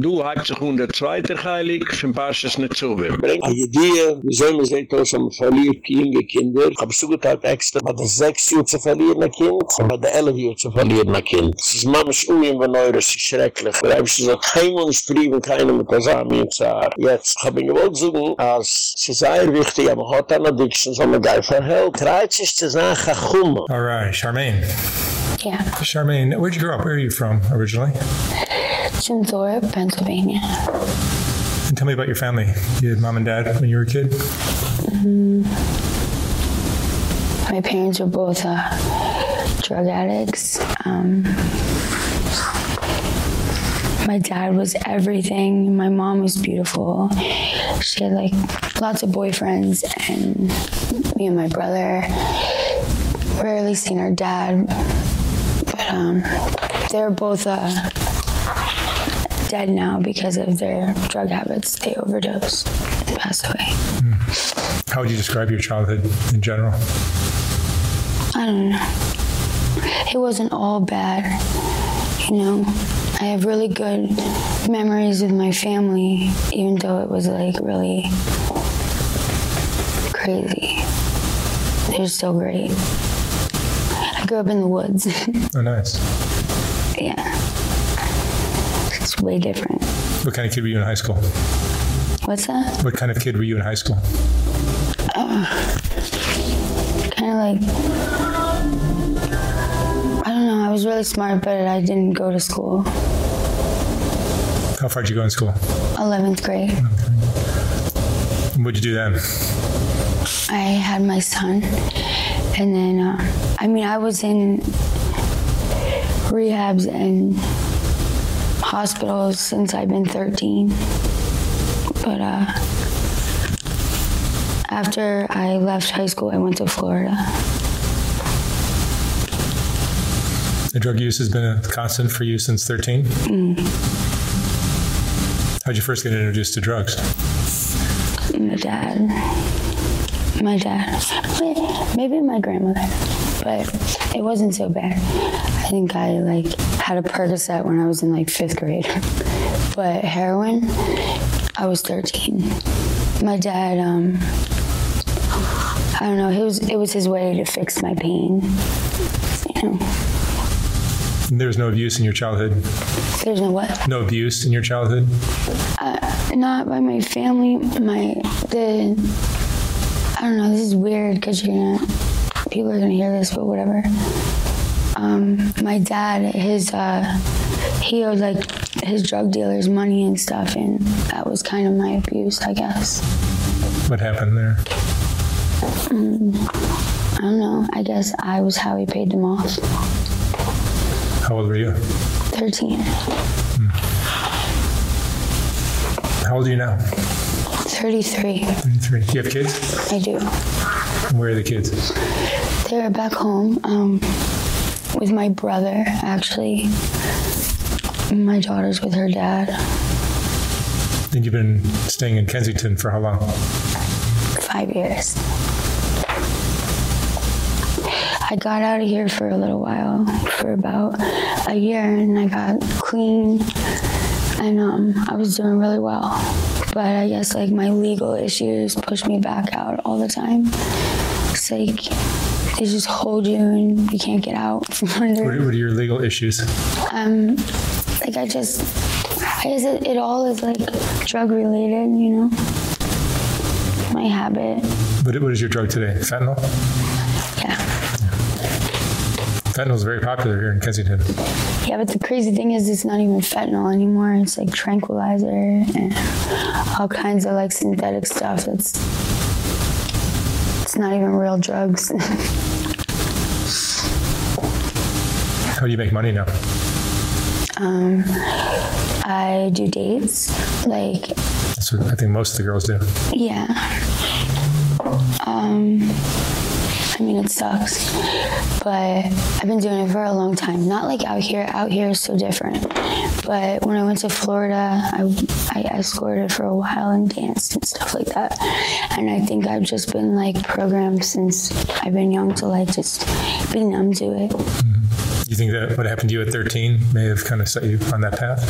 Du hat sich um der zweite Heilig, von Pashas nicht zu werden. Bring a Idee, wie soll man sich das am verliert, kienge Kinder. Ich hab so gut halt extra, bei der sechs Uhr zu verlieren, ein Kind, und bei der elf Uhr zu verlieren, ein Kind. Es ist manchmal schon wie ein Neures, schrecklich. Aber ich hab gesagt, kein Mensch prieben, keiner mit der Samen, jetzt. Jetzt hab ich gewollt sagen, als es ist sehr wichtig, aber hat eine Addiction, so man geil verhält. Treibt sich zu sagen, Chachuma. All right, Charmaine. Yeah. Charmaine, where'd you grow up? Where are you from originally? Chinthorpe, Pennsylvania. And tell me about your family. You had mom and dad when you were a kid? My parents were both uh, drug addicts. Um, my dad was everything. My mom was beautiful. She had like lots of boyfriends and me and my brother rarely seen our dad. But um they were both uh dead now because of their drug habits. They overdosed and passed away. Hmm. How would you describe your childhood in general? I don't know. It wasn't all bad, you know. I have really good memories with my family even though it was like really crazy. Was still great. I grew up in the woods. Oh, nice. yeah. It's way different. What kind of kid were you in high school? What's that? What kind of kid were you in high school? Kind of like I don't know, I was really smart but I didn't go to school. How far did you go in school? 11th grade. And What'd you do then? I had my son and then uh, I mean I was in rehabs and hospitals since I've been 13 but uh after I left high school I went to Florida. The drug use has been a constant for you since 13? How'd you first get introduced to drugs? my dad. My dad. Maybe my grandmother but it wasn't so bad. I think I like had a Percocet when I was in like 5th grade. But heroin I was 13 my dad um I don't know it was it was his way to fix my pain you know. And There was no abuse in your childhood? there's no what? No abuse in your childhood? not by my family my the I don't know this is weird cuz you're to people are going to hear this but whatever um my dad his uh he owed like his drug dealers money and stuff and that was kind of my abuse I guess What happened there? I don't know I guess I was how he paid them off How old were you? 13 How old are you now? 33 33. Do you have kids? I do Where are the kids? they're back home um with my brother actually. My daughter's with her dad. And you've been staying in Kensington for how long? 5 years. I got out of here for a little while for about a year and I got clean and um I was doing really well. But I guess like my legal issues pushed me back out all the time it's like they just hold you and you can't get out from under What are, what are your legal issues? um like I just I guess it, it all is like drug related, you know. My habit. What, what is your drug today? Fentanyl? Yeah. Fentanyl is very popular here in Kensington. Yeah, but the crazy thing is it's not even fentanyl anymore. It's like tranquilizer and all kinds of like synthetic stuff that's it's not even real drugs. How do you make money now? um I do dates like That's what I think most of the girls do. Yeah. Um I mean it sucks. But I've been doing it for a long time. Not like out here. Out here is so different. But when I went to Florida, I I escorted for a while and danced and stuff like that. And I think I've just been like programmed since I've been young to like just be numb to it. You think that what happened to you at 13 may have kind of set you on that path?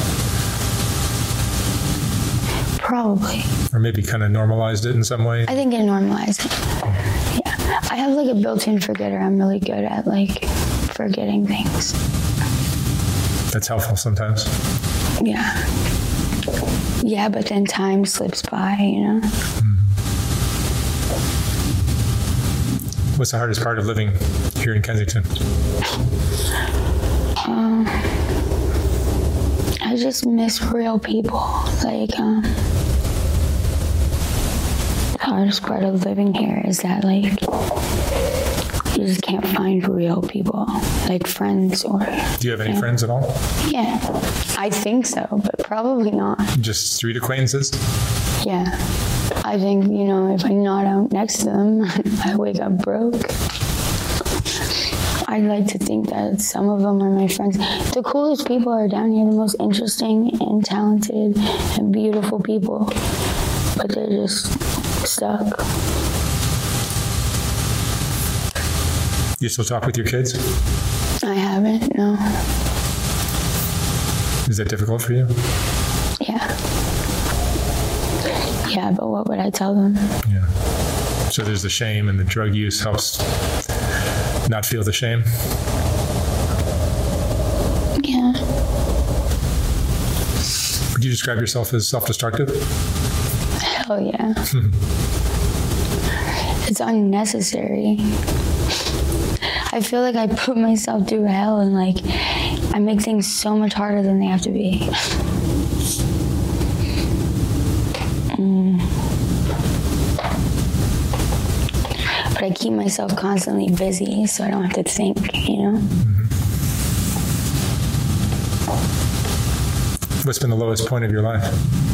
Probably. Or maybe kind of normalized it in some way? I think it normalized it. I have like a built-in forgetter. I'm really good at like forgetting things. That's helpful sometimes. Yeah. Yeah, but then time slips by, you know? What's the hardest part of living here in Kensington? Um I just miss real people. Like, um, hardest part of living here is that, like, you just can't find real people, like friends or. Do you have any friends at all? Yeah, I think so, but probably not. Just street acquaintances? Yeah. I think, you know, if I'm not out next to them, I wake up broke. I like to think that some of them are my friends. The coolest people are down here, the most interesting and talented and beautiful people. But they're just stuck. You still talk with your kids? I haven't, no. Is that difficult for you? Yeah. Yeah, but what would I tell them? Yeah. So there's the shame and the drug use helps not feel the shame. Yeah. Would you describe yourself as self-destructive? Hell yeah. it's unnecessary. I feel like I put myself through hell and like I make things so much harder than they have to be. Mm. But I keep myself constantly busy so I don't have to think, you know? What's been the lowest point of your life?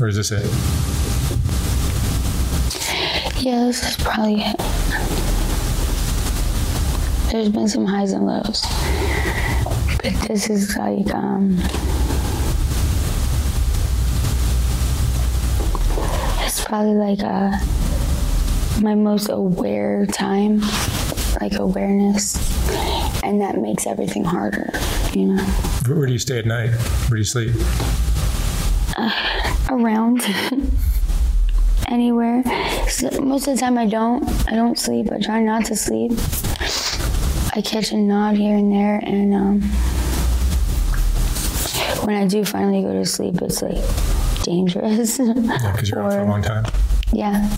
Or is this it? Yeah, this is probably it. There's been some highs and lows. But this is like um it's probably like uh my most aware time, like awareness, and that makes everything harder, you know. Where do you stay at night? Where do you sleep? around anywhere. So most of the time I don't I don't sleep. I try not to sleep. I catch a nod here and there and um when I do finally go to sleep it's like dangerous. Yeah, cuz you're out for a long time. yeah.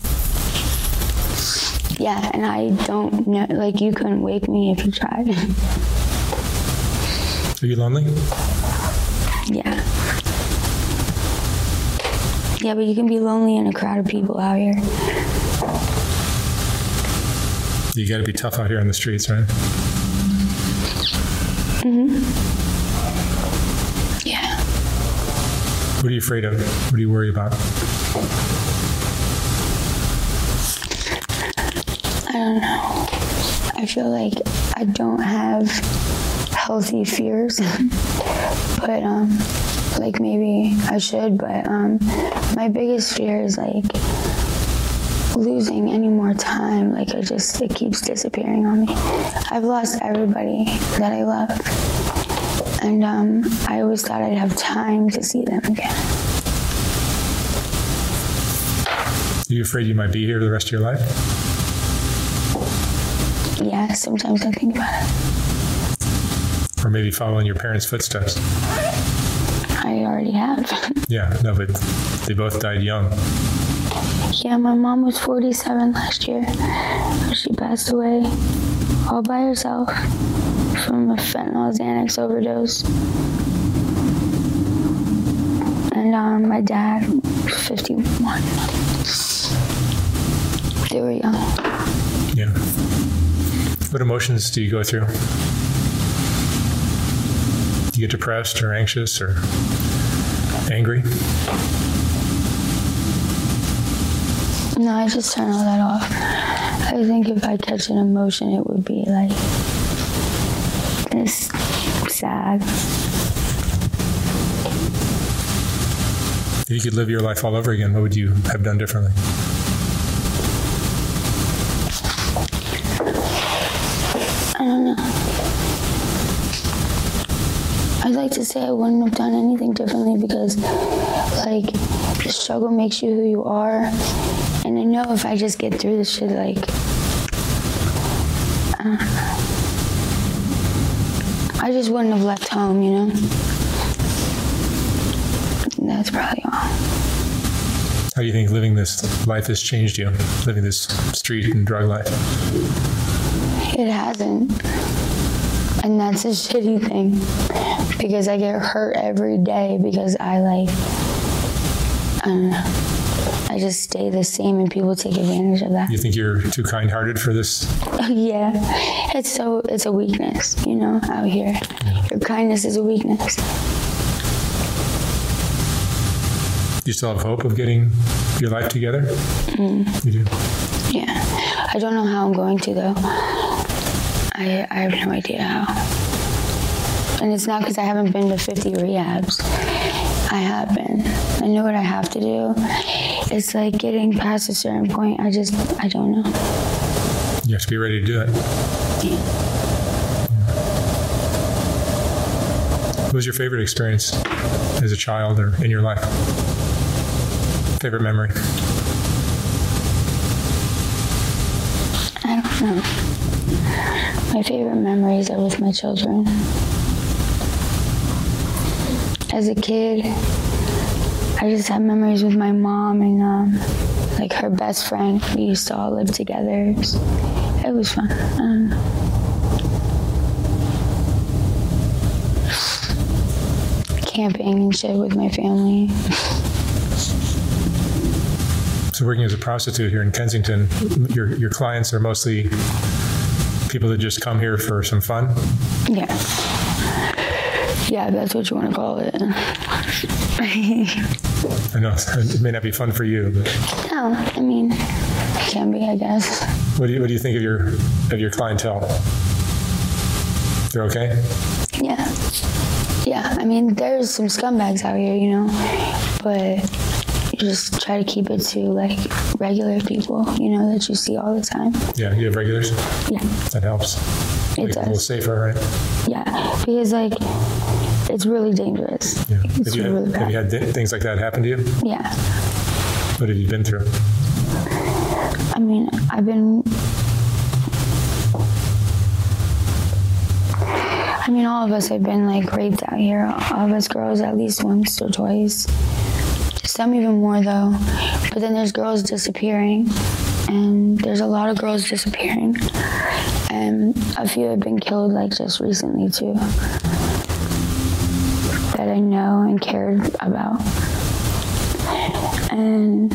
Yeah, and I don't know like you couldn't wake me if you tried. Are you lonely? yeah. Yeah, but you can be lonely in a crowd of people out here. You got to be tough out here on the streets, right? Mhm. Yeah. What are you afraid of? What do you worry about? I don't know. I feel like I don't have healthy fears. but um like maybe I should, but um my biggest fear is like losing any more time. Like I just it keeps disappearing on me. I've lost everybody that I love. And um I always thought I'd have time to see them again. Are you afraid you might be here the rest of your life? Yeah, sometimes I think about it. Or maybe following your parents' footsteps? I already have. Yeah, no, but they both died young. Yeah, my mom was 47 last year. She passed away all by herself from a fentanyl Xanax overdose. And um, my dad, 51. They were young. Yeah. What emotions do you go through? You get depressed or anxious or angry? No, I just turn all that off. I think if I catch an emotion, it would be like this sad. If you could live your life all over again, what would you have done differently? I don't know. I like to say I wouldn't have done anything differently because like the struggle makes you who you are. And I know if I just get through this shit like uh, I just wouldn't have left home, you know? That's probably all. How do you think living this life has changed you? Living this street and drug life? It hasn't. And that's a shitty thing because I get hurt every day because I like I don't know. I just stay the same and people take advantage of that. You think you're too kind-hearted for this? yeah. It's so it's a weakness, you know, out here. Your kindness is a weakness. Do you still have hope of getting your life together? Mm. You do. Yeah. I don't know how I'm going to though. I I have no idea how. And it's not cuz I haven't been to 50 rehabs. I have been. I know what I have to do. It's like getting past a certain point. I just I don't know. You have to be ready to do it. Yeah. What was your favorite experience as a child or in your life? Favorite memory? I don't know. My favorite memories are with my children. As a kid, I just have memories with my mom and um, like her best friend. We used to all live together. It was fun. Um, camping and shit with my family. So working as a prostitute here in Kensington, your your clients are mostly people that just come here for some fun? Yeah. Yeah, that's what you want to call it. I know it may not be fun for you, but no, I mean, it can be, I guess. What do you what do you think of your of your clientele? They're okay? Yeah. Yeah, I mean, there's some scumbags out here, you know, but just try to keep it to like regular people, you know, that you see all the time. Yeah, you have regulars? Yeah. That helps. It Make does. a little safer, right? Yeah, because like it's really dangerous. Yeah. It's Have you, really had, have you had things like that happen to you? Yeah. What have you been through? I mean, I've been I mean, all of us have been like raped out here. All of us girls at least once or twice. Some even more though. But then there's girls disappearing and there's a lot of girls disappearing. And a few have been killed like just recently too. That I know and cared about. And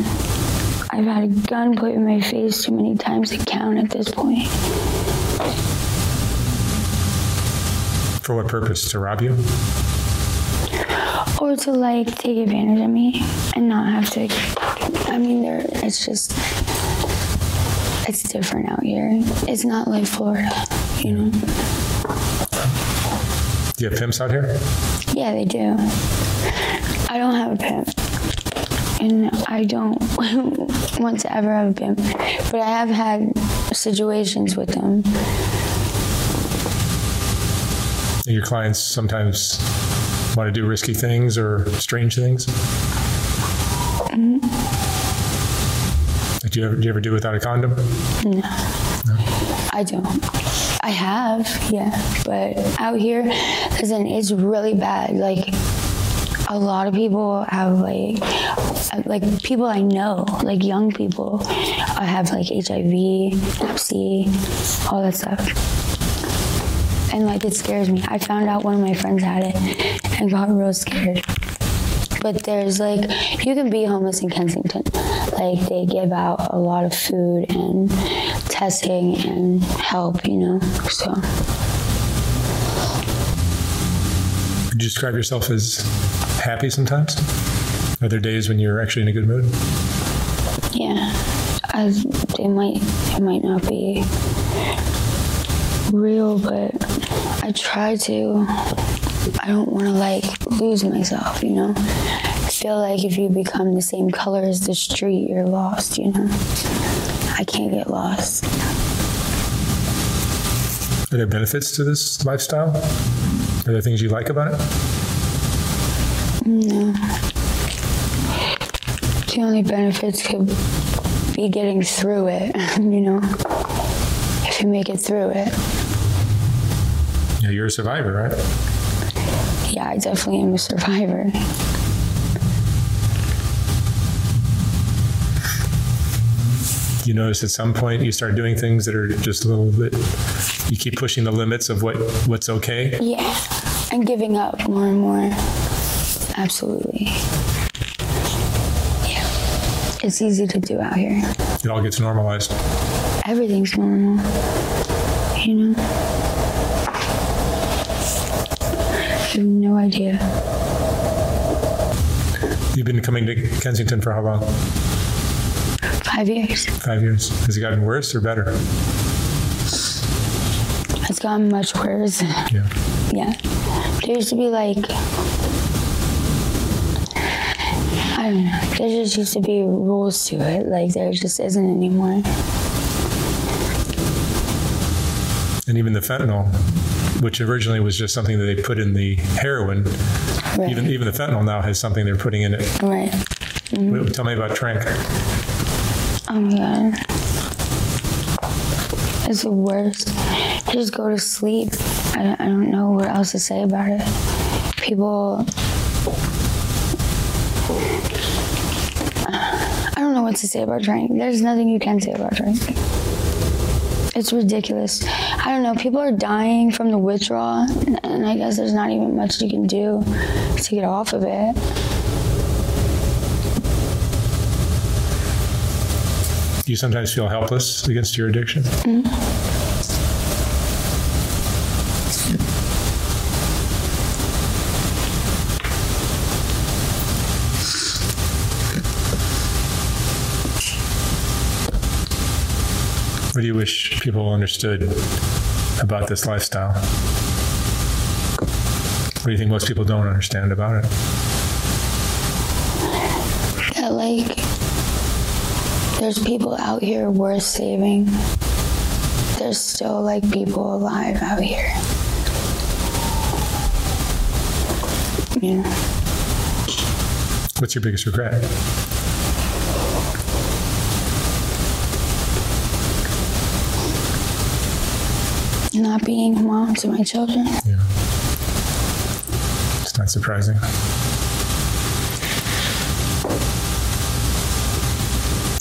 I've had a gun put in my face too many times to count at this point. For what purpose? To rob you? Or to like take advantage of me and not have to I mean there it's just it's different out here. It's not like Florida, you know. Do you have pimps out here? Yeah, they do. I don't have a pimp. And I don't want to ever have a pimp. But I have had situations with them. Your clients sometimes want to do risky things or strange things? Do you ever, do you ever do without a condom? No. I don't. I have, yeah, but out here listen, it's really bad. Like a lot of people have like like people I know, like young people uh, have like HIV, Hep C, all that stuff. And like it scares me. I found out one of my friends had it and got real scared. But there's like you can be homeless in Kensington. Like they give out a lot of food and testing and help, you know. So Would you describe yourself as happy sometimes? Are there days when you're actually in a good mood? yeah, I they might it might not be real, but I try to I don't want to like lose myself, you know. I feel like if you become the same color as the street, you're lost, you know. I can't get lost. Are there benefits to this lifestyle? Are there things you like about it? No. The only benefits could be getting through it, you know? If you make it through it. Yeah, you're a survivor, right? Yeah, I definitely am a survivor. You notice at some point you start doing things that are just a little bit you keep pushing the limits of what what's okay. Yeah. And giving up more and more. Absolutely. Yeah. It's easy to do out here. It all gets normalized. Everything's normal. You know? I have no idea. You've been coming to Kensington for how long? 5 years. 5 years. Has it gotten worse or better? It's gotten much worse. Yeah. Yeah. There used to be like I don't know. There just used to be rules to it. Like there just isn't anymore. And even the fentanyl, which originally was just something that they put in the heroin, Right. even even the fentanyl now has something they're putting in it. right. Mm-hmm. Tell me about Trank. Oh my god. It's the worst. I just go to sleep. I, I don't know what else to say about it. People I don't know what to say about drink. There's nothing you can say about drink. It's ridiculous. I don't know. People are dying from the withdrawal, and I guess there's not even much you can do to get off of it. Do you sometimes feel helpless against your addiction? Mm-hmm. What do you wish people understood about this lifestyle? What do you think most people don't understand about it? that like there's people out here worth saving. There's still like people alive out here. Know, What's your biggest regret? Not being a mom to my children. Yeah. It's not surprising.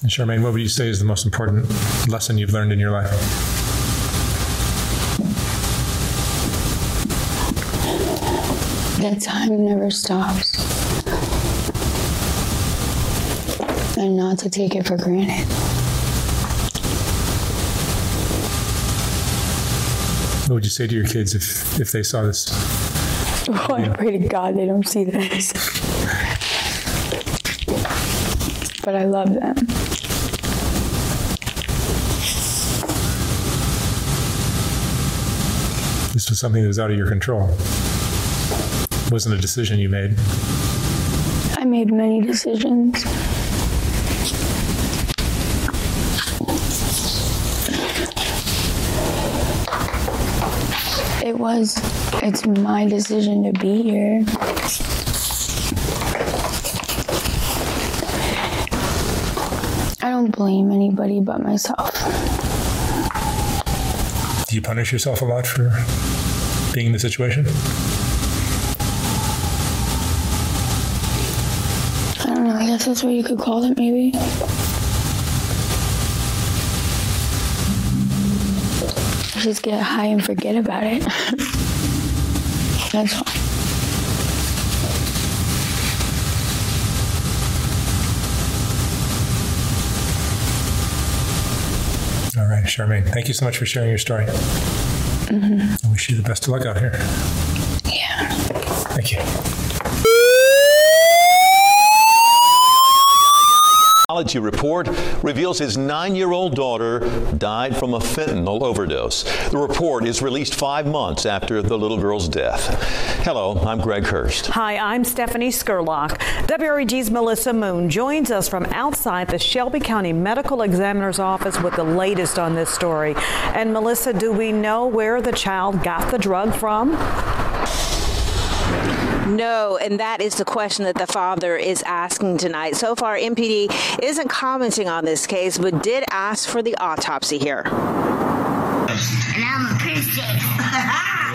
And Charmaine, what would you say is the most important lesson you've learned in your life? That time never stops. And not to take it for granted. What would you say to your kids if if they saw this? Oh, I pray to God they don't see this. But I love them. This was something that was out of your control. It wasn't a decision you made. I made many decisions. It was it's my decision to be here. I don't blame anybody but myself. Do you punish yourself a lot for being in the situation? I don't know, I guess that's what you could call it maybe. Just get high and forget about it. that's all. All right, Charmaine. Thank you so much for sharing your story. Mm-hmm. I wish you the best of luck out here. Yeah. Thank you. Oncology report reveals his nine-year-old daughter died from a fentanyl overdose. The report is released five months after the little girl's death. Hello, I'm Greg Hurst. Hi, I'm Stephanie Scurlock. WREG's Melissa Moon joins us from outside the Shelby County Medical Examiner's office with the latest on this story. And Melissa, do we know where the child got the drug from? No, and that is the question that the father is asking tonight. So far, MPD isn't commenting on this case, but did ask for the autopsy here. And I'm a princess.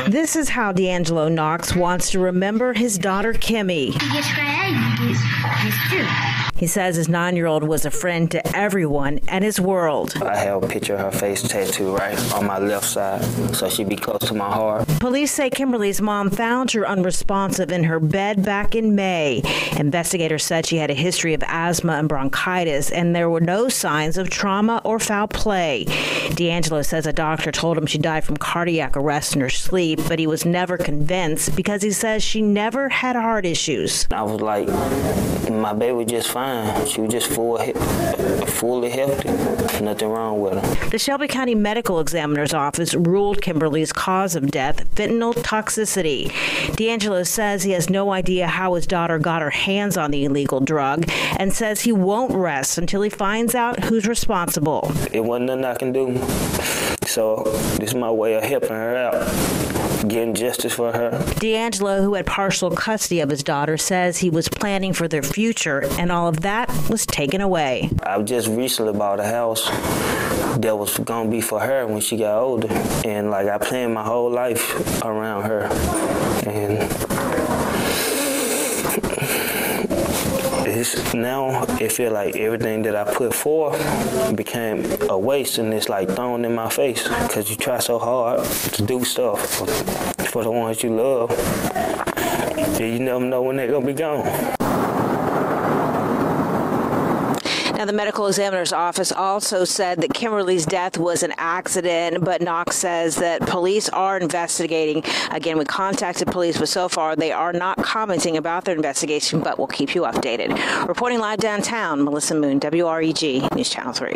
This is how D'Angelo Knox wants to remember his daughter Kimmy. You get scratched, you get this too. He says his 9-year-old was a friend to everyone at his world. I have a picture of her face tattooed right on my left side, so she'd be close to my heart. Police say Kimberly's mom found her unresponsive in her bed back in May. Investigators said she had a history of asthma and bronchitis and there were no signs of trauma or foul play. D'Angelo says a doctor told him she died from cardiac arrest in her sleep, but he was never convinced because he says she never had heart issues. I was like my baby was just fine. She was just full, fully healthy. Nothing wrong with her. The Shelby County Medical Examiner's Office ruled Kimberly's cause of death fentanyl toxicity. D'Angelo says he has no idea how his daughter got her hands on the illegal drug and says he won't rest until he finds out who's responsible. It wasn't nothing I can do. So this is my way of helping her out, getting justice for her. D'Angelo, who had partial custody of his daughter, says he was planning for their future and all of that was taken away. I just recently bought a house that was going to be for her when she got older and like I planned my whole life around her and it's now it feel like everything that I put forth became a waste and it's like thrown in my face cuz you try so hard to do stuff for the ones you love. You never know when they're going to be gone. Now, the medical examiner's office also said that Kimberly's death was an accident, but Knox says that police are investigating. Again, we contacted police, but so far they are not commenting about their investigation, but we'll keep you updated. Reporting live downtown, Melissa Moon, WREG, News Channel 3.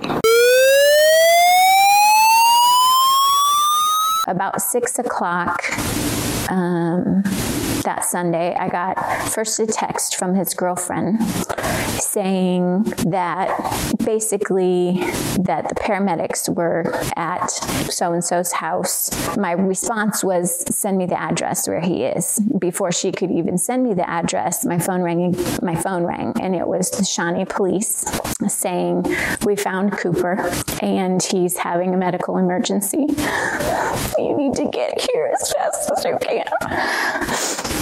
About 6 o'clock, um, that Sunday, I got first a text from his girlfriend saying that basically that the paramedics were at so and so's house. My response was send me the address where he is. Before she could even send me the address, my phone rang my phone rang and it was the Shawnee police saying we found Cooper and he's having a medical emergency. You need to get here as fast as you can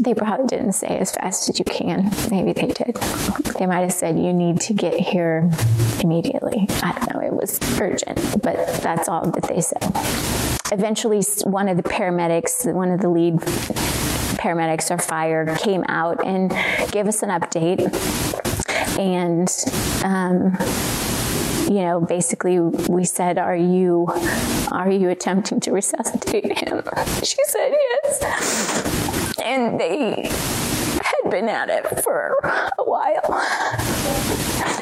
they probably didn't say as fast as you can. Maybe they did. They might have said you need to get here immediately. I don't know, it was urgent, but that's all that they said. Eventually one of the paramedics, one of the lead paramedics or fire came out and gave us an update and um, you know basically we said are you are you attempting to resuscitate him she said yes and they had been at it for a while.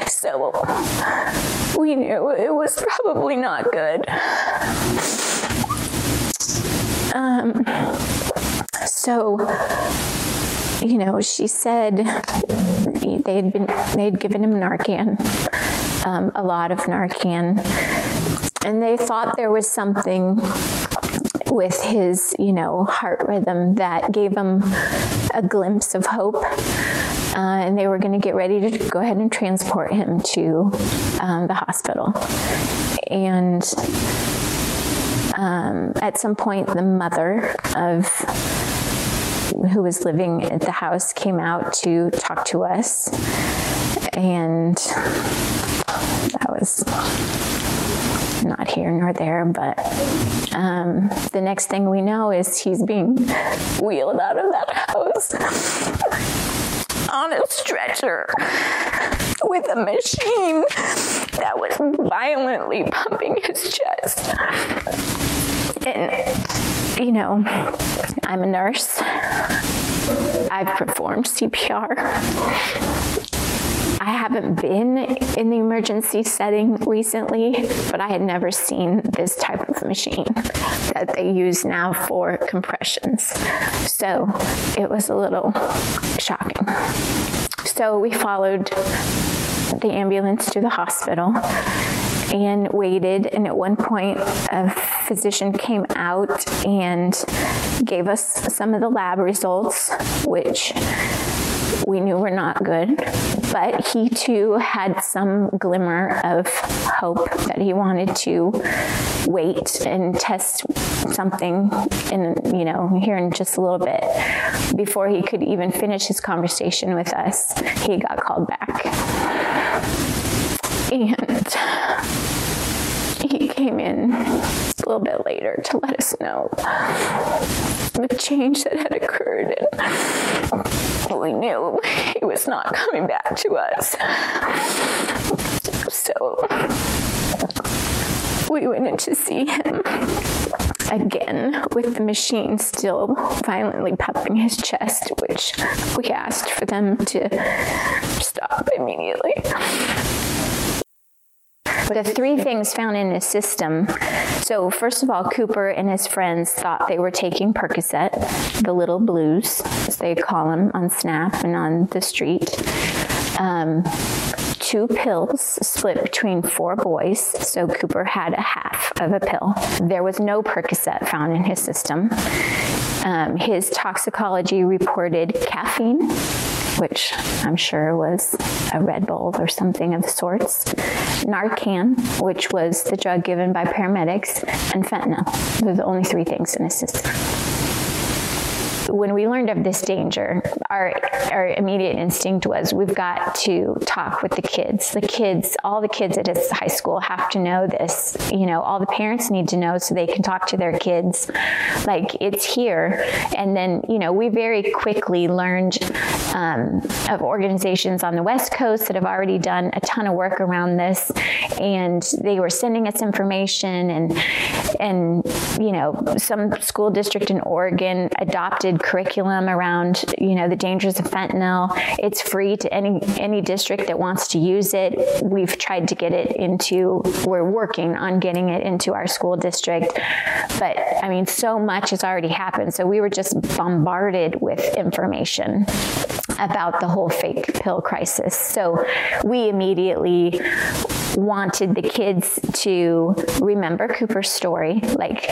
So we knew it was probably not good. Um so you know, she said they had been they had given him Narcan, um, a lot of Narcan, and they thought there was something with his, you know, heart rhythm that gave him a glimpse of hope. Uh, and they were going to get ready to go ahead and transport him to um, the hospital. And um, at some point the mother of who was living at the house came out to talk to us and that was not here nor there, but um, the next thing we know is he's being wheeled out of that house on a stretcher with a machine that was violently pumping his chest. And you know, I'm a nurse. I've performed CPR I haven't been in the emergency setting recently, but I had never seen this type of machine that they use now for compressions. So, it was a little shocking. So, we followed the ambulance to the hospital and waited and at one point a physician came out and gave us some of the lab results which we knew we were not good but he too had some glimmer of hope that he wanted to wait and test something in you know here in just a little bit before he could even finish his conversation with us. He got called back. And he came in a little bit later to let us know the change that had occurred and we knew he was not coming back to us. So we went in to see him again with the machine still violently pumping his chest which we asked for them to stop immediately the three things found in his system. So first of all, Cooper and his friends thought they were taking Percocet, the little blues as they call them on Snap and on the street. Um, two pills split between four boys so Cooper had a half of a pill there was no Percocet found in his system um, his toxicology reported caffeine which I'm sure was a Red Bull or something of the sorts, Narcan, which was the drug given by paramedics, and fentanyl. Those are the only three things in his system when we learned of this danger, our our immediate instinct was we've got to talk with the kids. The kids, all the kids at his high school have to know this. You know, all the parents need to know so they can talk to their kids like it's here. And then, you know, we very quickly learned um, of organizations on the West Coast that have already done a ton of work around this and they were sending us information and and you know, some school district in Oregon adopted curriculum around, you know, the dangers of fentanyl. It's free to any any district that wants to use it. We've tried to get it into we're working on getting it into our school district. But I mean, so much has already happened. So we were just bombarded with information about the whole fake pill crisis. So we immediately wanted the kids to remember Cooper's story like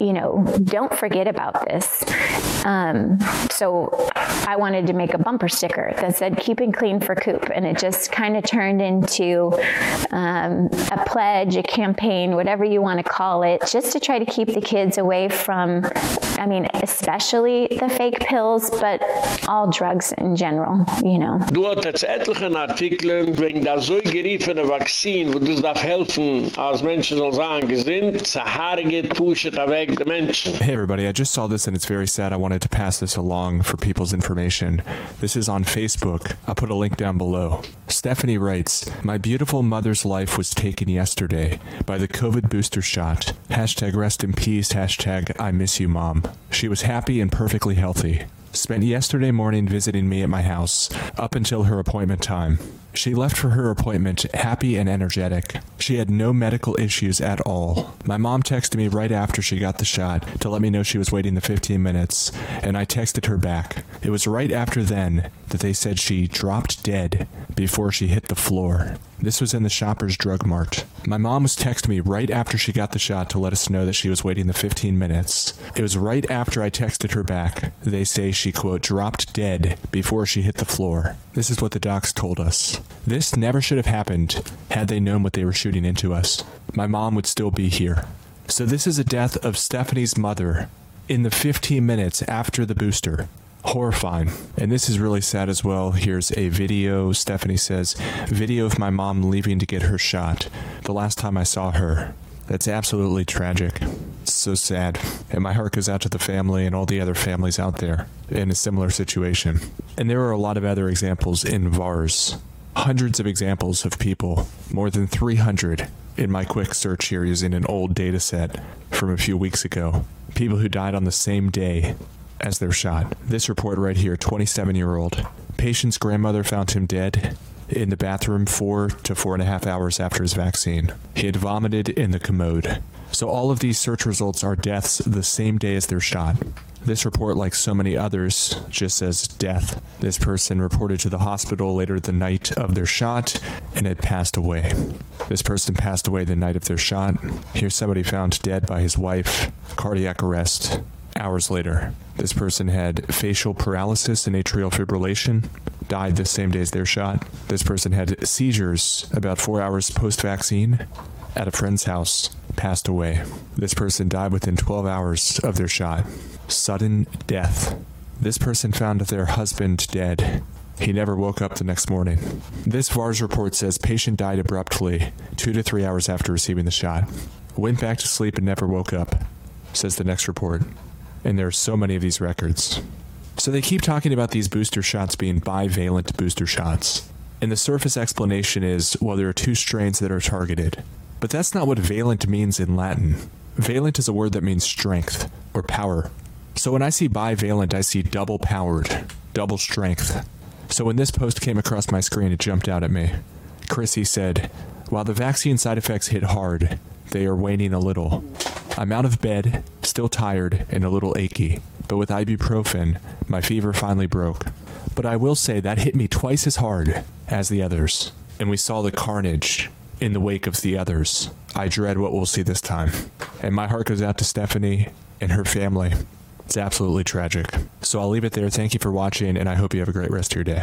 you know don't forget about this um, so I wanted to make a bumper sticker that said keeping clean for Coop and it just kind of turned into um, a pledge a campaign whatever you want to call it just to try to keep the kids away from I mean especially the fake pills but all drugs in general you know Du hat jetzt etliche Artikel wegen der so geriefene Vakzin wo du darf helfen als Menschen soll sagen gesinnt Sahara pushet weg die Menschen Hey everybody, I just saw this and it's very sad. I wanted to pass this along for people's information. This is on Facebook. I'll put a link down below. Stephanie writes, My beautiful mother's life was taken yesterday by the COVID booster shot. Hashtag rest in peace. Hashtag I miss you mom. She was happy and perfectly healthy. Spent yesterday morning visiting me at my house up until her appointment time. She left for her appointment happy and energetic. She had no medical issues at all. My mom texted me right after she got the shot to let me know she was waiting the 15 minutes, and I texted her back. It was right after then that they said she dropped dead before she hit the floor. This was in the Shoppers Drug Mart. My mom was texting me right after she got the shot to let us know that she was waiting the 15 minutes. It was right after I texted her back. They say she quote dropped dead before she hit the floor. This is what the docs told us. This never should have happened had they known what they were shooting into us. My mom would still be here. So this is a death of Stephanie's mother in the 15 minutes after the booster. Horrifying. And this is really sad as well. Here's a video. Stephanie says, "Video of my mom leaving to get her shot. The last time I saw her." That's absolutely tragic. So sad. And my heart goes out to the family and all the other families out there in a similar situation. And there are a lot of other examples in VAERS. Hundreds of examples of people, more than 300 in my quick search here using an old data set from a few weeks ago. People who died on the same day as their shot. This report right here, 27-year-old. Patient's grandmother found him dead in the bathroom four to four and a half hours after his vaccine. He had vomited in the commode. So all of these search results are deaths the same day as their shot. This report like so many others just says death. This person reported to the hospital later the night of their shot and had passed away. This person passed away the night of their shot. Here's somebody found dead by his wife, cardiac arrest. Hours later, this person had facial paralysis and atrial fibrillation, died the same day as their shot. This person had seizures about 4 hours post-vaccine at a friend's house, passed away. This person died within 12 hours of their shot. Sudden death. This person found their husband dead. He never woke up the next morning. This VAERS report says patient died abruptly 2 to 3 hours after receiving the shot. Went back to sleep and never woke up, says the next report. And there are so many of these records. So they keep talking about these booster shots being bivalent booster shots. And the surface explanation is well there are two strains that are targeted. But that's not what valent means in Latin. Valent is a word that means strength or power. So when I see bivalent, I see double powered, double strength. So when this post came across my screen, it jumped out at me. Chrissy said, "While the vaccine side effects hit hard, they are waning a little. I'm out of bed, still tired and a little achy, but with ibuprofen, my fever finally broke. But I will say that hit me twice as hard as the others, and we saw the carnage in the wake of the others. I dread what we'll see this time. And my heart goes out to Stephanie and her family. It's absolutely tragic. So I'll leave it there. Thank you for watching and I hope you have a great rest of your day.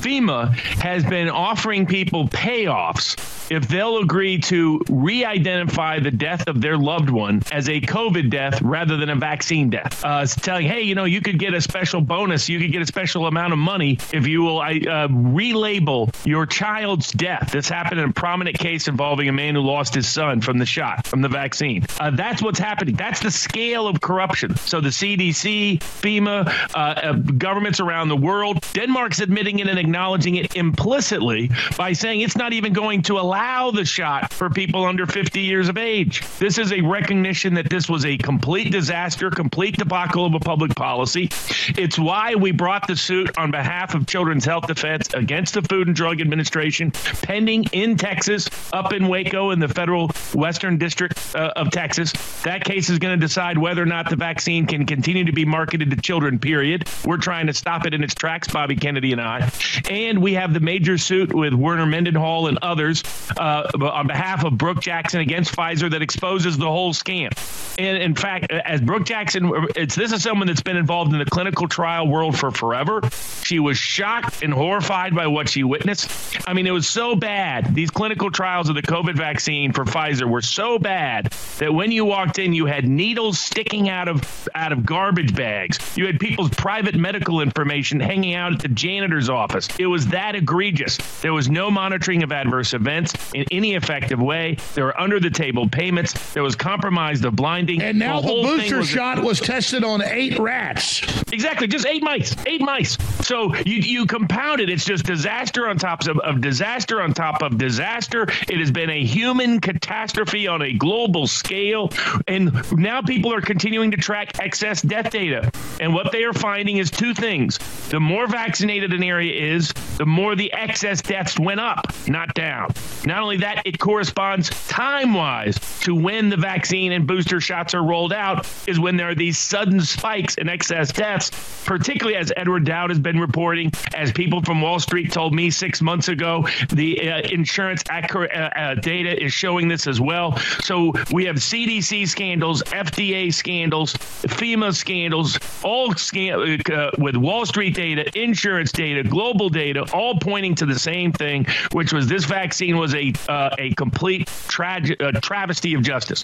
FEMA has been offering people payoffs if they'll agree to re-identify the death of their loved one as a COVID death rather than a vaccine death. Uh, telling, hey, you know, you could get a special bonus, you could get a special amount of money if you will uh, relabel your child's death. This happened in a prominent case involving a man who lost his son from the shot, from the vaccine. Uh, that's what's happening. That's the scale of corruption. So the CDC, FEMA, uh, uh, governments around the world, Denmark's admitting it and acknowledging it implicitly by saying it's not even going to allow the shot for people under 50 years of age. This is a recognition that this was a complete disaster, complete debacle of a public policy. It's why we brought the suit on behalf of Children's Health Defense against the Food and Drug Administration pending in Texas up in Waco in the federal Western District uh, of Texas. That case is going to decide whether or not the vaccine can continue to be marketed to children period. We're trying to stop it in its tracks Bobby Kennedy and I. And we have the major suit with Warner Mendenhall and others uh, on behalf of Brook Jackson against Pfizer that exposes the whole scam. And in fact, as Brook Jackson, it's this is someone that's been involved in the clinical trial world for forever. She was shocked and horrified by what she witnessed. I mean, it was so bad. These clinical trials of the COVID vaccine for Pfizer were so bad that when you walked in, you had needles sticking out of out of garbage bags. You had people's private medical information hanging out at the janitor's office. It was that egregious. There was no monitoring of adverse events in any effective way. There were under the table payments. There was compromised of blinding. And now the, the booster was shot was tested on 8 rats. Exactly, just 8 mice. 8 mice. So you you compound it. It's just disaster on top of, of disaster on top of disaster. It has been a human catastrophe on a global scale and now people are continuing to track excess death data. And what they are finding is two things. The more vaccinated an area is, the more the excess deaths went up, not down. Not only that, it corresponds time-wise to when the vaccine and booster shots are rolled out is when there are these sudden spikes in excess deaths, particularly as Edward Dowd has been reporting, as people from Wall Street told me 6 months ago, the uh, insurance uh, uh, data is showing this as well. So we have CDC scandals, FDA scandals, FEMA scandals, all uh, with Wall Street data, insurance data, global data, all pointing to the same thing, which was this vaccine was a uh, a complete tragedy, a travesty of justice.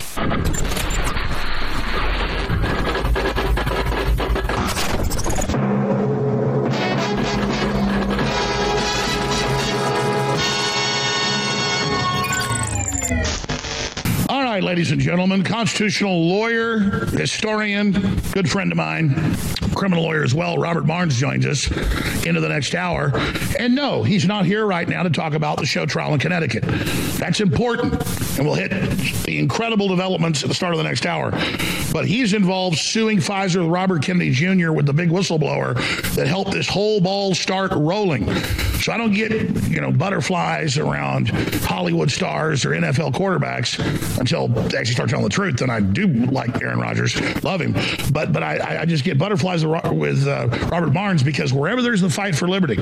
Right, ladies and gentlemen, constitutional lawyer, historian, good friend of mine, criminal lawyer as well, Robert Barnes joins us into the next hour. And no, he's not here right now to talk about the show trial in Connecticut. That's important. And we'll hit the incredible developments at the start of the next hour. But he's involved suing Pfizer Robert Kennedy Jr. with the big whistleblower that helped this whole ball start rolling. So I don't get, you know, butterflies around Hollywood stars or NFL quarterbacks until actually start telling the truth. And I do like Aaron Rodgers, love him. But but I, I just get butterflies with uh, Robert Barnes because wherever there's the fight for liberty,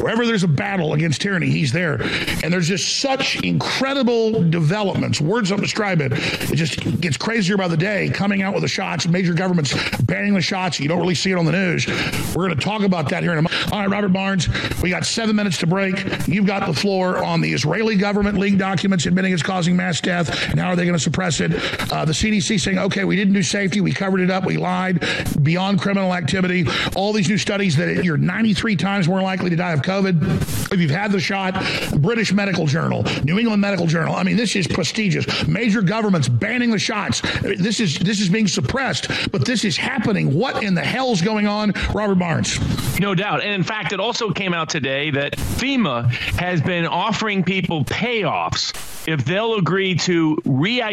wherever there's a battle against tyranny, he's there. And there's just such incredible developments. Words don't describe it. It just gets crazier by the day coming out with the shots, major governments banning the shots. You don't really see it on the news. We're going to talk about that here in a moment. All right, Robert Barnes, we got 7 minutes to break. You've got the floor on the Israeli government leaked documents admitting it's causing mass death and how are they going to suppress it? Uh, the CDC saying, "Okay, we didn't do safety. We covered it up. We lied beyond criminal activity." All these new studies that you're 93 times more likely to die of COVID if you've had the shot. British Medical Journal, New England Medical Journal. I mean, this is prestigious. Major governments banning the shots. This is this is being suppressed, but this is happening. What in the hell's going on, Robert Barnes? No doubt. And in fact, it also came out today that FEMA has been offering people payoffs if they'll agree to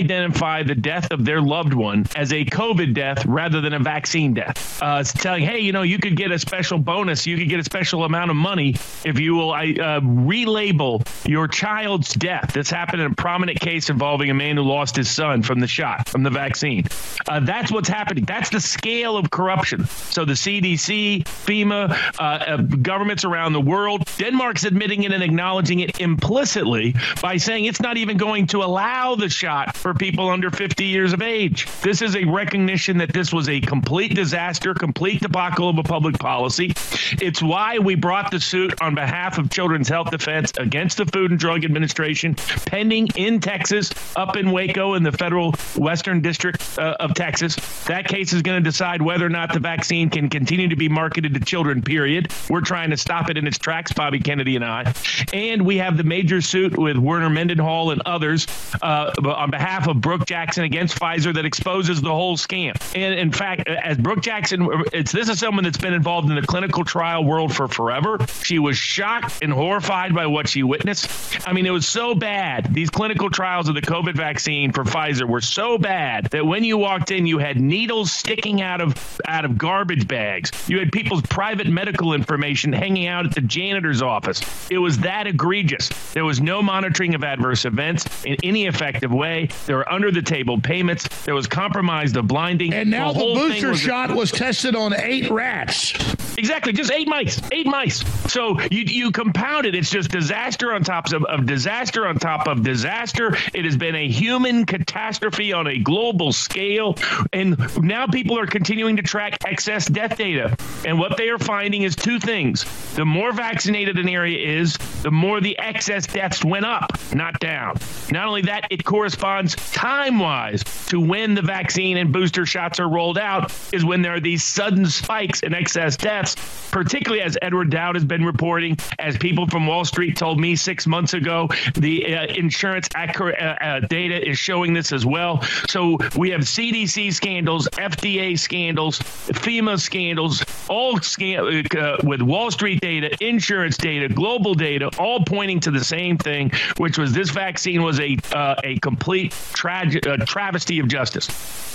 re-identify the death of their loved one as a COVID death rather than a vaccine death. Uh, it's telling, hey, you know, you could get a special bonus, you could get a special amount of money if you will uh, relabel your child's death. This happened in a prominent case involving a man who lost his son from the shot, from the vaccine. Uh, that's what's happening. That's the scale of corruption. So the CDC, FEMA, uh, uh, governments around the world, Denmark's admitting it and acknowledging it implicitly by saying it's not even going to allow the shot for people under 50 years of age. This is a recognition that this was a complete disaster, complete debacle of a public policy. It's why we brought the suit on behalf of Children's Health Defense against the Food and Drug Administration pending in Texas up in Waco in the federal Western District uh, of Texas. That case is going to decide whether or not the vaccine can continue to be marketed to children period. We're trying to stop it in its tracks Bobby Kennedy and I. And we have the major suit with Warner Mendenhall and others uh, on behalf of Brook Jackson against Pfizer that exposes the whole scam. And in fact, as Brook Jackson, it's this is someone that's been involved in the clinical trial world for forever. She was shocked and horrified by what she witnessed. I mean, it was so bad. These clinical trials of the COVID vaccine for Pfizer were so bad that when you walked in, you had needles sticking out of out of garbage bags. You had people's private medical information hanging out at the janitor's office. It was that egregious. There was no monitoring of adverse events in any effective way. There were under the table payments. There was compromised of blinding. And now the, the booster was shot was tested on eight rats. Exactly, just eight mice, eight mice. So you you compound it. It's just disaster on top of, of disaster on top of disaster. It has been a human catastrophe on a global scale, and now people are continuing to track excess death data. And what they are finding is two things: the more vaccinated an area is, the more the excess deaths went up, not down. Not only that, it corresponds time-wise to when the vaccine and booster shots are rolled out, is when there are these sudden spikes in excess deaths particularly as Edward Dowd has been reporting, as people from Wall Street told me six months ago, the uh, insurance accurate, uh, uh, data is showing this as well. So we have CDC scandals, FDA scandals, FEMA scandals, all scan- uh, with Wall Street data, insurance data, global data, all pointing to the same thing, which was this vaccine was a uh, a complete tragedy, travesty of justice.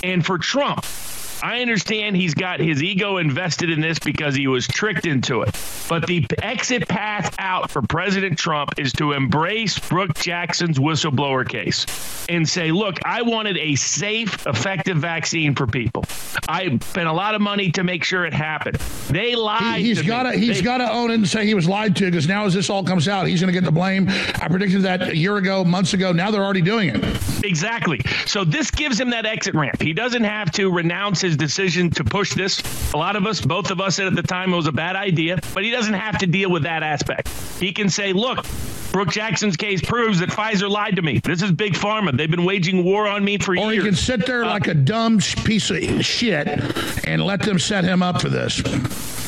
And for Trump, I understand he's got his ego invested in this because he was tricked into it. But the exit path out for President Trump is to embrace Brook Jackson's whistleblower case and say, "Look, I wanted a safe, effective vaccine for people. I spent a lot of money to make sure it happened. They lied. He, has got to he's got to own it and say he was lied to because now as this all comes out, he's going to get the blame. I predicted that a year ago, months ago. Now they're already doing it. Exactly. So this gives him that exit ramp. He doesn't have to renounce his decision to push this. A lot of us, both of us said at the time it was a bad idea, but he doesn't have to deal with that aspect. He can say, look, Brook Jackson's case proves that Pfizer lied to me. This is big pharma. They've been waging war on me for or years. Or he can sit there uh, like a dumb piece of shit and let them set him up for this.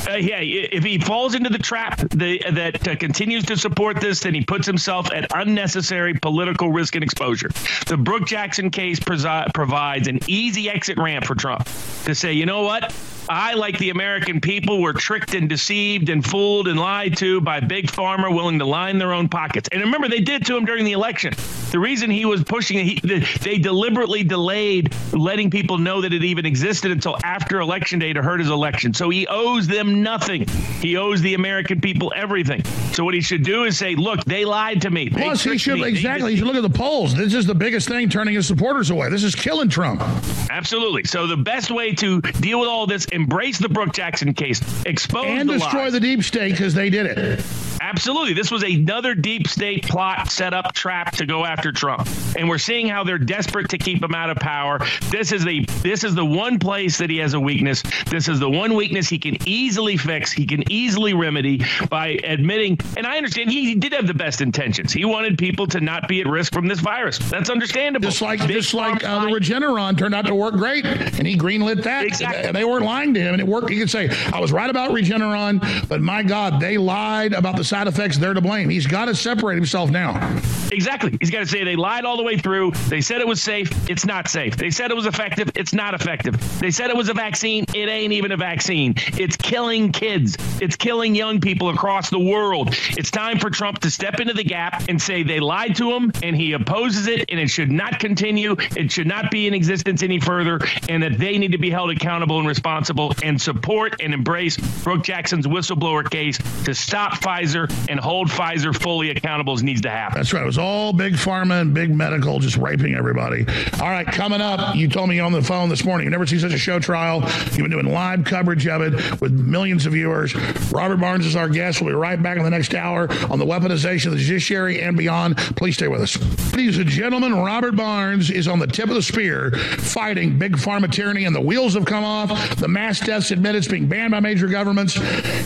Uh, yeah, if he falls into the trap the, that uh, continues to support this, then he puts himself at unnecessary political risk and exposure. The Brook Jackson case provides an easy exit ramp for Trump to say, you know what? I, like the American people, were tricked and deceived and fooled and lied to by big pharma willing to line their own pockets. And remember, they did to him during the election. The reason he was pushing it, he, they deliberately delayed letting people know that it even existed until after election day to hurt his election. So he owes them nothing. He owes the American people everything. So what he should do is say, "Look, they lied to me." They Plus, he should me. Exactly. He should look at the polls. This is the biggest thing turning his supporters away. This is killing Trump. Absolutely. So the best way to deal with all this, embrace the Brook Jackson case, expose and the destroy lies. the deep state because they did it. Absolutely. This was another deep state plot set up trap to go after Trump. And we're seeing how they're desperate to keep him out of power. This is the this is the one place that he has a weakness. This is the one weakness he can easily fix, he can easily remedy by admitting and I understand he did have the best intentions. He wanted people to not be at risk from this virus. That's understandable. Just like just like uh, the Regeneron turned out to work great, and he greenlit that. Exactly. And They weren't lying to him, and it worked. He could say, "I was right about Regeneron, but my God, they lied about the side effects. They're to blame." He's got to separate himself now. Exactly. He's got to say they lied all the way through. They said it was safe. It's not safe. They said it was effective. It's not effective. They said it was a vaccine. It ain't even a vaccine. It's killing kids. It's killing young people across the world. It's time for Trump to step into the gap and say they lied to him and he opposes it and it should not continue. It should not be in existence any further and that they need to be held accountable and responsible and support and embrace Brook Jackson's whistleblower case to stop Pfizer and hold Pfizer fully accountable as needs to happen. That's right. It was all big pharma and big medical just raping everybody. All right, coming up, you told me on the phone this morning, you've never seen such a show trial. You've been doing live coverage of it with millions of viewers. Robert Barnes is our guest. We'll be right back in the next hour on the weaponization of the judiciary and beyond. Please stay with us. Ladies and gentlemen, Robert Barnes is on the tip of the spear fighting big pharma tyranny, and the wheels have come off. The mass deaths admit it's being banned by major governments.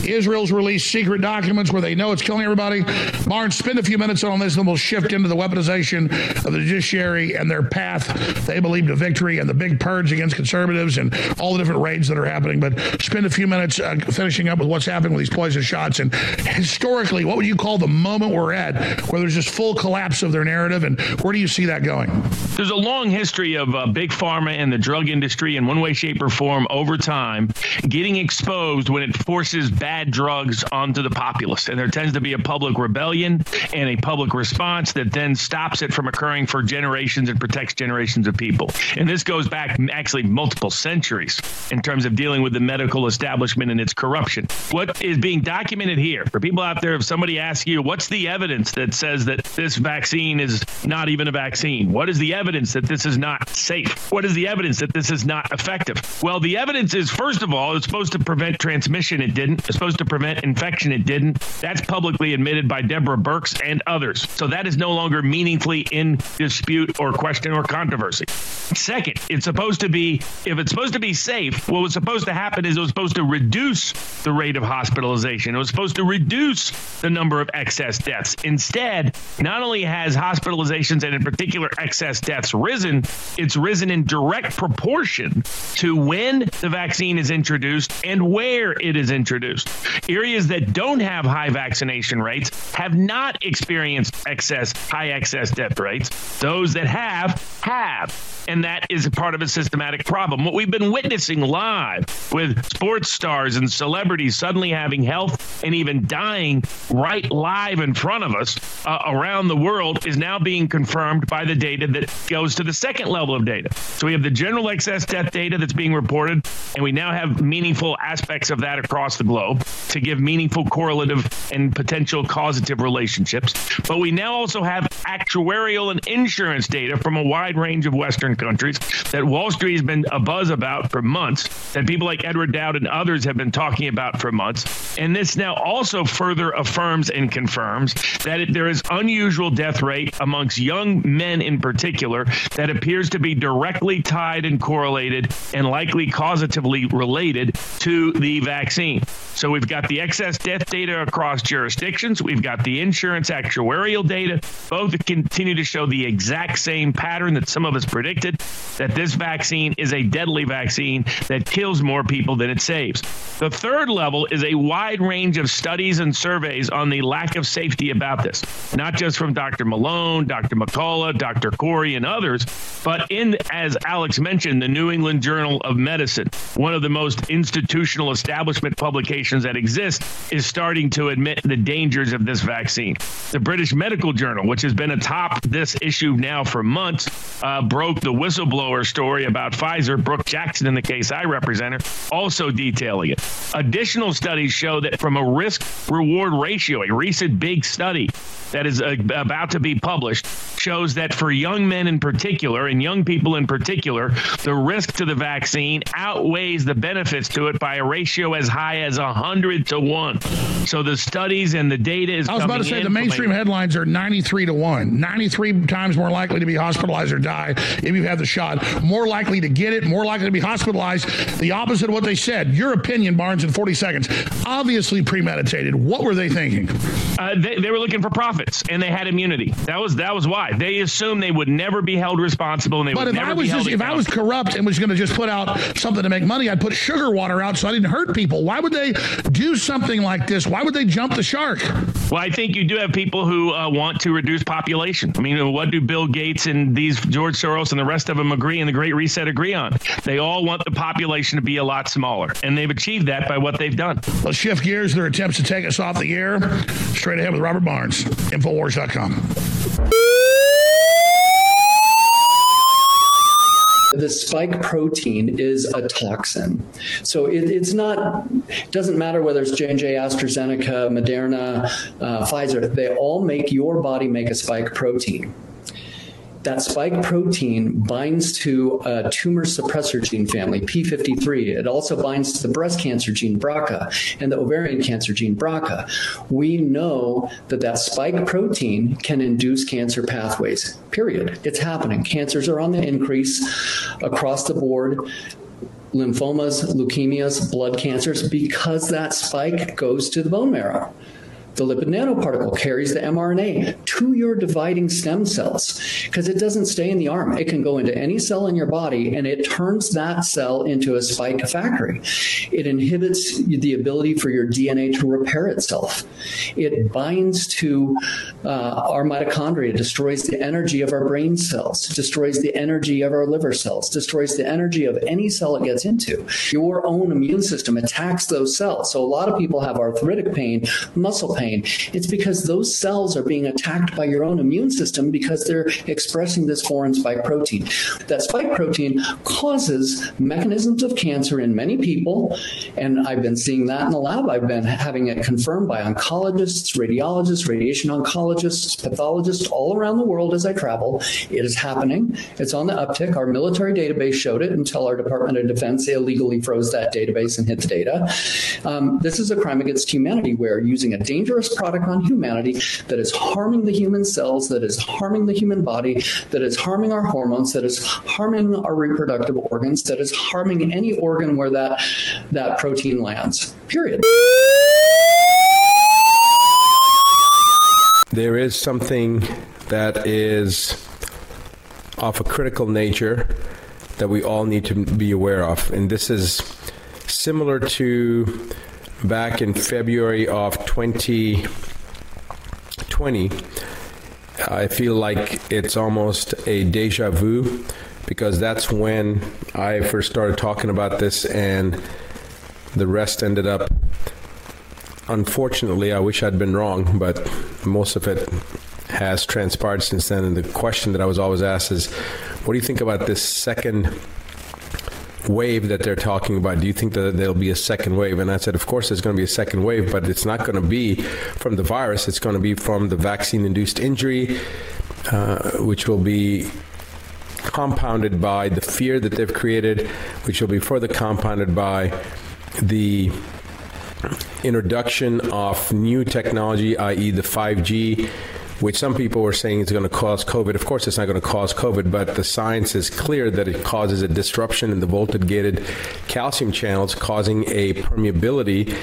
Israel's released secret documents where they know it's killing everybody. Barnes, spend a few minutes on this, and we'll shift into the weaponization of the judiciary and their path they believe to victory and the big purge against conservatives and all the different raids that are happening. But spend a few minutes uh, finishing up with what's happening with these poison shots. And historically, what would you call the moment we're at where there's just full collapse of their narrative? And where do you see that going? There's a long history of uh, big pharma and the drug industry in one way, shape, or form over time getting exposed when it forces bad drugs onto the populace. And there tends to be a public rebellion and a public response that then stops it from occurring for generations and protects generations of people. And this goes back actually multiple centuries in terms of dealing with the medical establishment and its corruption. What is being documented here for people out there, if somebody asks you, what's the evidence that says that this vaccine is not even a vaccine? What is the evidence that this is not safe? What is the evidence that this is not effective? Well, the evidence is, first of all, it's supposed to prevent transmission. It didn't. It's supposed to prevent infection. It didn't. That's publicly admitted by Deborah Birx and others. So that is no longer meaningfully in dispute or question or controversy. Second, it's supposed to be, if it's supposed to be safe, what was supposed to happen is it was supposed to reduce the rate of hospitalization. It was supposed to reduce the number of excess deaths. Instead, not only has hospitalizations and in particular excess deaths risen, it's risen in direct proportion to when the vaccine is introduced and where it is introduced. Areas that don't have high vaccination rates have not experienced excess high excess death rates. Those that have have and that is a part of a systematic problem. What we've been witnessing live with sports stars and celebrities suddenly having health and even dying right live in front of us uh, around the world is now being confirmed by the data that goes to the second level of data. So we have the general excess death data that's being reported, and we now have meaningful aspects of that across the globe to give meaningful correlative and potential causative relationships. But we now also have actuarial and insurance data from a wide range of Western countries that Wall Street has been a buzz about for months, that people like Edward Dowd and others have been talking about for months. And this now also further affirms and confirms that it, there is unusual death rate amongst young men in particular that appears to be directly tied and correlated and likely causatively related to the vaccine. So we've got the excess death data across jurisdictions, we've got the insurance actuarial data, both continue to show the exact same pattern that some of us predicted that this vaccine is a deadly vaccine that kills more people than it saves. The third level is a wide range of studies and surveys on the lack of safety about this, not just from Dr. Malone, Dr. McCullough, Dr. Kory, and others, but in, as Alex mentioned, the New England Journal of Medicine, one of the most institutional establishment publications that exist, is starting to admit the dangers of this vaccine. The British Medical Journal, which has been atop this issue now for months, uh, broke the whistleblower story about Pfizer, Brook Jackson in the case I represented, also detailing it. Additional studies show that from a risk reward ratio, a recent big study that is uh, about to be published shows that for young men in particular and young people in particular, the risk to the vaccine outweighs the benefits to it by a ratio as high as 100 to 1. So the studies and the data is I was about to say the mainstream headlines are 93 to 1. 93 times more likely to be hospitalized or die if you have the shot. More likely to get it, more likely to be hospitalized. The opposite of what they said. Your opinion, Barnes, in 40 seconds. Obviously premeditated. What were they thinking? Uh, they, they were looking for profits and they had immunity. That was that was why. They assumed they would never be held responsible and they but would if never I was be held just, if I was corrupt and was going to just put out something to make money, I'd put sugar water out so I didn't hurt people. Why would they do something like this? Why would they jump the shark? Well, I think you do have people who uh, want to reduce population. I mean, what do Bill Gates and these George Soros and the rest of them agree and the Great Reset agree on? They all want the population to be a lot smaller, and they've achieved that by what they've done. Let's shift gears. Their attempts to take us off the air. Straight ahead with Robert Barnes, Infowars.com. the spike protein is a toxin. So it, it's not it doesn't matter whether it's J&J, AstraZeneca, Moderna, uh, Pfizer, they all make your body make a spike protein that spike protein binds to a tumor suppressor gene family p53. It also binds to the breast cancer gene BRCA and the ovarian cancer gene BRCA. We know that that spike protein can induce cancer pathways period. It's happening. Cancers are on the increase across the board. Lymphomas leukemias blood cancers because that spike goes to the bone marrow the lipid nanoparticle carries the mRNA to your dividing stem cells because it doesn't stay in the arm. It can go into any cell in your body and it turns that cell into a spike factory. It inhibits the ability for your DNA to repair itself. It binds to uh, our mitochondria, destroys the energy of our brain cells, destroys the energy of our liver cells, destroys the energy of any cell it gets into. Your own immune system attacks those cells. So a lot of people have arthritic pain, muscle pain It's because those cells are being attacked by your own immune system because they're expressing this foreign spike protein. That spike protein causes mechanisms of cancer in many people and I've been seeing that in the lab. I've been having it confirmed by oncologists, radiologists, radiation oncologists, pathologists all around the world as I travel. It is happening. It's on the uptick. Our military database showed it until our Department of Defense illegally froze that database and hid the data. Um, this is a crime against humanity where using a dangerous dangerous product on humanity that is harming the human cells, that is harming the human body, that is harming our hormones, that is harming our reproductive organs, that is harming any organ where that that protein lands. Period. There is something that is of a critical nature that we all need to be aware of and this is similar to back in February of 2020 I feel like it's almost a deja vu because that's when I first started talking about this and the rest ended up unfortunately I wish I'd been wrong but most of it has transpired since then. And the question that I was always asked is what do you think about this second wave that they're talking about? Do you think that there'll be a second wave? And I said of course there's going to be a second wave but it's not going to be from the virus. It's going to be from the vaccine induced injury uh, which will be compounded by the fear that they've created which will be further compounded by the introduction of new technology i.e. the 5G which some people were saying is going to cause COVID. Of course, it's not going to cause COVID, but the science is clear that it causes a disruption in the voltage-gated calcium channels, causing a permeability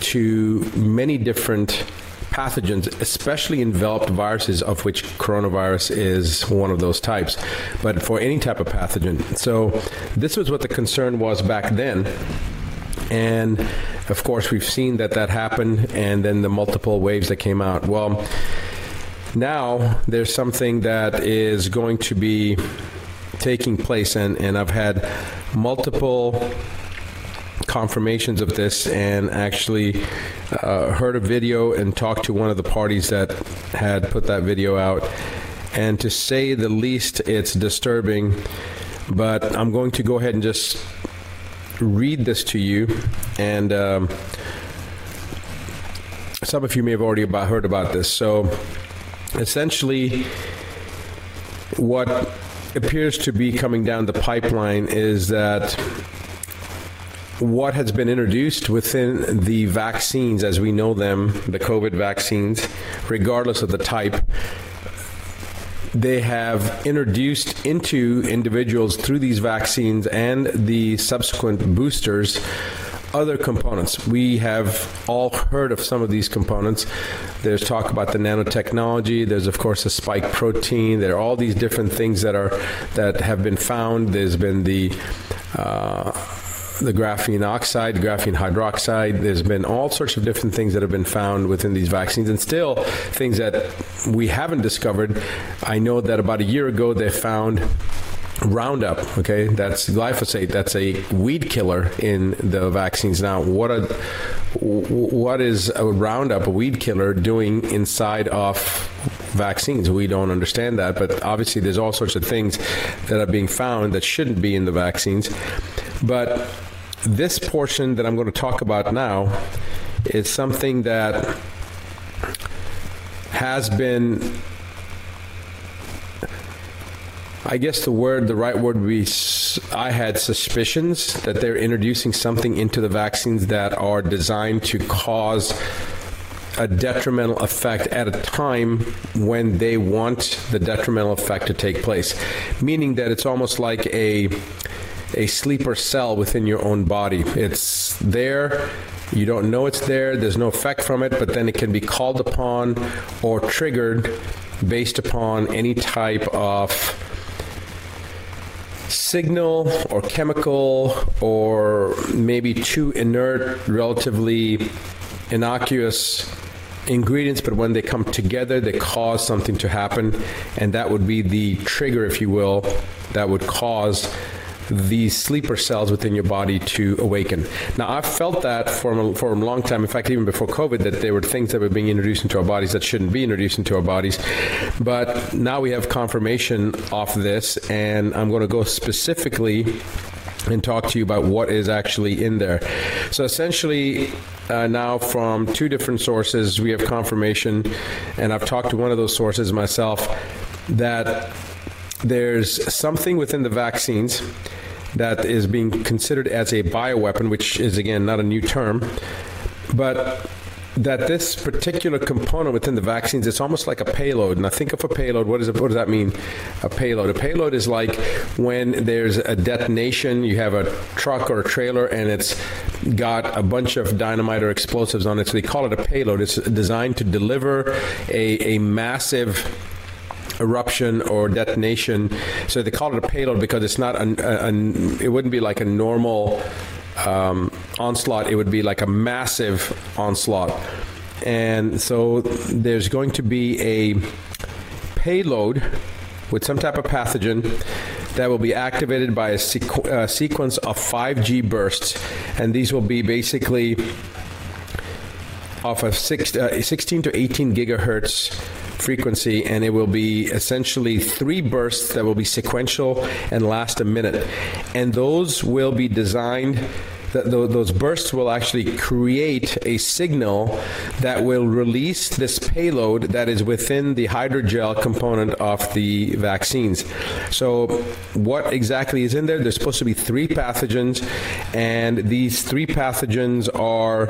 to many different pathogens especially enveloped viruses of which coronavirus is one of those types but for any type of pathogen. So this was what the concern was back then. And of course we've seen that that happened and then the multiple waves that came out. Well now there's something that is going to be taking place and and I've had multiple confirmations of this and actually uh, heard a video and talked to one of the parties that had put that video out. And to say the least it's disturbing but I'm going to go ahead and just read this to you. And um, some of you may have already about heard about this. So essentially what appears to be coming down the pipeline is that what has been introduced within the vaccines as we know them the covid vaccines regardless of the type they have introduced into individuals through these vaccines and the subsequent boosters other components. We have all heard of some of these components. There's talk about the nanotechnology, there's of course a spike protein, there are all these different things that are that have been found. There's been the uh, the graphene oxide, graphene hydroxide. There's been all sorts of different things that have been found within these vaccines and still things that we haven't discovered. I know that about a year ago they found Roundup, okay? That's glyphosate. That's a weed killer in the vaccines. Now, what a what is a Roundup, a weed killer doing inside of vaccines? We don't understand that, but obviously there's all sorts of things that are being found that shouldn't be in the vaccines. But this portion that I'm going to talk about now is something that has been I guess the word the right word would be I had suspicions that they're introducing something into the vaccines that are designed to cause a detrimental effect at a time when they want the detrimental effect to take place. Meaning that it's almost like a a sleeper cell within your own body. It's there you don't know it's there there's no effect from it but then it can be called upon or triggered based upon any type of signal or chemical or maybe two inert relatively innocuous ingredients but when they come together they cause something to happen and that would be the trigger if you will that would cause these sleeper cells within your body to awaken. Now I've felt that for a, for a long time in fact even before covid that there were things that were being introduced into our bodies that shouldn't be introduced into our bodies. But now we have confirmation of this and I'm going to go specifically and talk to you about what is actually in there. So essentially uh, now from two different sources we have confirmation and I've talked to one of those sources myself that there's something within the vaccines that is being considered as a bioweapon which is again not a new term but that this particular component within the vaccines it's almost like a payload. And I think of a payload. What is it what does that mean a payload? A payload is like when there's a detonation you have a truck or a trailer and it's got a bunch of dynamite or explosives on it. So they call it a payload. It's designed to deliver a a massive eruption or detonation. So they call it a payload because it's not an, an it wouldn't be like a normal um, onslaught. It would be like a massive onslaught. And so there's going to be a payload with some type of pathogen that will be activated by a sequ uh, sequence of 5G bursts. And these will be basically off of six, uh, 16 to 18 gigahertz frequency and it will be essentially three bursts that will be sequential and last a minute and those will be designed those bursts will actually create a signal that will release this payload that is within the hydrogel component of the vaccines. So what exactly is in there? There's supposed to be three pathogens and these three pathogens are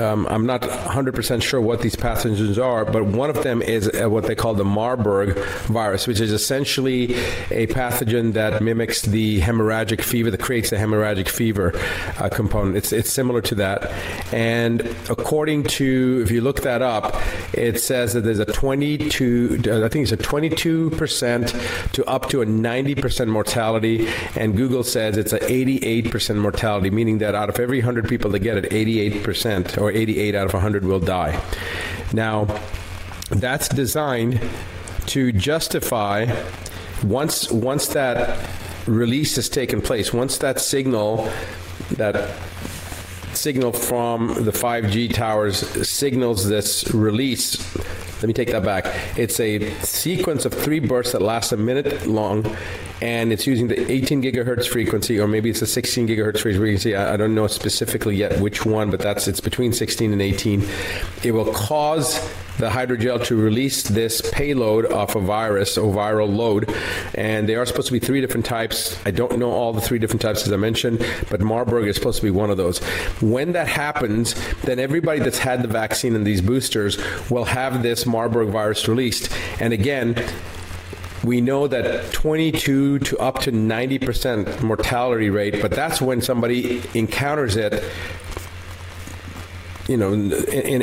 um, I'm not 100% sure what these pathogens are, but one of them is uh, what they call the Marburg virus, which is essentially a pathogen that mimics the hemorrhagic fever that creates the hemorrhagic fever uh, component. It's it's similar to that. And according to if you look that up, it says that there's a 22 uh, I think it's a 22% to up to a 90% mortality and Google says it's a 88% mortality meaning that out of every 100 people that get it 88% or or 88 out of 100 will die. Now, that's designed to justify once once that release has taken place, once that signal that signal from the 5G towers signals this release let me take that back. It's a sequence of three bursts that last a minute long and it's using the 18 gigahertz frequency or maybe it's a 16 gigahertz frequency. I, I don't know specifically yet which one, but that's it's between 16 and 18. It will cause the hydrogel to release this payload of a virus or viral load and they are supposed to be three different types. I don't know all the three different types as I mentioned, but Marburg is supposed to be one of those. When that happens, then everybody that's had the vaccine and these boosters will have this Marburg virus released. And again, we know that 22 to up to 90% mortality rate, but that's when somebody encounters it you know in,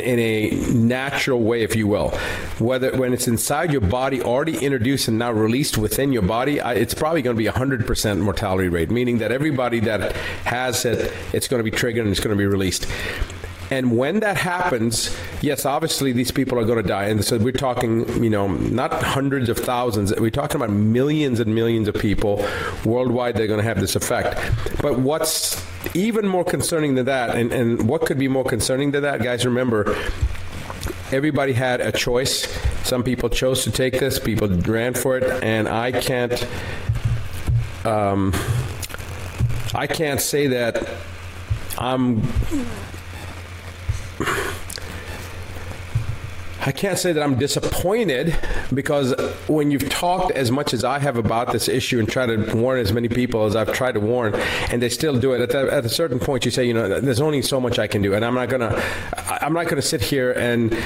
in a natural way if you will. Whether when it's inside your body already introduced and now released within your body it's probably going to be a 100% mortality rate meaning that everybody that has it it's going to be triggered and it's going to be released. And when that happens, yes, obviously these people are going to die. And so we're talking, you know, not hundreds of thousands. We're talking about millions and millions of people worldwide they're going to have this effect. But what's even more concerning than that and and what could be more concerning than that, guys, remember everybody had a choice. Some people chose to take this, people ran for it, and I can't um I can't say that I'm I can't say that I'm disappointed because when you've talked as much as I have about this issue and tried to warn as many people as I've tried to warn and they still do it at, the, at a certain point you say you know there's only so much I can do and I'm not going to I'm not going to sit here and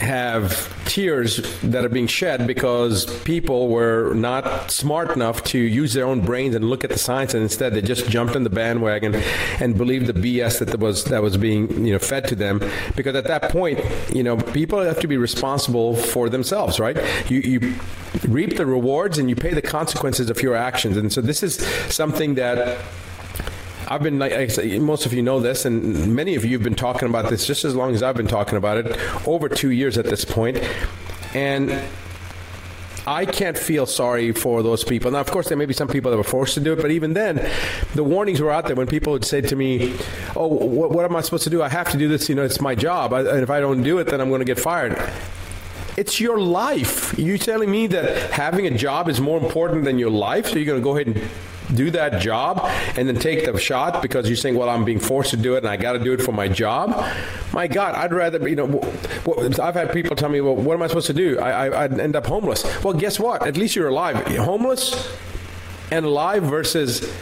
have tears that are being shed because people were not smart enough to use their own brains and look at the science and instead they just jumped in the bandwagon and believed the BS that was that was being you know fed to them. Because at that point you know people have to be responsible for themselves right? You you reap the rewards and you pay the consequences of your actions. And so this is something that I've been like most of you know this and many of you have been talking about this just as long as I've been talking about it over 2 years at this point and I can't feel sorry for those people. Now of course there may be some people that were forced to do it, but even then the warnings were out there when people would say to me, "Oh, what, what am I supposed to do? I have to do this, you know, it's my job. I, and if I don't do it then I'm going to get fired." It's your life. You're telling me that having a job is more important than your life? So you're going to go ahead and do that job and then take the shot because you're saying well I'm being forced to do it and I got to do it for my job. My god I'd rather you know I've had people tell me well what am I supposed to do? I I would end up homeless. Well guess what? At least you're alive. Homeless and alive versus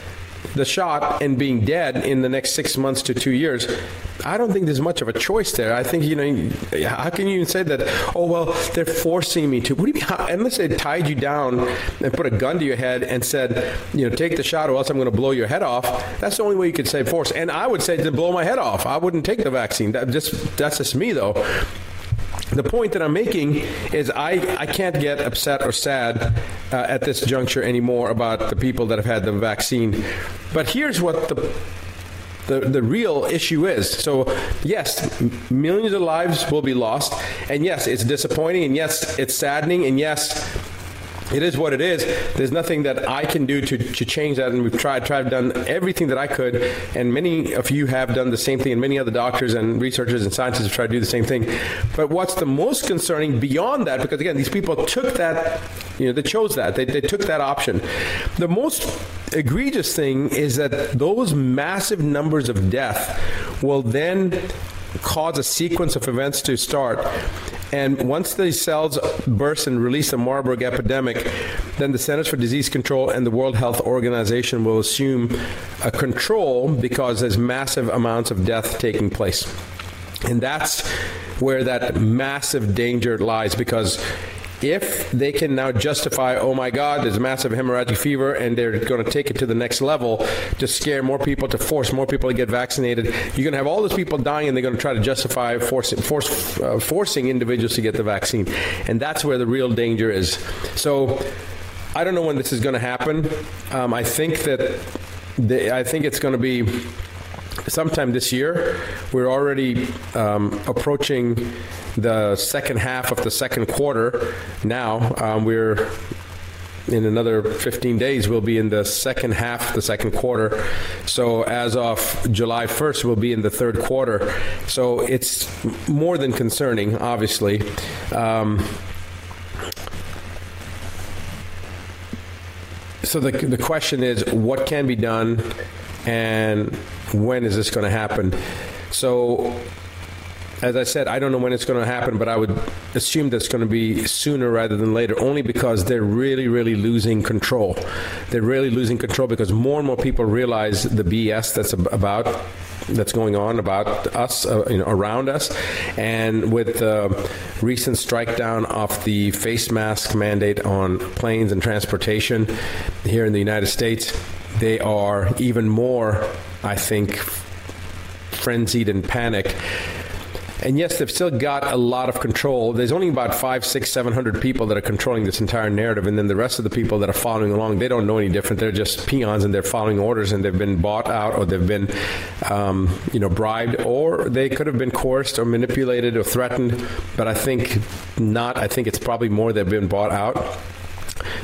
the shot and being dead in the next 6 months to 2 years I don't think there's much of a choice there. I think you know how can you even say that oh well they're forcing me to. What do you mean unless they tied you down and put a gun to your head and said, you know, take the shot or else I'm going to blow your head off. That's the only way you could say force. And I would say to blow my head off. I wouldn't take the vaccine. That just that's just me though the point that I'm making is I I can't get upset or sad uh, at this juncture anymore about the people that have had the vaccine. But here's what the the the real issue is. So yes, millions of lives will be lost and yes, it's disappointing and yes, it's saddening and yes, it is what it is. There's nothing that I can do to to change that and we've tried tried done everything that I could and many of you have done the same thing and many other doctors and researchers and scientists have tried to do the same thing. But what's the most concerning beyond that because again these people took that you know they chose that. They they took that option. The most egregious thing is that those massive numbers of death will then cause a sequence of events to start. And once these cells burst and release the Marburg epidemic then the Centers for Disease Control and the World Health Organization will assume a control because there's massive amounts of death taking place. And that's where that massive danger lies because if they can now justify oh my god there's a massive hemorrhagic fever and they're going to take it to the next level to scare more people to force more people to get vaccinated you're going to have all those people dying and they're going to try to justify force, force uh, forcing individuals to get the vaccine. And that's where the real danger is. So I don't know when this is going to happen. Um, I think that I think it's going to be sometime this year we're already um, approaching the second half of the second quarter now um, we're in another 15 days we'll be in the second half, of the second quarter. So as of July 1st we'll be in the third quarter. So it's more than concerning, obviously. Um, so the the question is what can be done and when is this going to happen? So as I said, I don't know when it's going to happen, but I would assume that's going to be sooner rather than later only because they're really really losing control. They're really losing control because more and more people realize the BS that's about that's going on about us uh, you know around us and with the recent strike down of the face mask mandate on planes and transportation here in the United States they are even more I think frenzied and panic and yes, they've still got a lot of control. There's only about five, six, seven hundred people that are controlling this entire narrative, and then the rest of the people that are following along, they don't know any different. They're just peons, and they're following orders, and they've been bought out, or they've been, um, you know, bribed, or they could have been coerced, or manipulated, or threatened. But I think not. I think it's probably more they've been bought out,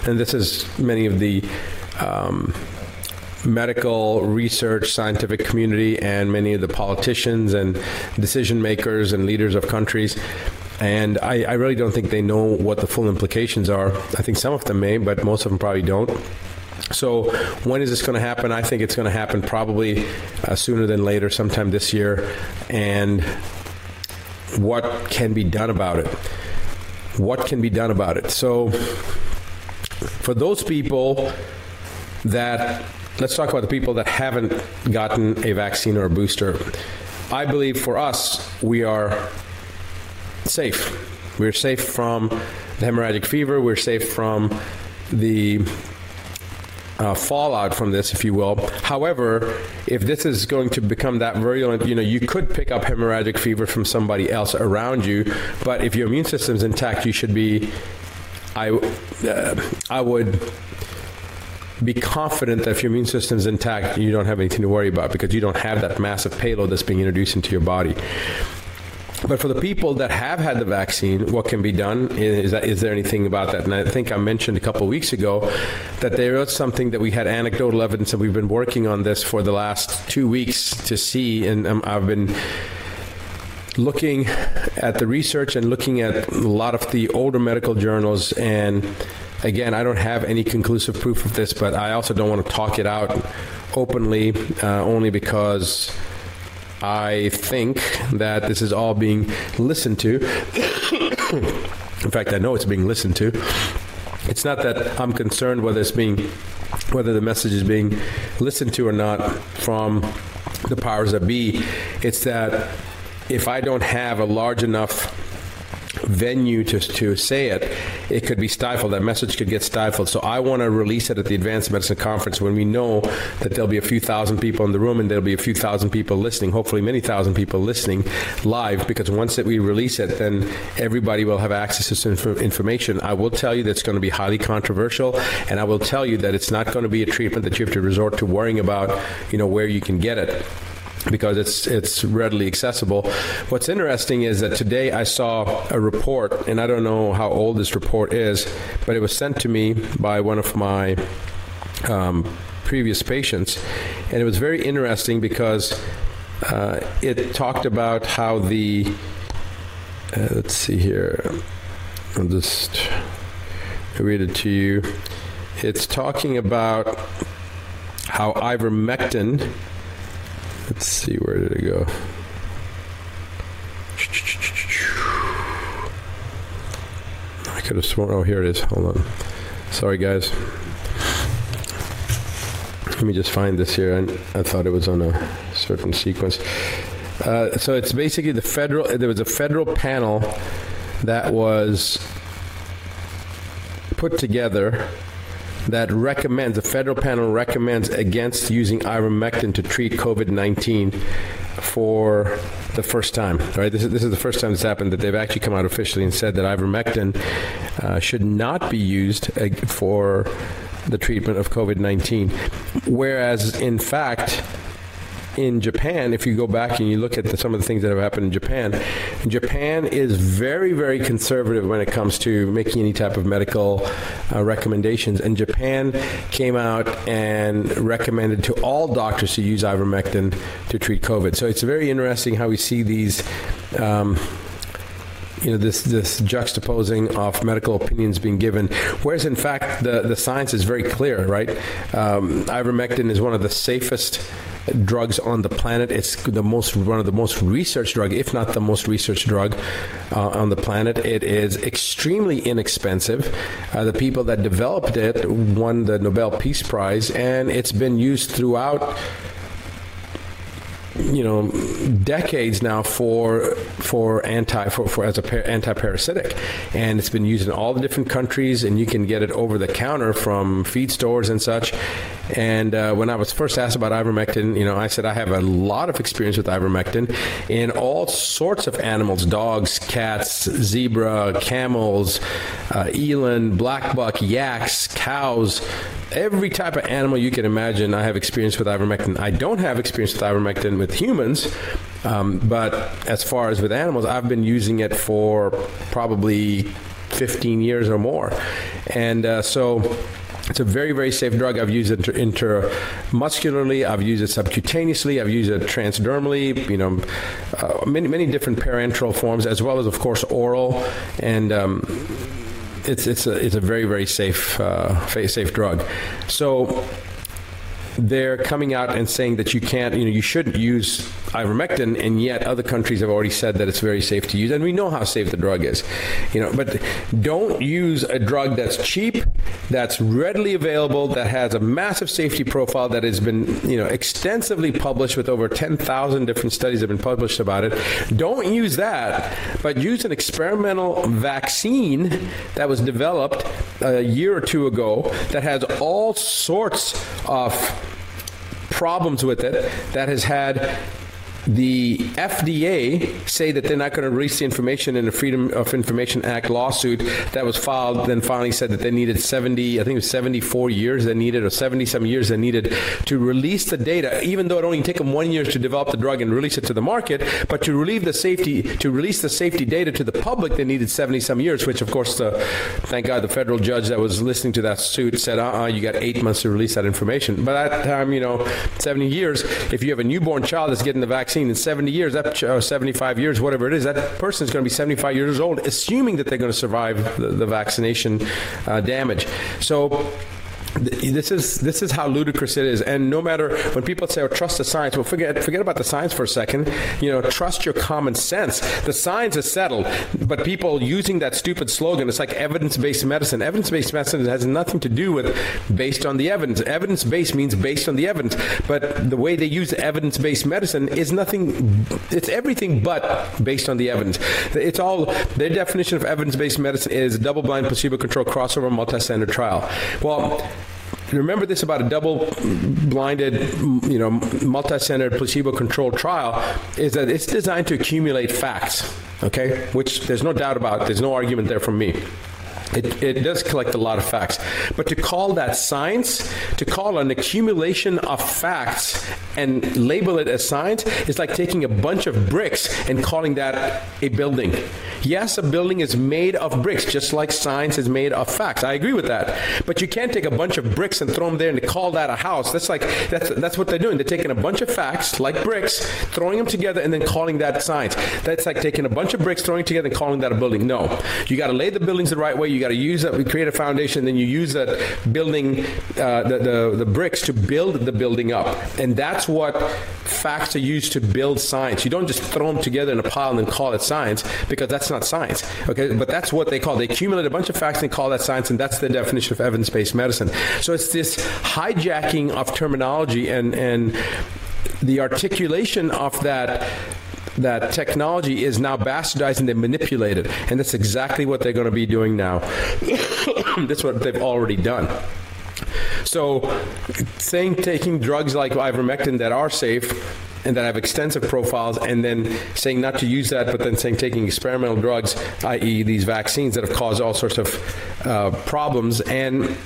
and this is many of the. Um, medical research scientific community and many of the politicians and decision makers and leaders of countries and I, I really don't think they know what the full implications are. I think some of them may, but most of them probably don't. So when is this going to happen? I think it's going to happen probably uh, sooner than later, sometime this year. And what can be done about it? What can be done about it? So for those people that let's talk about the people that haven't gotten a vaccine or a booster. I believe for us we are safe. We're safe from the hemorrhagic fever, we're safe from the uh, fallout from this if you will. However, if this is going to become that virulent, you know, you could pick up hemorrhagic fever from somebody else around you, but if your immune system is intact, you should be I uh, I would be confident that if your immune system is intact, you don't have anything to worry about because you don't have that massive payload that's being introduced into your body. But for the people that have had the vaccine, what can be done? Is that is there anything about that? And I think I mentioned a couple weeks ago that there was something that we had anecdotal evidence and we've been working on this for the last 2 weeks to see and um, I've been looking at the research and looking at a lot of the older medical journals and again, I don't have any conclusive proof of this, but I also don't want to talk it out openly uh, only because I think that this is all being listened to. In fact, I know it's being listened to. It's not that I'm concerned whether it's being whether the message is being listened to or not from the powers that be. It's that if I don't have a large enough venue to to say it it could be stifled. That message could get stifled. So i want to release it at the advanced medicine conference when we know that there'll be a few thousand people in the room and there'll be a few thousand people listening hopefully many thousand people listening live because once that we release it then everybody will have access to some information. I will tell you that's going to be highly controversial and i will tell you that it's not going to be a treatment that you have to resort to worrying about you know where you can get it because it's it's readily accessible. What's interesting is that today I saw a report and I don't know how old this report is, but it was sent to me by one of my um, previous patients and it was very interesting because uh, it talked about how the uh, let's see here. I'll just read it to you. It's talking about how ivermectin Let's see where did it go? I could have sworn oh here it is. Hold on. Sorry guys. Let me just find this here. I, I thought it was on a certain sequence. Uh, so it's basically the federal there was a federal panel that was put together that recommends, the federal panel recommends against using ivermectin to treat COVID-19 for the first time, right? This is this is the first time this happened that they've actually come out officially and said that ivermectin uh, should not be used for the treatment of COVID-19. Whereas in fact in Japan, if you go back and you look at the, some of the things that have happened in Japan, Japan is very very conservative when it comes to making any type of medical uh, recommendations. And Japan came out and recommended to all doctors to use ivermectin to treat COVID. So it's very interesting how we see these um, you know this this juxtaposing of medical opinions being given. Whereas in fact the the science is very clear right? Um, ivermectin is one of the safest drugs on the planet. It's the most one of the most researched drug if not the most researched drug uh, on the planet. It is extremely inexpensive. Uh, the people that developed it won the Nobel Peace Prize and it's been used throughout you know decades now for for anti for, for as a anti-parasitic. And it's been used in all the different countries and you can get it over the counter from feed stores and such. And uh, when I was first asked about ivermectin you know I said I have a lot of experience with ivermectin in all sorts of animals dogs cats zebra camels uh, eland black buck yaks cows every type of animal you can imagine I have experience with ivermectin. I don't have experience with ivermectin with humans um, but as far as with animals I've been using it for probably 15 years or more and uh, so it's a very very safe drug. I've used it intramuscularly, I've used it subcutaneously, I've used it transdermally, you know, uh, many many different parenteral forms as well as of course oral and um, it's it's a it's a very very safe uh, safe drug. So they're coming out and saying that you can't, you know, you shouldn't use ivermectin and yet other countries have already said that it's very safe to use and we know how safe the drug is. You know, but don't use a drug that's cheap, that's readily available, that has a massive safety profile that has been, you know, extensively published with over 10,000 different studies have been published about it. Don't use that, but use an experimental vaccine that was developed a year or two ago that has all sorts of problems with it that has had the FDA say that they're not going to release the information in the Freedom of Information Act lawsuit that was filed then finally said that they needed 70 I think it was 74 years they needed or 70 some years they needed to release the data even though it only took them 1 year to develop the drug and release it to the market but to relieve the safety to release the safety data to the public they needed 70 some years which of course the thank God the federal judge that was listening to that suit said uh-uh you got 8 months to release that information. But at that time you know 70 years if you have a newborn child that's getting the vaccine vaccine in 70 years, that uh, 75 years, whatever it is, that person is going to be 75 years old, assuming that they're going to survive the, the vaccination uh, damage. So this is this is how ludicrous it is. And no matter when people say oh trust the science well forget forget about the science for a second. You know trust your common sense. The science is settled but people using that stupid slogan it's like evidence-based medicine. Evidence-based medicine has nothing to do with based on the evidence. Evidence-based means based on the evidence. But the way they use evidence-based medicine is nothing it's everything but based on the evidence. It's all their definition of evidence-based medicine is double-blind placebo-controlled crossover multi-center trial. Well remember this about a double blinded you know multi-centered placebo controlled trial is that it's designed to accumulate facts okay? Which there's no doubt about. There's no argument there from me it, it does collect a lot of facts. But to call that science to call an accumulation of facts and label it as science is like taking a bunch of bricks and calling that a building. Yes a building is made of bricks just like science is made of facts. I agree with that. But you can't take a bunch of bricks and throw them there and call that a house. That's like that's that's what they're doing. They're taking a bunch of facts like bricks throwing them together and then calling that science. That's like taking a bunch of bricks throwing together and calling that a building. No. You got to lay the buildings the right way you got to use that we create a foundation then you use that building uh, the, the the bricks to build the building up. And that's what facts are used to build science. You don't just throw them together in a pile and then call it science because that's not science okay? But that's what they call they accumulate a bunch of facts and call that science and that's the definition of evidence-based medicine. So it's this hijacking of terminology and and the articulation of that that technology is now bastardized and they manipulate it and that's exactly what they're going to be doing now that's what they've already done so saying taking drugs like ivermectin that are safe and that have extensive profiles and then saying not to use that but then saying taking experimental drugs i.e. these vaccines that have caused all sorts of uh, problems and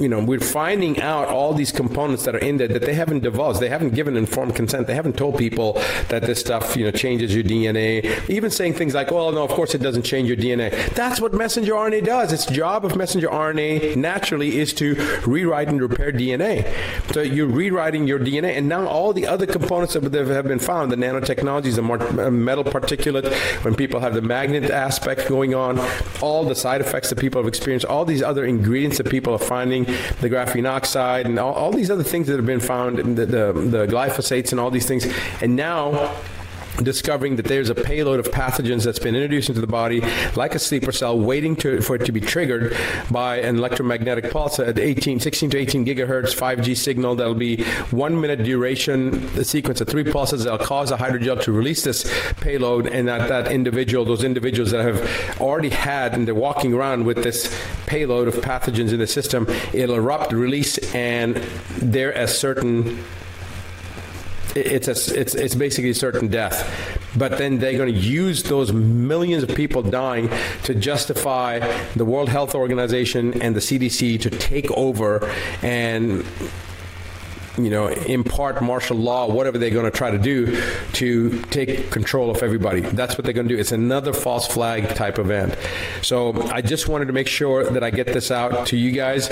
you know, we're finding out all these components that are in there that they haven't divulged. They haven't given informed consent. They haven't told people that this stuff, you know, changes your DNA. Even saying things like, "Well, no, of course it doesn't change your DNA." That's what messenger RNA does. Its job of messenger RNA naturally is to rewrite and repair DNA. So you're rewriting your DNA and now all the other components that have been found, the nanotechnologies, the uh, metal particulate, when people have the magnet aspect going on, all the side effects that people have experienced, all these other ingredients that people are finding, the graphene oxide and all, all these other things that have been found, the, the, the glyphosates and all these things. And now discovering that there's a payload of pathogens that's been introduced into the body like a sleeper cell waiting to, for it to be triggered by an electromagnetic pulse at 18 16 to 18 gigahertz 5G signal that'll be 1 minute duration the sequence of three pulses. That'll cause a hydrogel to release this payload and that that individual those individuals that have already had and they're walking around with this payload of pathogens in the system it'll erupt release and they're as certain it's a, it's it's basically certain death. But then they're going to use those millions of people dying to justify the World Health Organization and the CDC to take over and you know impart martial law whatever they're going to try to do to take control of everybody. That's what they're going to do. It's another false flag type event. So i just wanted to make sure that i get this out to you guys.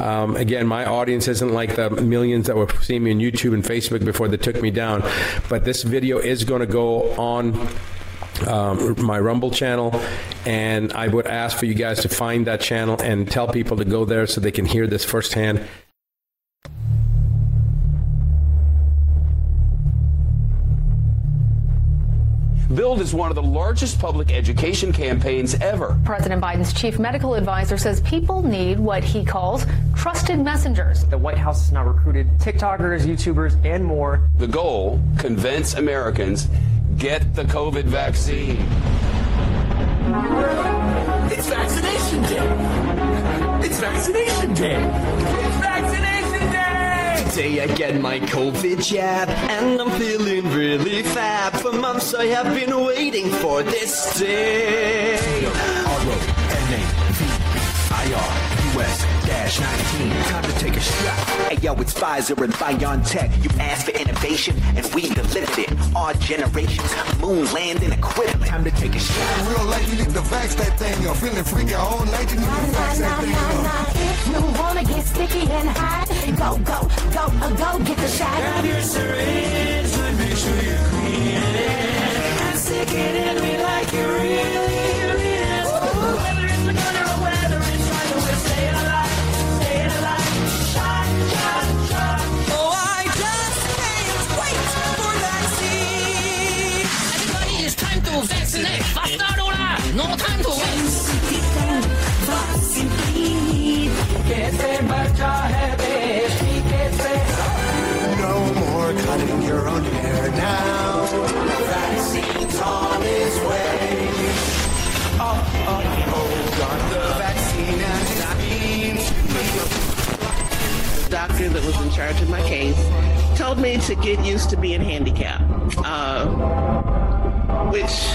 Um, again my audience isn't like the millions that were seeing me on YouTube and Facebook before they took me down but this video is going to go on um, my Rumble channel and I would ask for you guys to find that channel and tell people to go there so they can hear this firsthand Build is one of the largest public education campaigns ever. President Biden's chief medical advisor says people need what he calls trusted messengers. The White House has now recruited TikTokers, YouTubers, and more. The goal, convince Americans get the COVID vaccine. Get my COVID jab and I'm feeling really fab. For months I have been waiting for this day. 19. Time to take a shot. Hey yo, it's Pfizer and BioNTech. You asked for innovation and we delivered it. Our generations, moon landing equivalent. Time to take a shot. Real life, you need to vax that thing. You're feeling freaky all night. You need to vax that thing. If you wanna get sticky and hot, go, go, go, uh, go get the shot. Grab your syringe and make sure you're clean. And stick it in me like you really, really Wait. No more cutting your own hair now. The vaccine's on its way. Oh, oh, oh, the The doctor that was in charge of my case told me to get used to being handicapped, uh, which,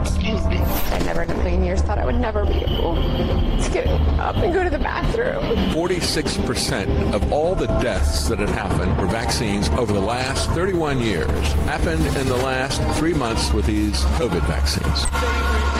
excuse me. I never in a million years thought I would never be able to get up and go to the bathroom. 46% of all the deaths that had happened for vaccines over the last 31 years happened in the last three months with these COVID vaccines.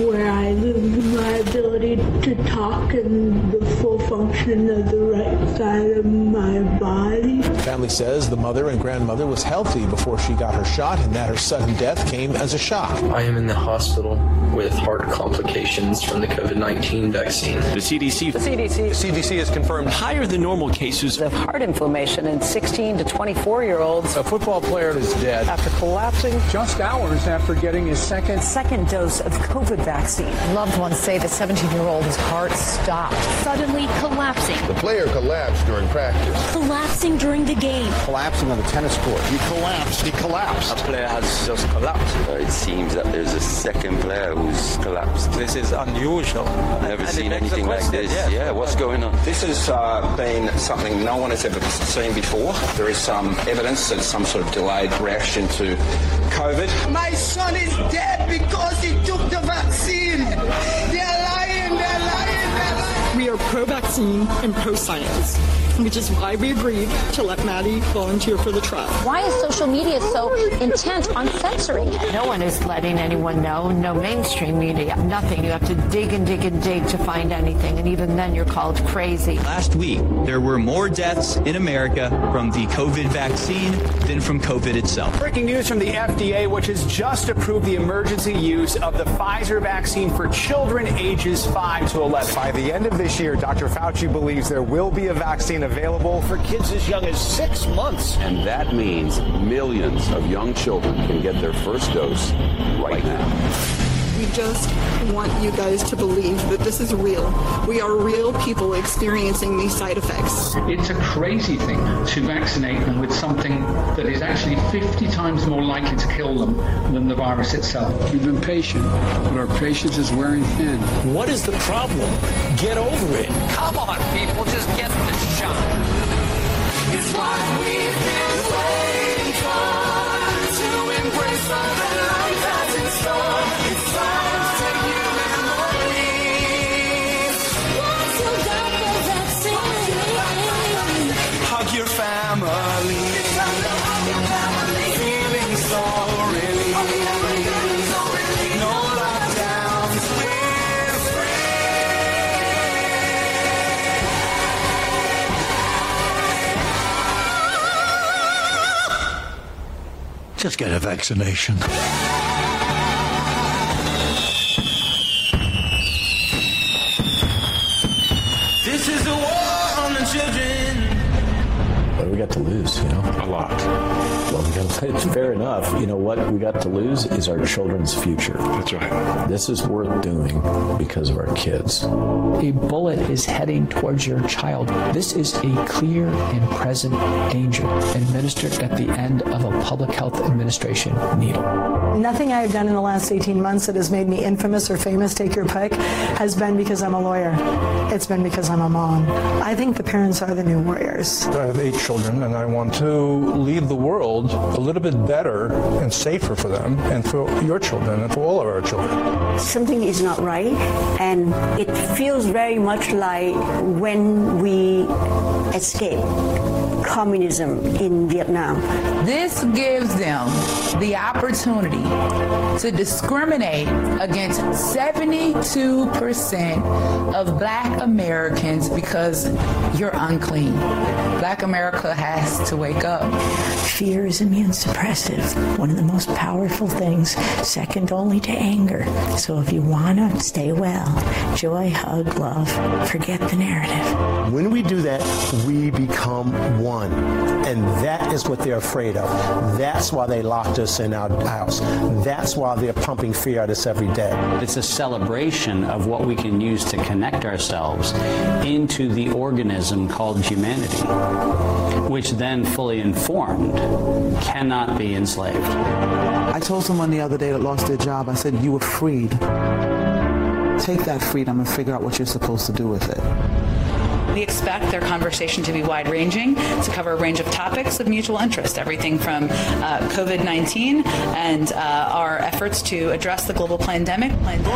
Where I lose my ability to talk and the full function of the right side of my body. Family says the mother and grandmother was healthy before she got her shot and that her sudden death came as a shock. I am in the hospital with heart complications from the COVID-19 vaccine. The CDC The CDC. CDC has confirmed higher than normal cases of heart inflammation in 16 to 24 year olds. A football player is dead after collapsing just hours after getting his second second dose of COVID vaccine. Loved ones say the 17-year-old's heart stopped. Suddenly collapsing. The player collapsed during practice. Collapsing during the game. Collapsing on the tennis court. He collapsed. He collapsed. A player has just collapsed. It seems that there's a second player who's collapsed. This is unusual. I've never And seen it begs the anything like this. yeah. Yeah, what's going on? This has uh, been something no one has ever seen before. There is some evidence that some sort of delayed reaction to COVID. My son is dead because he took the vaccine. vaccine. They're lying, they're lying, they're lying. We are pro vaccine and pro science, which is why we agreed to let Maddie volunteer for the trial. Why is social media so intent on censoring it? No one is letting anyone know, no mainstream media, nothing. You have to dig and dig and dig to find anything, and even then you're called crazy. Last week, there were more deaths in America from the COVID vaccine than from COVID itself. Breaking news from the FDA, which has just approved the emergency use of the Pfizer vaccine for children ages 5 to 11. By the end of this year, Dr. Fauci believes there will be a vaccine available for kids as young as six months. And that means millions of young children can get their first dose right now. We just want you guys to believe that this is real. We are real people experiencing these side effects. It's a crazy thing to vaccinate them with something that is actually 50 times more likely to kill them than the virus itself. We've been patient, but our patience is wearing thin. What is the problem? Get over it. Come on, people, just get the shot. It's what we've been waiting for to embrace all Just get a vaccination. Got to lose, you know? A lot. Well, we got it's fair enough. You know what we got to lose is our children's future. That's right. This is worth doing because of our kids. A bullet is heading towards your child. This is a clear and present danger administered at the end of a public health administration needle. Nothing I have done in the last 18 months that has made me infamous or famous, take your pick, has been because I'm a lawyer. It's been because I'm a mom. I think the parents are the new warriors. I have eight children and I want to leave the world a little bit better and safer for them and for your children and for all of our children. Something is not right and it feels very much like when we escaped communism in Vietnam. This gives them the opportunity to discriminate against 72% of black Americans because you're unclean. Black America has to wake up. Fear is immune suppressive, one of the most powerful things, second only to anger. So if you want to stay well, joy, hug, love, forget the narrative. When we do that, we become one. And that is what they're afraid of. That's why they locked us in our house. That's why they're pumping fear at us every day. It's a celebration of what we can use to connect ourselves into the organism called humanity, which then fully informed cannot be enslaved. I told someone the other day that lost their job, I said, you were freed. Take that freedom and figure out what you're supposed to do with it. We expect their conversation to be wide-ranging, to cover a range of topics of mutual interest, everything from uh, COVID-19 and uh, our efforts to address the global pandemic. pandemic. Of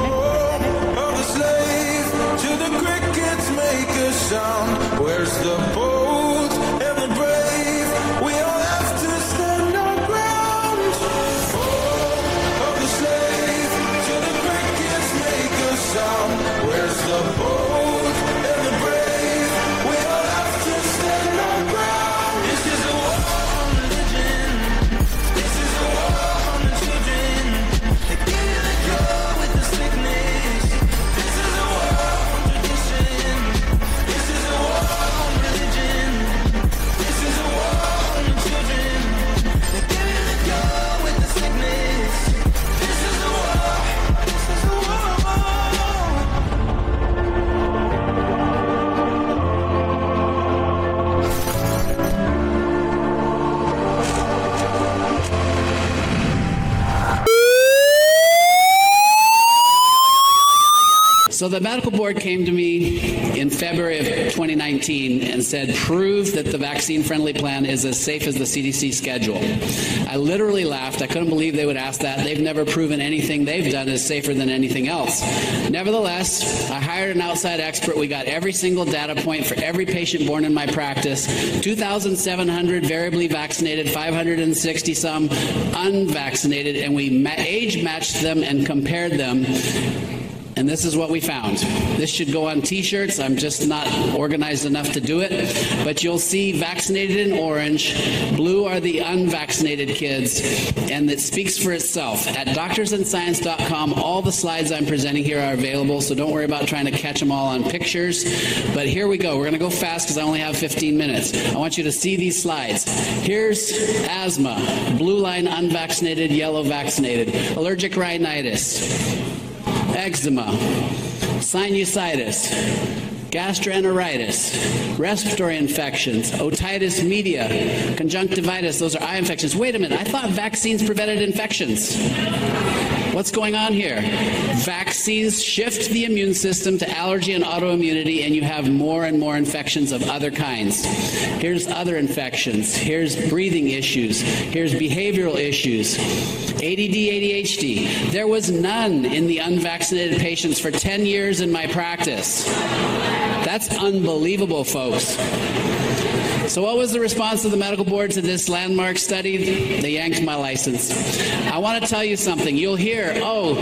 So the medical board came to me in February of 2019 and said, prove that the vaccine friendly plan is as safe as the CDC schedule. I literally laughed. I couldn't believe they would ask that. They've never proven anything they've done is safer than anything else. Nevertheless, I hired an outside expert. We got every single data point for every patient born in my practice 2,700 variably vaccinated, 560 some unvaccinated, and we age matched them and compared them and this is what we found. This should go on t-shirts. I'm just not organized enough to do it. But you'll see vaccinated in orange, blue are the unvaccinated kids, and it speaks for itself. At doctorsandscience.com, all the slides I'm presenting here are available, so don't worry about trying to catch them all on pictures. But here we go. We're going to go fast because I only have 15 minutes. I want you to see these slides. Here's asthma, blue line unvaccinated, yellow vaccinated, allergic rhinitis, eczema, sinusitis, gastroenteritis, respiratory infections, otitis media, conjunctivitis, those are eye infections. Wait a minute, I thought vaccines prevented infections. What's going on here? Vaccines shift the immune system to allergy and autoimmunity, and you have more and more infections of other kinds. Here's other infections. Here's breathing issues. Here's behavioral issues. ADD, ADHD. There was none in the unvaccinated patients for 10 years in my practice. That's unbelievable, folks. So, what was the response of the medical board to this landmark study? They yanked my license. I want to tell you something. You'll hear, oh,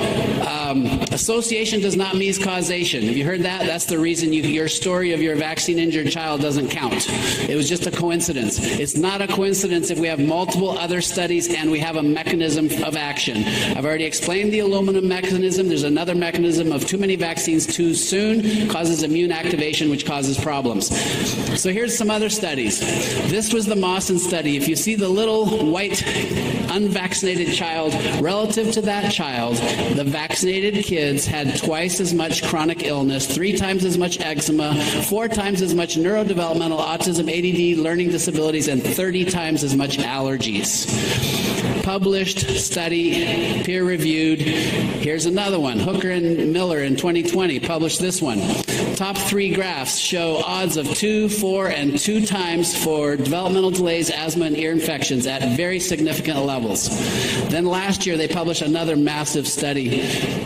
um, association does not mean causation. Have you heard that? That's the reason you, your story of your vaccine injured child doesn't count. It was just a coincidence. It's not a coincidence if we have multiple other studies and we have a mechanism of action. I've already explained the aluminum mechanism. There's another mechanism of too many vaccines too soon causes immune activation, which causes problems. So, here's some other studies. This was the Mawson study. If you see the little white unvaccinated child, relative to that child, the vaccinated kids had twice as much chronic illness, three times as much eczema, four times as much neurodevelopmental autism, ADD, learning disabilities, and 30 times as much allergies published study, peer reviewed. Here's another one. Hooker and Miller in 2020 published this one. Top three graphs show odds of two, four, and two times for developmental delays, asthma, and ear infections at very significant levels. Then last year they published another massive study.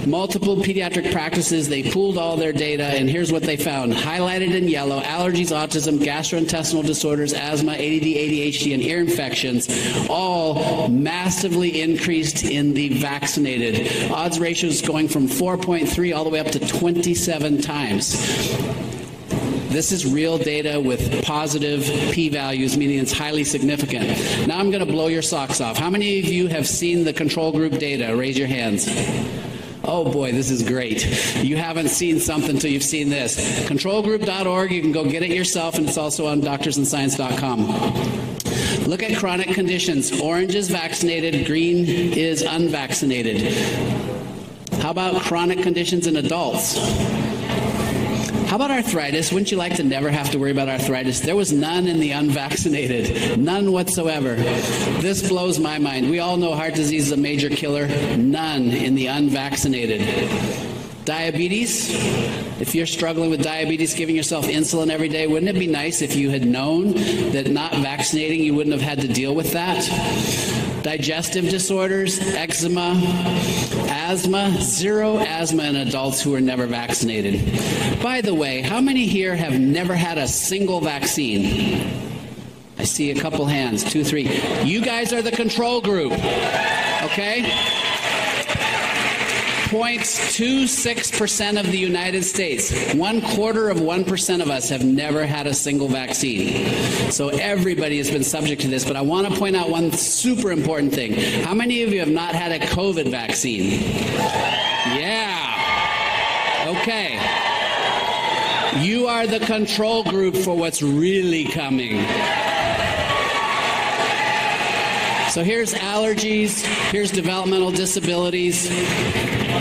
Multiple pediatric practices, they pooled all their data, and here's what they found. Highlighted in yellow, allergies, autism, gastrointestinal disorders, asthma, ADD, ADHD, and ear infections, all massively increased in the vaccinated. Odds ratios going from 4.3 all the way up to 27 times. This is real data with positive p-values, meaning it's highly significant. Now I'm going to blow your socks off. How many of you have seen the control group data? Raise your hands. Oh boy, this is great. You haven't seen something until you've seen this. Controlgroup.org, you can go get it yourself, and it's also on doctorsandscience.com. Look at chronic conditions. Orange is vaccinated, green is unvaccinated. How about chronic conditions in adults? How about arthritis? Wouldn't you like to never have to worry about arthritis? There was none in the unvaccinated, none whatsoever. This blows my mind. We all know heart disease is a major killer, none in the unvaccinated. Diabetes, if you're struggling with diabetes, giving yourself insulin every day, wouldn't it be nice if you had known that not vaccinating you wouldn't have had to deal with that? Digestive disorders, eczema, asthma, zero asthma in adults who are never vaccinated. By the way, how many here have never had a single vaccine? I see a couple hands, two, three. You guys are the control group, okay? 0.26% of the United States, one quarter of 1% of us have never had a single vaccine. So everybody has been subject to this, but I want to point out one super important thing. How many of you have not had a COVID vaccine? Yeah. Okay. You are the control group for what's really coming. So here's allergies, here's developmental disabilities,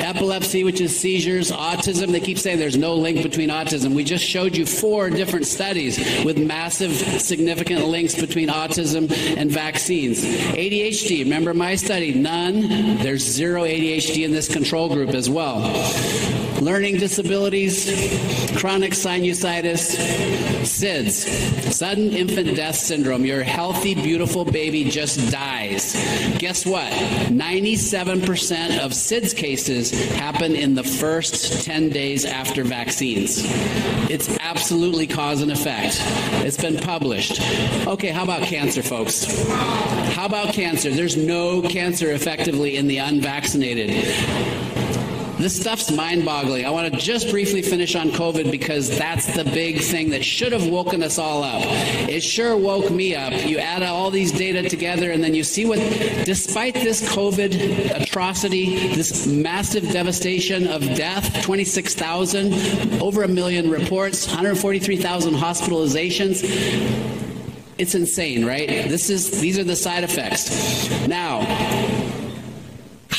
epilepsy, which is seizures, autism. They keep saying there's no link between autism. We just showed you four different studies with massive, significant links between autism and vaccines. ADHD, remember my study? None. There's zero ADHD in this control group as well. Learning disabilities, chronic sinusitis, SIDS, sudden infant death syndrome. Your healthy, beautiful baby just dies. Guess what? 97% of SIDS cases happen in the first 10 days after vaccines. It's absolutely cause and effect. It's been published. Okay, how about cancer, folks? How about cancer? There's no cancer effectively in the unvaccinated. This stuff's mind boggling. I want to just briefly finish on COVID because that's the big thing that should have woken us all up. It sure woke me up. You add all these data together and then you see what, despite this COVID atrocity, this massive devastation of death 26,000, over a million reports, 143,000 hospitalizations it's insane, right? This is these are the side effects. Now,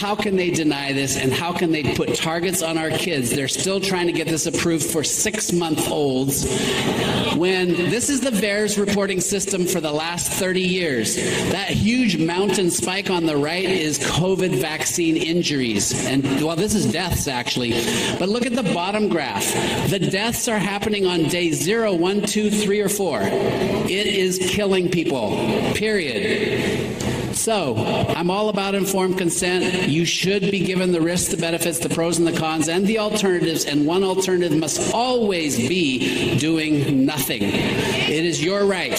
how can they deny this and how can they put targets on our kids? They're still trying to get this approved for 6-month-olds when this is the VAERS reporting system for the last 30 years. That huge mountain spike on the right is COVID vaccine injuries and well this is deaths actually. But look at the bottom graph. The deaths are happening on day 0, 1, 2, 3 or 4. It is killing people. Period. So, I'm all about informed consent. You should be given the risks, the benefits, the pros and the cons, and the alternatives, and one alternative must always be doing nothing. It is your right.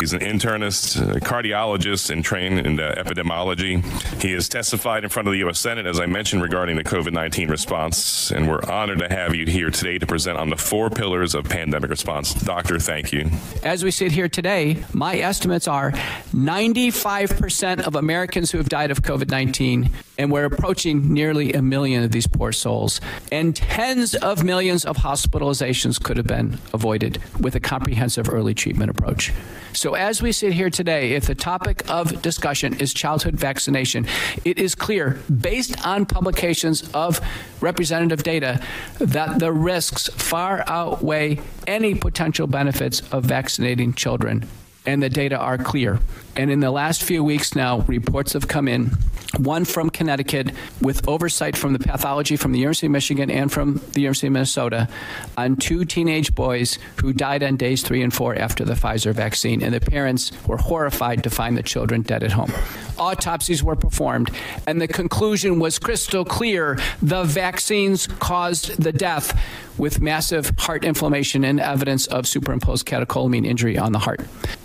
He's an internist, a cardiologist, and trained in epidemiology. He has testified in front of the U.S. Senate, as I mentioned, regarding the COVID 19 response. And we're honored to have you here today to present on the four pillars of pandemic response. Doctor, thank you. As we sit here today, my estimates are 95% of Americans who have died of COVID-19 and we're approaching nearly a million of these poor souls. And tens of millions of hospitalizations could have been avoided with a comprehensive early treatment approach. So as we sit here today, if the topic of discussion is childhood vaccination, it is clear based on publications of representative data that the risks far outweigh any potential benefits of vaccinating children and the data are clear. And in the last few weeks now, reports have come in one from Connecticut with oversight from the pathology from the University of Michigan and from the University of Minnesota on two teenage boys who died on days 3 and 4 after the Pfizer vaccine and the parents were horrified to find the children dead at home. Autopsies were performed and the conclusion was crystal clear the vaccines caused the death with massive heart inflammation and evidence of superimposed catecholamine injury on the heart.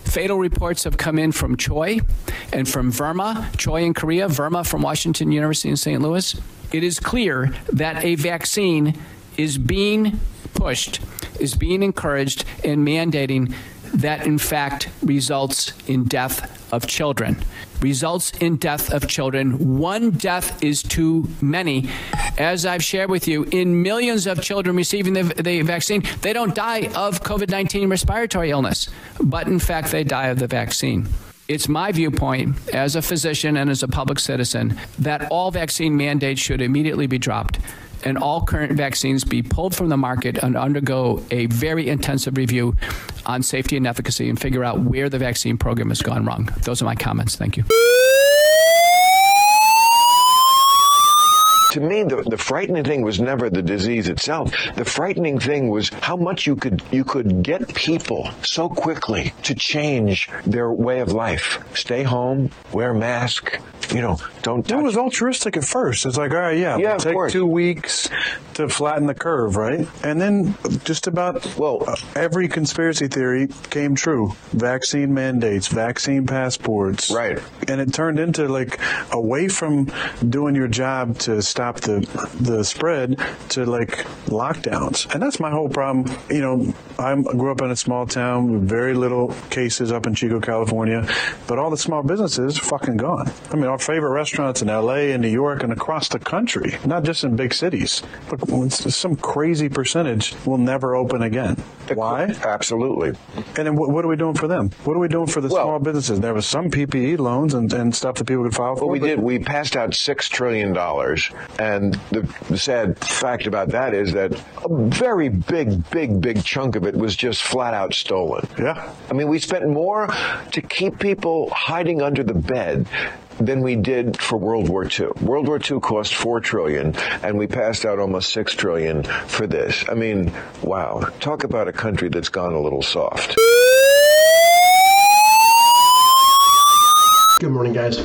Fatal reports have come in from Choi and from Verma, Choi in Korea, Verma from Washington University in St. Louis. It is clear that a vaccine is being pushed, is being encouraged and mandating that in fact results in death of children results in death of children one death is too many as i've shared with you in millions of children receiving the, the vaccine they don't die of covid-19 respiratory illness but in fact they die of the vaccine it's my viewpoint as a physician and as a public citizen that all vaccine mandates should immediately be dropped and all current vaccines be pulled from the market and undergo a very intensive review on safety and efficacy and figure out where the vaccine program has gone wrong. Those are my comments. Thank you. To me the the frightening thing was never the disease itself the frightening thing was how much you could you could get people so quickly to change their way of life stay home wear a mask you know don't It was altruistic at first. It's like, all right, yeah, Yeah, take course. 2 weeks to flatten the curve, right? And then just about well, uh, every conspiracy theory came true. Vaccine mandates, vaccine passports. Right. And it turned into like away from doing your job to stop stop the the spread to like lockdowns. And that's my whole problem. You know, I grew up in a small town with very little cases up in Chico, California, but all the small businesses are fucking gone. I mean, our favorite restaurants in LA and New York and across the country, not just in big cities, but some crazy percentage will never open again. Why? Absolutely. And then what, what are we doing for them? What are we doing for the small businesses? There was some PPE loans and, and stuff that people could file for. Well, we did. We passed out six trillion dollars, and the, sad fact about that is that a very big, big, big chunk of it was just flat out stolen. Yeah. I mean, we spent more to keep people hiding under the bed than we did for World War II. World War II cost 4 trillion and we passed out almost 6 trillion for this. I mean, wow. Talk about a country that's gone a little soft. Good morning, guys.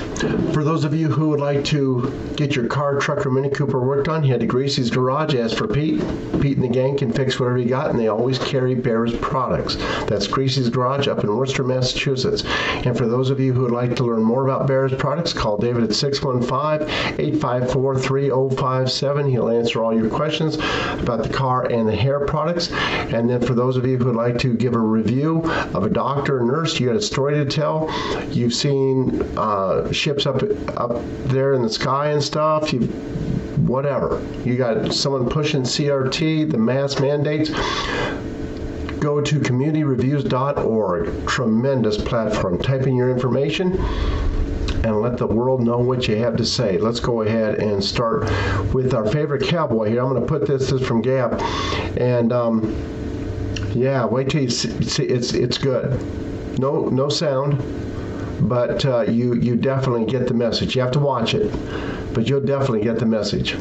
For those of you who would like to get your car, truck, or Mini Cooper worked on, head to Gracie's Garage. Ask for Pete. Pete and the gang can fix whatever you got, and they always carry Bears products. That's Gracie's Garage up in Worcester, Massachusetts. And for those of you who would like to learn more about Bears products, call David at 615-854-3057. He'll answer all your questions about the car and the hair products. And then for those of you who would like to give a review of a doctor or nurse, you got a story to tell. You've seen uh, ships up up there in the sky and stuff. You whatever. You got someone pushing CRT, the mass mandates. Go to communityreviews.org. Tremendous platform. Type in your information and let the world know what you have to say. Let's go ahead and start with our favorite cowboy here. I'm going to put this, this is from gap And um, yeah, wait till you see, see it's it's good. No no sound, but uh, you you definitely get the message. You have to watch it, but you'll definitely get the message.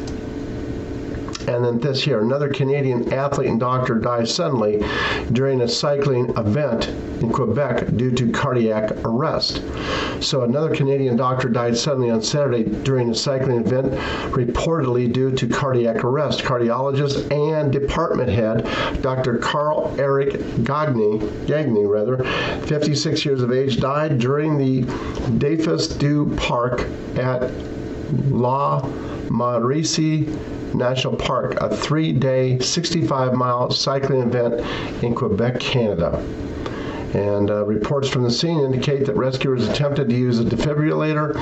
And then this here, another Canadian athlete and doctor dies suddenly during a cycling event in Quebec due to cardiac arrest. So another Canadian doctor died suddenly on Saturday during a cycling event reportedly due to cardiac arrest. Cardiologist and department head Dr. Carl Eric Gagny, Gagny rather, 56 years of age, died during the Defus du Parc at La Mauricie National Park, a three-day, 65-mile cycling event in Quebec, Canada. And uh, reports from the scene indicate that rescuers attempted to use a defibrillator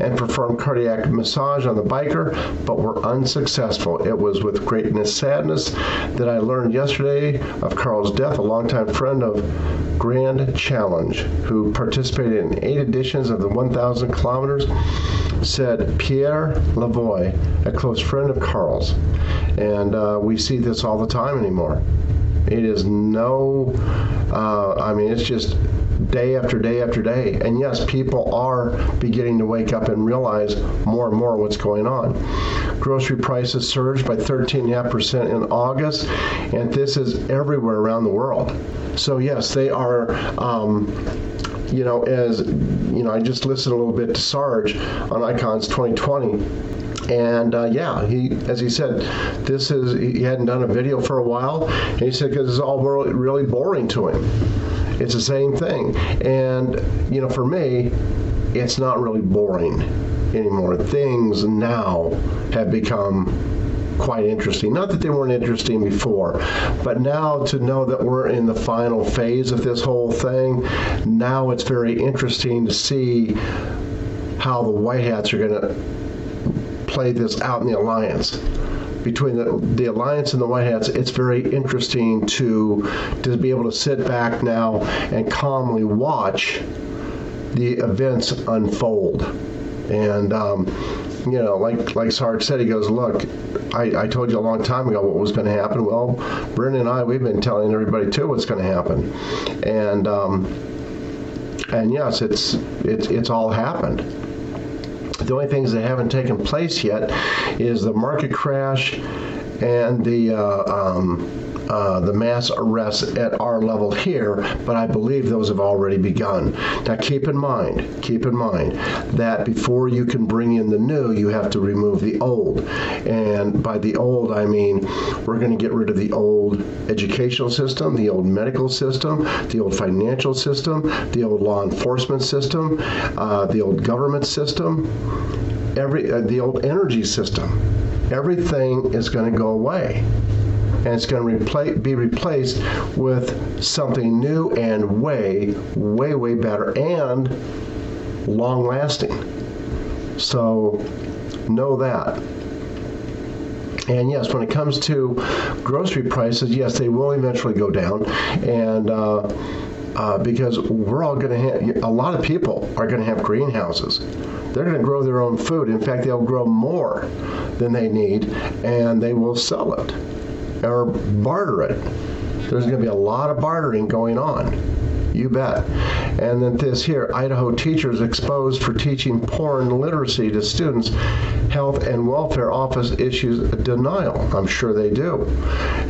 and perform cardiac massage on the biker, but were unsuccessful. It was with greatness sadness that I learned yesterday of Carl's death, a longtime friend of Grand Challenge, who participated in eight editions of the 1,000 kilometers, said Pierre Lavoie, a close friend of Carl's. And uh, we see this all the time anymore. It is no, uh, I mean, it's just day after day after day. And yes, people are beginning to wake up and realize more and more what's going on. Grocery prices surged by 13.5% in August, and this is everywhere around the world. So yes, they are. Um, you know, as you know, I just listened a little bit to Sarge on Icons 2020 and uh, yeah, he as he said, this is he hadn't done a video for a while, and he said because it's all really, really boring to him. It's the same thing, and you know, for me, it's not really boring anymore. Things now have become quite interesting. Not that they weren't interesting before, but now to know that we're in the final phase of this whole thing, now it's very interesting to see how the White Hats are going to play this out in the alliance. Between the, the alliance and the white hats it's very interesting to to be able to sit back now and calmly watch the events unfold. And um, you know like like sarge said he goes look I, I told you a long time ago what was going to happen. Well brendan and i we've been telling everybody too what's going to happen. And um, and yes it's it's it's all happened the only things that haven't taken place yet is the market crash and the uh, um, uh, the mass arrests at our level here, but I believe those have already begun. Now keep in mind, keep in mind that before you can bring in the new, you have to remove the old. And by the old, I mean we're going to get rid of the old educational system, the old medical system, the old financial system, the old law enforcement system, uh, the old government system, every uh, the old energy system everything is going to go away and it's going to be replaced with something new and way way way better and long lasting so know that and yes, when it comes to grocery prices, yes, they will eventually go down. And uh, uh, because we're all going to have, a lot of people are going to have greenhouses. They're going to grow their own food. In fact, they'll grow more than they need, and they will sell it or barter it. There's going to be a lot of bartering going on. You bet. And then this here, Idaho teachers exposed for teaching porn literacy to students. Health and Welfare Office issues denial. I'm sure they do.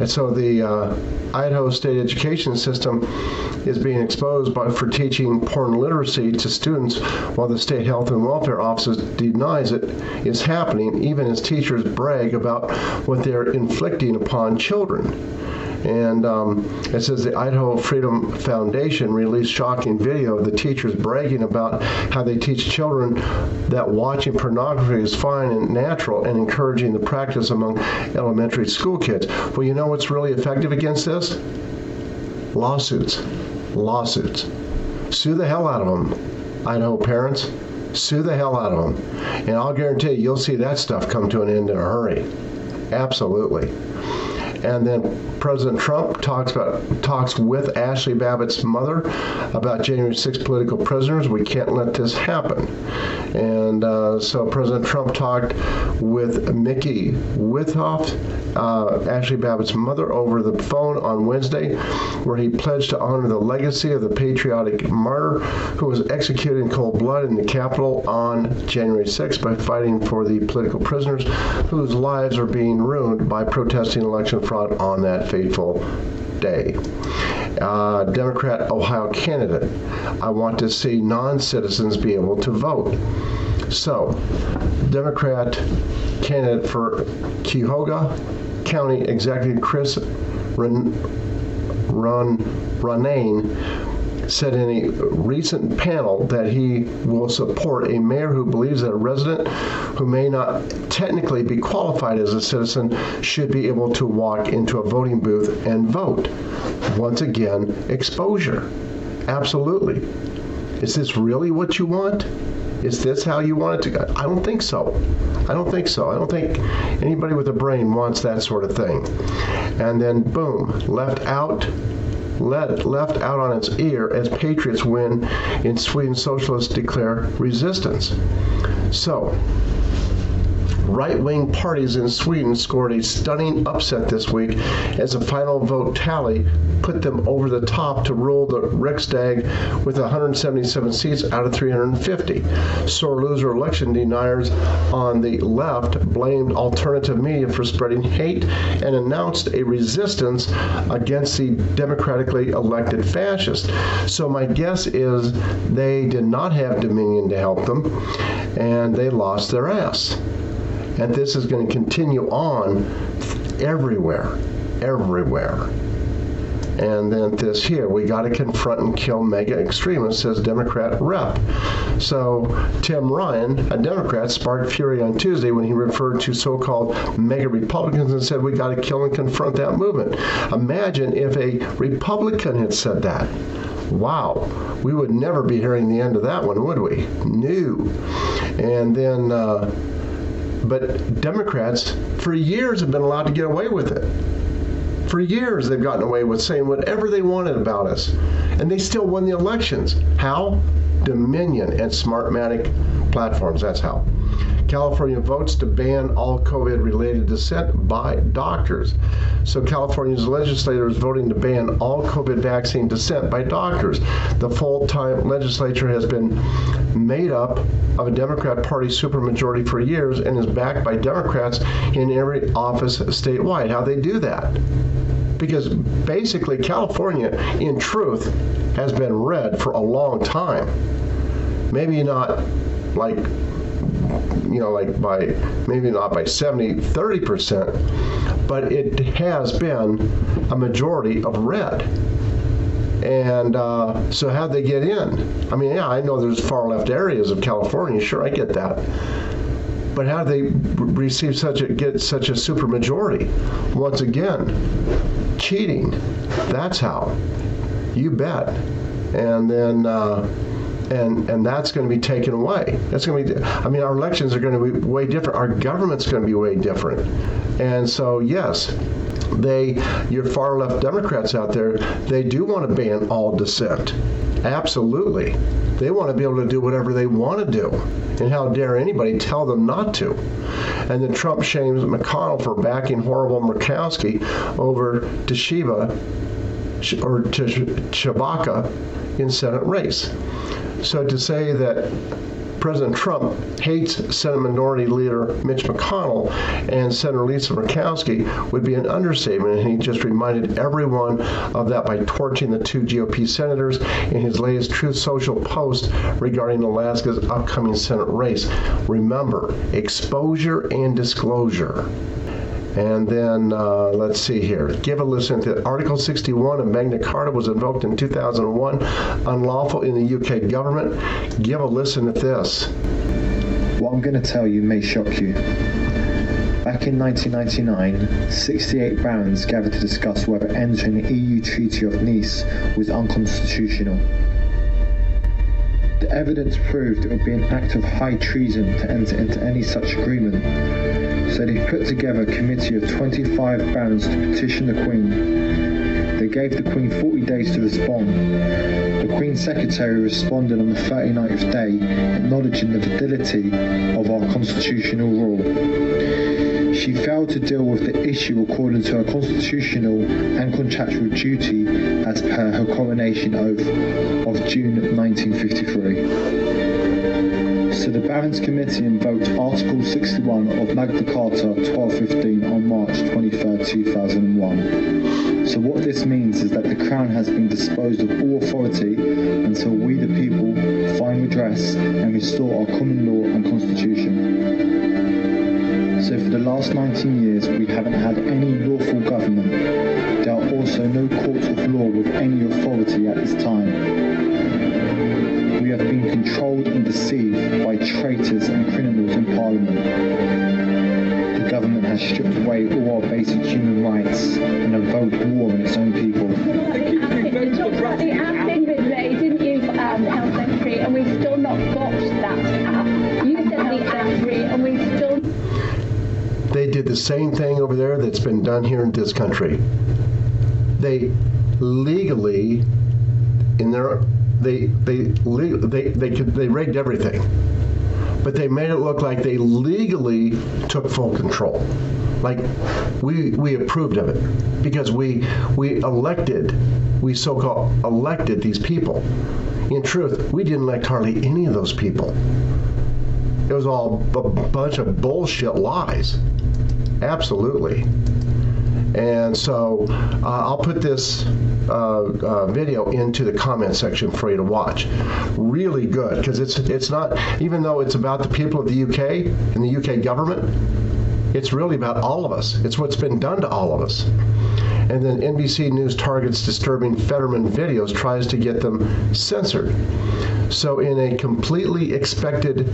And so the uh, Idaho State Education System is being exposed by, for teaching porn literacy to students while the State Health and Welfare Office denies it is happening even as teachers brag about what they're inflicting upon children. And um, it says the Idaho Freedom Foundation released shocking video of the teachers bragging about how they teach children that watching pornography is fine and natural and encouraging the practice among elementary school kids. Well, you know what's really effective against this? Lawsuits. Lawsuits. Sue the hell out of them, Idaho parents. Sue the hell out of them. And I'll guarantee you, you'll see that stuff come to an end in a hurry. Absolutely. And then President Trump talks about talks with Ashli Babbitt's mother about January 6 political prisoners. We can't let this happen. And uh, so President Trump talked with Micki Witthoeft, uh, Ashli Babbitt's mother, over the phone on Wednesday, where he pledged to honor the legacy of the patriotic martyr who was executed in cold blood in the Capitol on January 6 by fighting for the political prisoners whose lives are being ruined by protesting election fraud on that fateful day. Uh, Democrat Ohio candidate. I want to see non-citizens be able to vote. So, Democrat candidate for Cuyahoga County Executive Chris Ron, Ron Ronayne said in a recent panel that he will support a mayor who believes that a resident who may not technically be qualified as a citizen should be able to walk into a voting booth and vote. Once again, exposure. Absolutely. Is this really what you want? Is this how you want it to go? I don't think so. I don't think so. I don't think anybody with a brain wants that sort of thing. And then boom, left out let, left out on its ear as patriots win in Sweden socialists declare resistance. So, right-wing parties in Sweden scored a stunning upset this week as a final vote tally put them over the top to rule the Riksdag with 177 seats out of 350. Sore loser election deniers on the left blamed alternative media for spreading hate and announced a resistance against the democratically elected fascists. So my guess is they did not have Dominion to help them and they lost their ass and this is going to continue on everywhere everywhere. And then this here we got to confront and kill MAGA extremists says democrat rep. So tim ryan a democrat sparked fury on tuesday when he referred to so-called MAGA republicans and said we got to kill and confront that movement. Imagine if a republican had said that. Wow. We would never be hearing the end of that one would we? No and then uh, but Democrats for years have been allowed to get away with it. For years they've gotten away with saying whatever they wanted about us. And they still won the elections. How? Dominion and Smartmatic platforms. That's how. California votes to ban all COVID related dissent by doctors. So California's legislators voting to ban all COVID vaccine dissent by doctors. The full-time legislature has been made up of a Democrat Party supermajority for years and is backed by Democrats in every office statewide. How they do that? Because basically California in truth has been red for a long time. Maybe not like you know like by maybe not by 70 30% but it has been a majority of red and uh, so how'd they get in? I mean, yeah, I know there's far left areas of California. Sure, I get that. But how do they receive such a get such a super supermajority? Once again, cheating. That's how. You bet. And then uh, and and that's going to be taken away. That's going to be I mean our elections are going to be way different. Our government's going to be way different. And so yes, they your far left Democrats out there, they do want to ban all dissent. Absolutely. They want to be able to do whatever they want to do. And how dare anybody tell them not to? And then Trump shames McConnell for backing horrible Murkowski over Toshiba or to Shabaka in Senate race. So to say that President Trump hates Senate Minority Leader Mitch McConnell and Senator Lisa Murkowski would be an understatement, and he just reminded everyone of that by torching the two GOP senators in his latest Truth Social post regarding Alaska's upcoming Senate race. Remember, exposure and disclosure. And then uh, let's see here. Give a listen to Article 61 of Magna Carta was invoked in 2001, unlawful in the UK government. Give a listen to this. What I'm going to tell you may shock you. Back in 1999, 68 barons gathered to discuss whether entering the EU Treaty of Nice was unconstitutional. The evidence proved it would be an act of high treason to enter into any such agreement. So he put together a committee of 25 barons to petition the Queen. They gave the Queen 40 days to respond. The Queen's Secretary responded on the 39th day, acknowledging the validity of our constitutional rule. She failed to deal with the issue according to her constitutional and contractual duty as per her coronation oath of June 1953. So the Barons Committee invoked Article 61 of Magna Carta 1215 on March 23, 2001. So what this means is that the Crown has been disposed of all authority until we the people find redress and restore our common law and constitution. So for the last 19 years we haven't had any lawful government. There are also no courts of law with any authority at this time. We have been controlled and deceived by traitors and criminals in Parliament. The government has stripped away all our basic human rights and invoked war on its own people. You talked about the app inventory, didn't you, um, Health Secretary, and we've still not got that app. You said the app and we still They did the same thing over there that's been done here in this country. They legally in their they they they they could they rigged everything. But they made it look like they legally took full control. Like we we approved of it because we we elected we so-called elected these people. In truth, we didn't elect hardly any of those people. It was all a bunch of bullshit lies. Absolutely. And so uh, I'll put this uh, uh, video into the comment section for you to watch. Really good because it's it's not even though it's about the people of the UK and the UK government, it's really about all of us. It's what's been done to all of us. And then NBC News targets disturbing Fetterman videos, tries to get them censored. So in a completely expected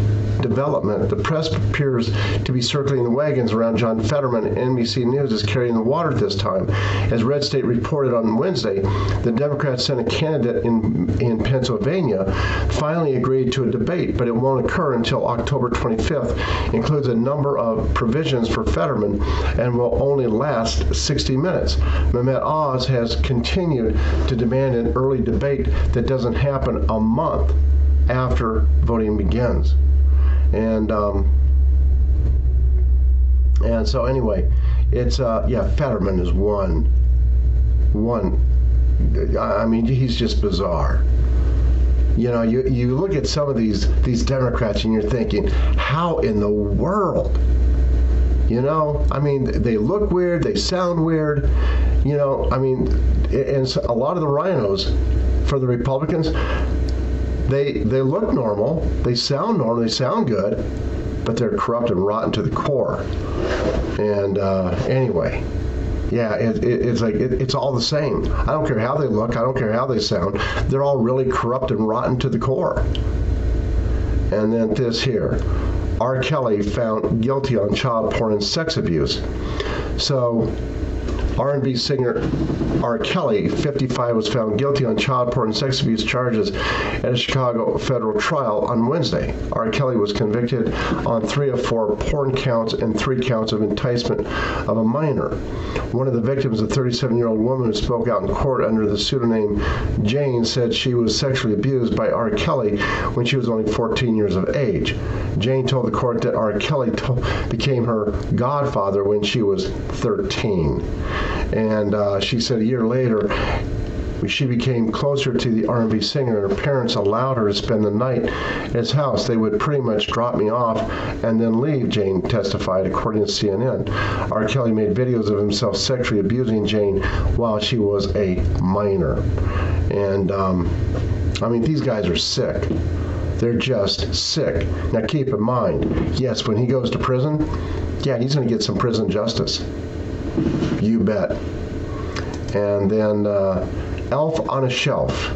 development, the press appears to be circling the wagons around John Fetterman. NBC News is carrying the water this time. As Red State reported on Wednesday, the Democrat Senate candidate in, in Pennsylvania finally agreed to a debate, but it won't occur until October 25th. Includes a number of provisions for Fetterman and will only last 60 minutes. Mehmet Oz has continued to demand an early debate that doesn't happen a month after voting begins. And um, and so anyway, it's uh yeah, Fetterman is one one I mean he's just bizarre. You know, you you look at some of these these Democrats and you're thinking, how in the world? You know, I mean, they look weird, they sound weird. You know, I mean, and a lot of the rhinos for the Republicans, they they look normal, they sound normal, they sound good, but they're corrupt and rotten to the core. And uh, anyway, yeah, it, it, it's like it, it's all the same. I don't care how they look, I don't care how they sound. They're all really corrupt and rotten to the core. And then this here. R. Kelly found guilty on child porn and sex abuse. So R&B singer R. Kelly, 55, was found guilty on child porn and sex abuse charges at a Chicago federal trial on Wednesday. R. Kelly was convicted on three of four porn counts and three counts of enticement of a minor. One of the victims, a 37-year-old woman who spoke out in court under the pseudonym Jane, said she was sexually abused by R. Kelly when she was only 14 years of age. Jane told the court that R. Kelly became her godfather when she was 13 and uh, she said a year later she became closer to the R&B singer her parents allowed her to spend the night at his house. They would pretty much drop me off and then leave, Jane testified according to CNN. R. Kelly made videos of himself sexually abusing Jane while she was a minor. And um, I mean these guys are sick. They're just sick. Now keep in mind, yes, when he goes to prison, yeah, he's going to get some prison justice. You bet. And then uh, Elf on a Shelf.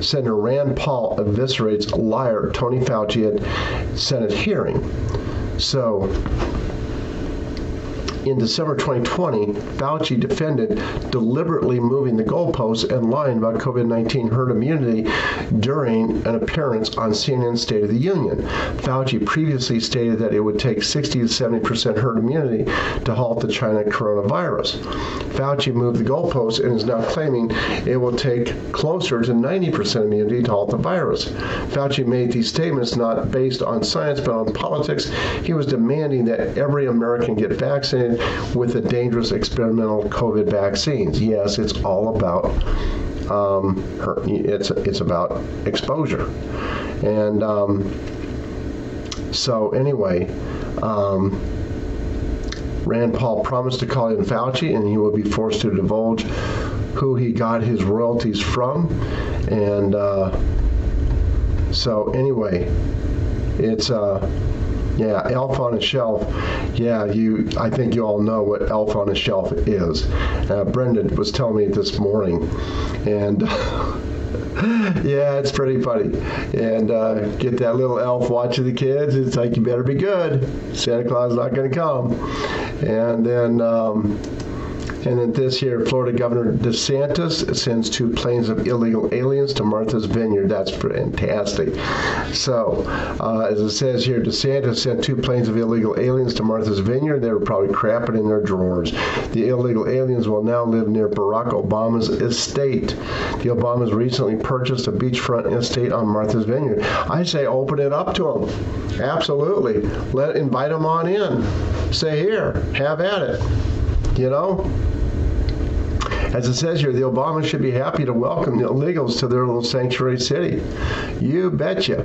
Senator Rand Paul eviscerates liar Tony Fauci at Senate hearing. So in December 2020, Fauci defended deliberately moving the goalposts and lying about COVID-19 herd immunity during an appearance on CNN's State of the Union. Fauci previously stated that it would take 60 to 70% herd immunity to halt the China coronavirus. Fauci moved the goalposts and is now claiming it will take closer to 90% immunity to halt the virus. Fauci made these statements not based on science but on politics. He was demanding that every American get vaccinated with the dangerous experimental COVID vaccines. Yes, it's all about um, her, it's it's about exposure, and um, so anyway. Um, Rand Paul promised to call in Fauci and he will be forced to divulge who he got his royalties from and uh, so anyway it's uh yeah, Elf on a Shelf. Yeah, you. I think you all know what Elf on a Shelf is. Uh, Brendan was telling me this morning, and. yeah, it's pretty funny. And uh, get that little elf watching the kids. It's like you better be good. Santa Claus is not going to come. And then um, and then this here, Florida Governor DeSantis sends two planes of illegal aliens to Martha's Vineyard. That's fantastic. So, uh, as it says here, DeSantis sent two planes of illegal aliens to Martha's Vineyard. They were probably crapping in their drawers. The illegal aliens will now live near Barack Obama's estate. The Obamas recently purchased a beachfront estate on Martha's Vineyard. I say open it up to them. Absolutely. Let invite them on in. Say here, have at it. You know? As it says here, the Obamas should be happy to welcome the illegals to their little sanctuary city. You betcha.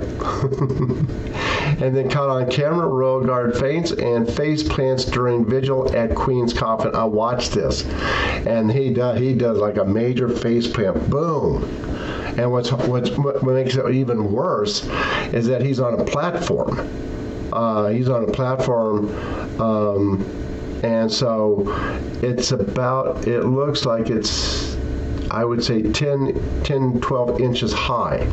and then caught on camera, royal guard faints and face plants during vigil at Queen's coffin. I watched this. And he does he does like a major face plant. Boom. And what's what's what makes it even worse is that he's on a platform. Uh, he's on a platform um, and so it's about it looks like it's I would say 10 10 12 inches high.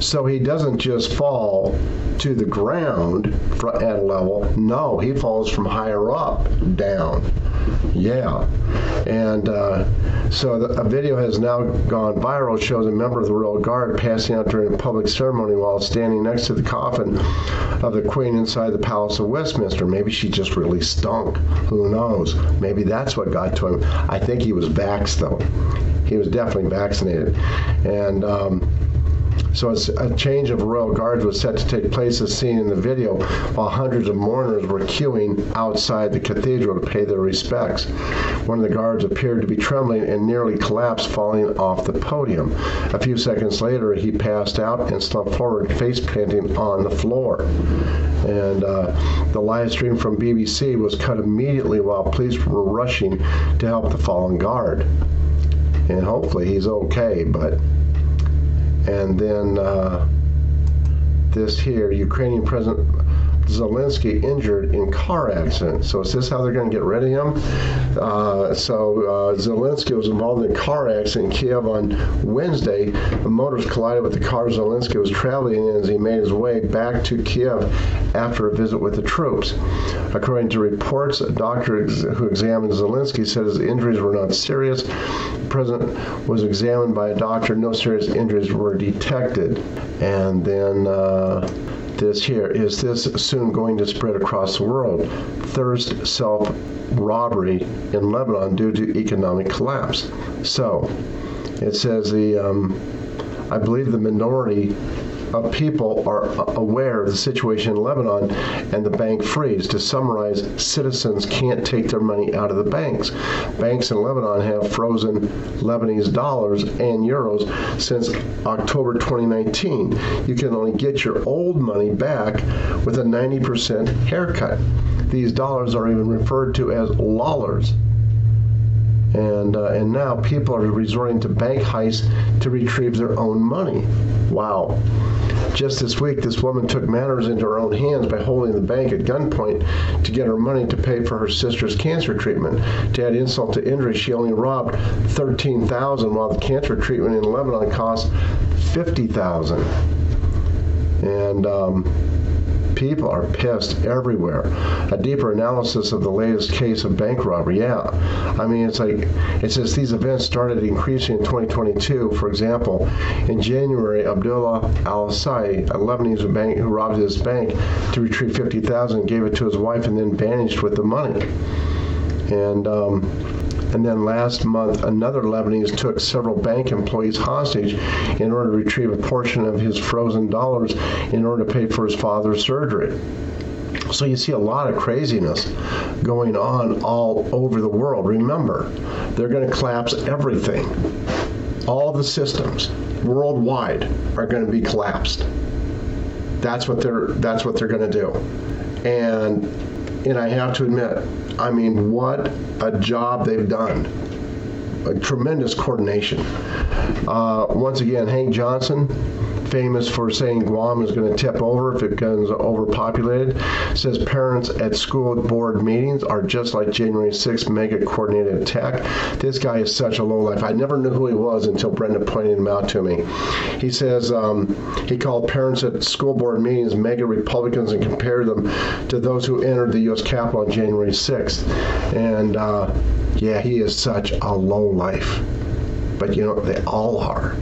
So he doesn't just fall to the ground at a level. No he falls from higher up down yeah. And uh, so the, a video has now gone viral shows a member of the royal guard passing out during a public ceremony while standing next to the coffin of the queen inside the palace of westminster. Maybe she just really stunk. Who knows? Maybe that's what got to him. I think he was vaxxed though. He was definitely vaccinated. And um, so a change of royal guards was set to take place as seen in the video while hundreds of mourners were queuing outside the cathedral to pay their respects. One of the guards appeared to be trembling and nearly collapsed falling off the podium. A few seconds later he passed out and slumped forward face planting on the floor. And uh, the live stream from BBC was cut immediately while police were rushing to help the fallen guard. And hopefully he's okay, but and then uh, this here Ukrainian President Zelensky injured in car accident. So is this how they're going to get rid of him? Uh, so uh, Zelensky was involved in a car accident in Kiev on Wednesday. The motors collided with the car Zelensky was traveling in as he made his way back to Kiev after a visit with the troops. According to reports, a doctor who examined Zelensky said his injuries were not serious. The president was examined by a doctor. No serious injuries were detected. And then uh, this here is this soon going to spread across the world? Thirst, self robbery in Lebanon due to economic collapse. So it says the um, I believe the minority of people are aware of the situation in Lebanon and the bank freeze. To summarize, citizens can't take their money out of the banks. Banks in Lebanon have frozen Lebanese dollars and euros since October 2019. You can only get your old money back with a 90% haircut. These dollars are even referred to as lollars and uh, and now people are resorting to bank heists to retrieve their own money. Wow. Just this week, this woman took matters into her own hands by holding the bank at gunpoint to get her money to pay for her sister's cancer treatment. To add insult to injury, she only robbed 13000 while the cancer treatment in Lebanon cost 50000 And um, people are pissed everywhere. A deeper analysis of the latest case of bank robbery. Yeah. I mean, it's like, it says these events started increasing in 2022. For example, in January, Abdullah Al Sai, a Lebanese bank who robbed his bank to retrieve 50000 gave it to his wife and then vanished with the money. And, um, and then last month, another Lebanese took several bank employees hostage in order to retrieve a portion of his frozen dollars in order to pay for his father's surgery. So you see a lot of craziness going on all over the world. Remember, they're going to collapse everything. All the systems worldwide are going to be collapsed. That's what they're that's what they're going to do. And and I have to admit, I mean, what a job they've done. A tremendous coordination. Uh, once again, Hank Johnson, famous for saying Guam is going to tip over if it becomes overpopulated, says parents at school board meetings are just like January 6th MAGA coordinated attack. This guy is such a low life. I never knew who he was until Brenda pointed him out to me. He says um, he called parents at school board meetings MAGA Republicans and compared them to those who entered the U.S. Capitol on January 6th. And uh, yeah, he is such a low life. But you know, they all are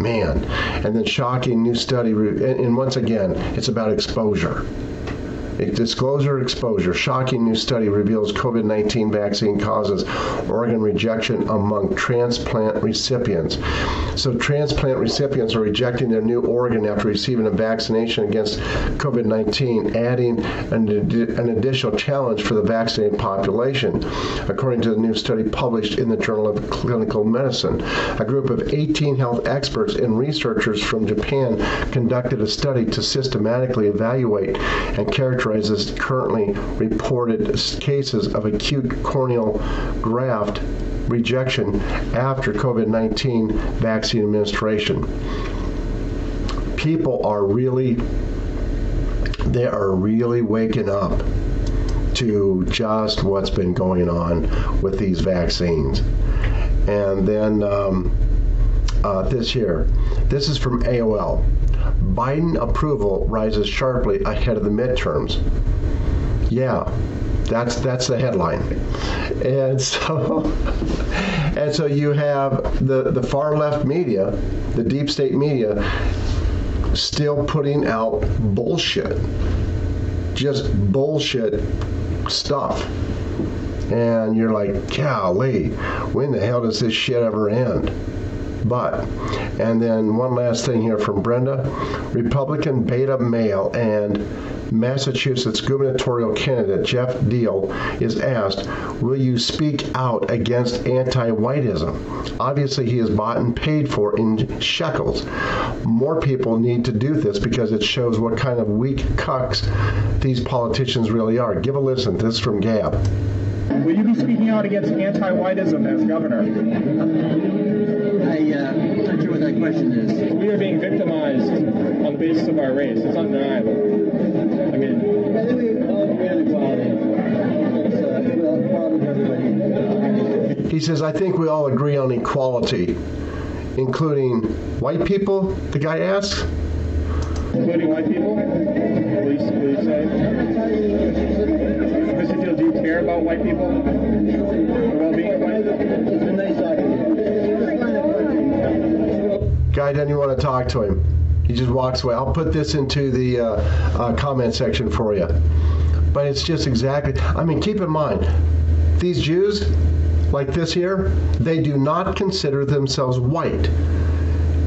man and then shocking new study and, once again it's about exposure Disclosure exposure. Shocking new study reveals COVID-19 vaccine causes organ rejection among transplant recipients. So transplant recipients are rejecting their new organ after receiving a vaccination against COVID-19, adding an, an additional challenge for the vaccinated population. According to the new study published in the Journal of Clinical Medicine, a group of 18 health experts and researchers from Japan conducted a study to systematically evaluate and characterize characterizes currently reported cases of acute corneal graft rejection after COVID-19 vaccine administration. People are really they are really waking up to just what's been going on with these vaccines. And then um, uh, this here, this is from AOL. Biden approval rises sharply ahead of the midterms. Yeah, that's that's the headline. And so and so you have the the far left media, the deep state media still putting out bullshit. Just bullshit stuff. And you're like, "Golly, when the hell does this shit ever end?" But, and then one last thing here from Brenda, Republican beta male and Massachusetts gubernatorial candidate Geoff Diehl is asked, "Will you speak out against anti-whiteism?" Obviously, he is bought and paid for in shekels. More people need to do this because it shows what kind of weak cucks these politicians really are. Give a listen. This is from Gab. Will you be speaking out against anti-whiteism as governor? I, uh, I'm not sure what that question is. We are being victimized on the basis of our race. It's undeniable. I mean, I think we all agree on equality. He says, I think we all agree on equality, including white people, the guy asks including white people? Please, please say care about white people? Guy doesn't even want to talk to him. He just walks away. I'll put this into the uh, uh, comment section for you. But it's just exactly, I mean, keep in mind, these Jews, like this here, they do not consider themselves white.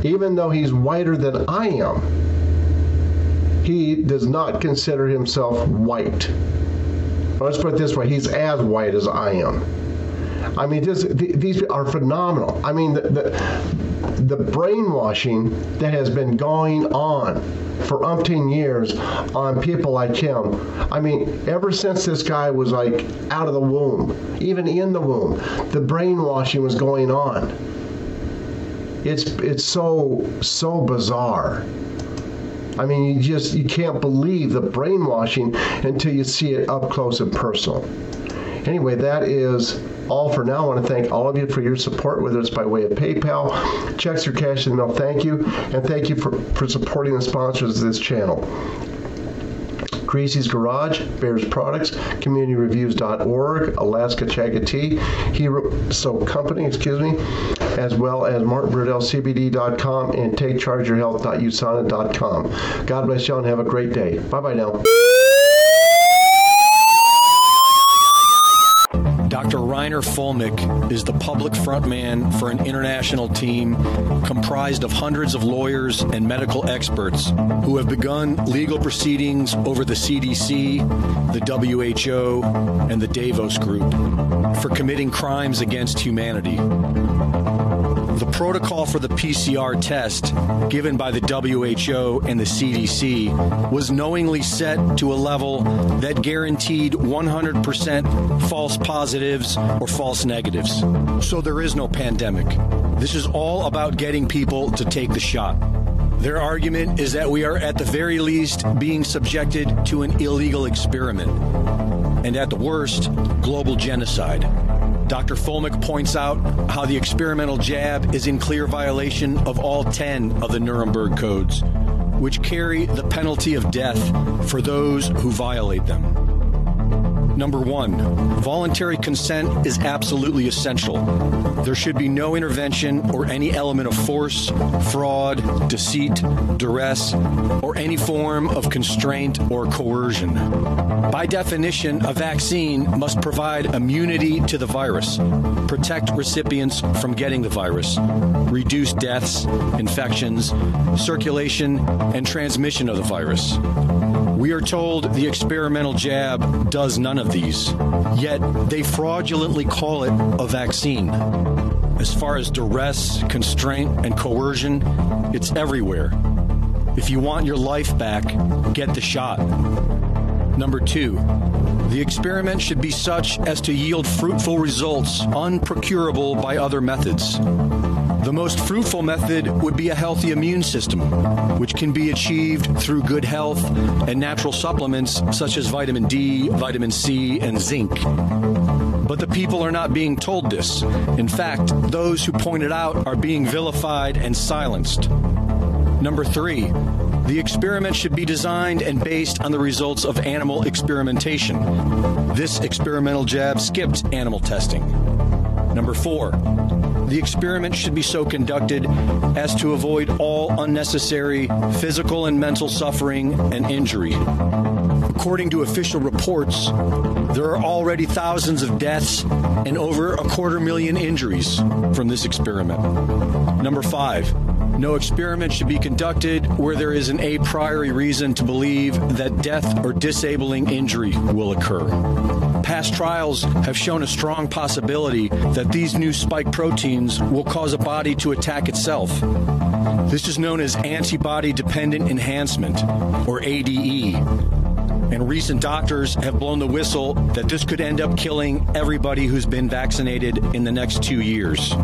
Even though he's whiter than I am, he does not consider himself white. Let's put it this way he's as white as I am. I mean, this, th- these are phenomenal. I mean, the, the, the brainwashing that has been going on for umpteen years on people like him. I mean, ever since this guy was like out of the womb, even in the womb, the brainwashing was going on. It's it's so so bizarre. I mean, you just you can't believe the brainwashing until you see it up close and personal. Anyway, that is all for now. I want to thank all of you for your support, whether it's by way of PayPal, checks or cash in the mail. Thank you, and thank you for, for supporting the sponsors of this channel. Greasy's Garage, Bears Products, CommunityReviews.org, Alaska Chaga Tea, Hero Soap Company, excuse me, as well as MartinBrudellCBD.com and TakeChargeYourHealth.usana.com. God bless y'all and have a great day. Bye bye now. Dr. Reiner Fuellmich is the public frontman for an international team comprised of hundreds of lawyers and medical experts who have begun legal proceedings over the CDC, the WHO, and the Davos Group for committing crimes against humanity. The protocol for the PCR test given by the WHO and the CDC was knowingly set to a level that guaranteed 100% false positives or false negatives. So there is no pandemic. This is all about getting people to take the shot. Their argument is that we are at the very least being subjected to an illegal experiment, and at the worst, global genocide. Dr. Fuellmich points out how the experimental jab is in clear violation of all 10 of the Nuremberg codes, which carry the penalty of death for those who violate them. Number one, voluntary consent is absolutely essential. There should be no intervention or any element of force, fraud, deceit, duress, or any form of constraint or coercion. By definition, a vaccine must provide immunity to the virus, protect recipients from getting the virus, reduce deaths, infections, circulation, and transmission of the virus. We are told the experimental jab does none of these, yet they fraudulently call it a vaccine. As far as duress, constraint, and coercion, it's everywhere. If you want your life back, get the shot. Number two, the experiment should be such as to yield fruitful results unprocurable by other methods. The most fruitful method would be a healthy immune system, which can be achieved through good health and natural supplements such as vitamin D, vitamin C, and zinc. But the people are not being told this. In fact, those who point it out are being vilified and silenced. Number three, the experiment should be designed and based on the results of animal experimentation. This experimental jab skipped animal testing. Number four, the experiment should be so conducted as to avoid all unnecessary physical and mental suffering and injury. According to official reports, there are already thousands of deaths and over a quarter million injuries from this experiment. Number five, no experiment should be conducted where there is an a priori reason to believe that death or disabling injury will occur. Past trials have shown a strong possibility that these new spike proteins will cause a body to attack itself. This is known as antibody dependent enhancement, or ADE. And recent doctors have blown the whistle that this could end up killing everybody who's been vaccinated in the next two years.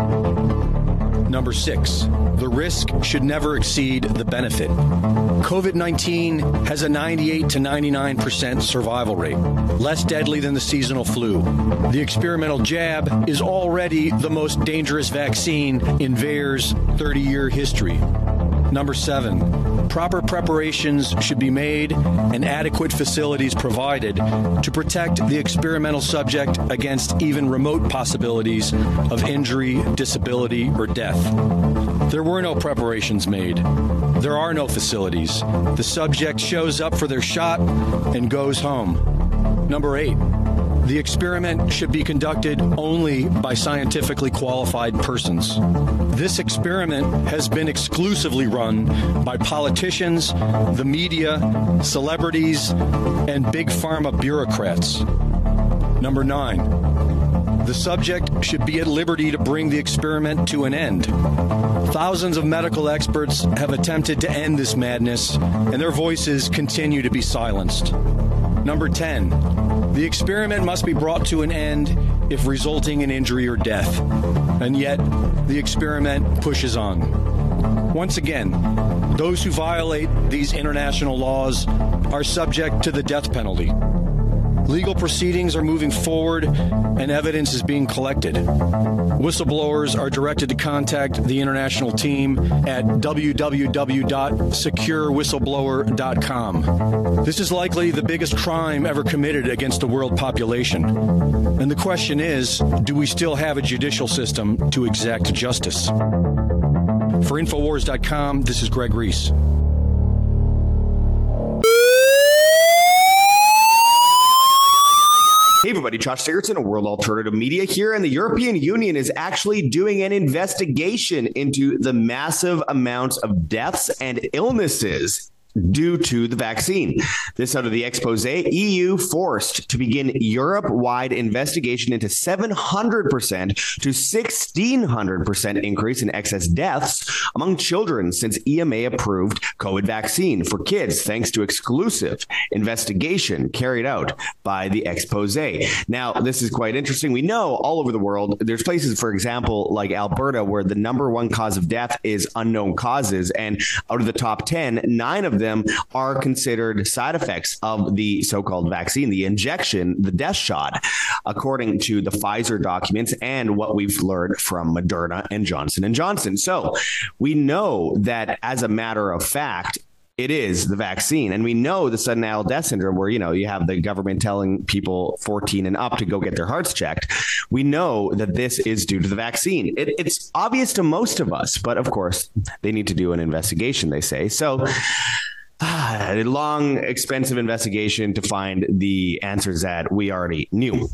Number six, the risk should never exceed the benefit. COVID-19 has a 98 to 99% survival rate, less deadly than the seasonal flu. The experimental jab is already the most dangerous vaccine in VAERS 30-year history. Number 7, proper preparations should be made and adequate facilities provided to protect the experimental subject against even remote possibilities of injury, disability, or death. There were no preparations made. There are no facilities. The subject shows up for their shot and goes home. Number 8, the experiment should be conducted only by scientifically qualified persons. This experiment has been exclusively run by politicians, the media, celebrities, and big pharma bureaucrats. Number 9. The subject should be at liberty to bring the experiment to an end. Thousands of medical experts have attempted to end this madness, and their voices continue to be silenced. Number 10. The experiment must be brought to an end if resulting in injury or death. And yet, the experiment pushes on. Once again, those who violate these international laws are subject to the death penalty. Legal proceedings are moving forward and evidence is being collected. Whistleblowers are directed to contact the international team at www.securewhistleblower.com. This is likely the biggest crime ever committed against the world population. And the question is, do we still have a judicial system to exact justice? For infowars.com, this is Greg Reese. Hey everybody, Josh Sigurdson of World Alternative Media here and the European Union is actually doing an investigation into the massive amounts of deaths and illnesses due to the vaccine. This out of the expose EU forced to begin Europe-wide investigation into 700% to 1600% increase in excess deaths among children since EMA approved COVID vaccine for kids thanks to exclusive investigation carried out by the expose. Now, this is quite interesting. We know all over the world there's places for example like Alberta where the number one cause of death is unknown causes and out of the top 10, 9 of them are considered side effects of the so-called vaccine, the injection, the death shot, according to the Pfizer documents and what we've learned from Moderna and Johnson and Johnson. So, we know that as a matter of fact, it is the vaccine. And we know the sudden natal death syndrome where you know you have the government telling people 14 and up to go get their hearts checked. We know that this is due to the vaccine. It, it's obvious to most of us but of course they need to do an investigation they say. So Ah, a long expensive investigation to find the answers that we already knew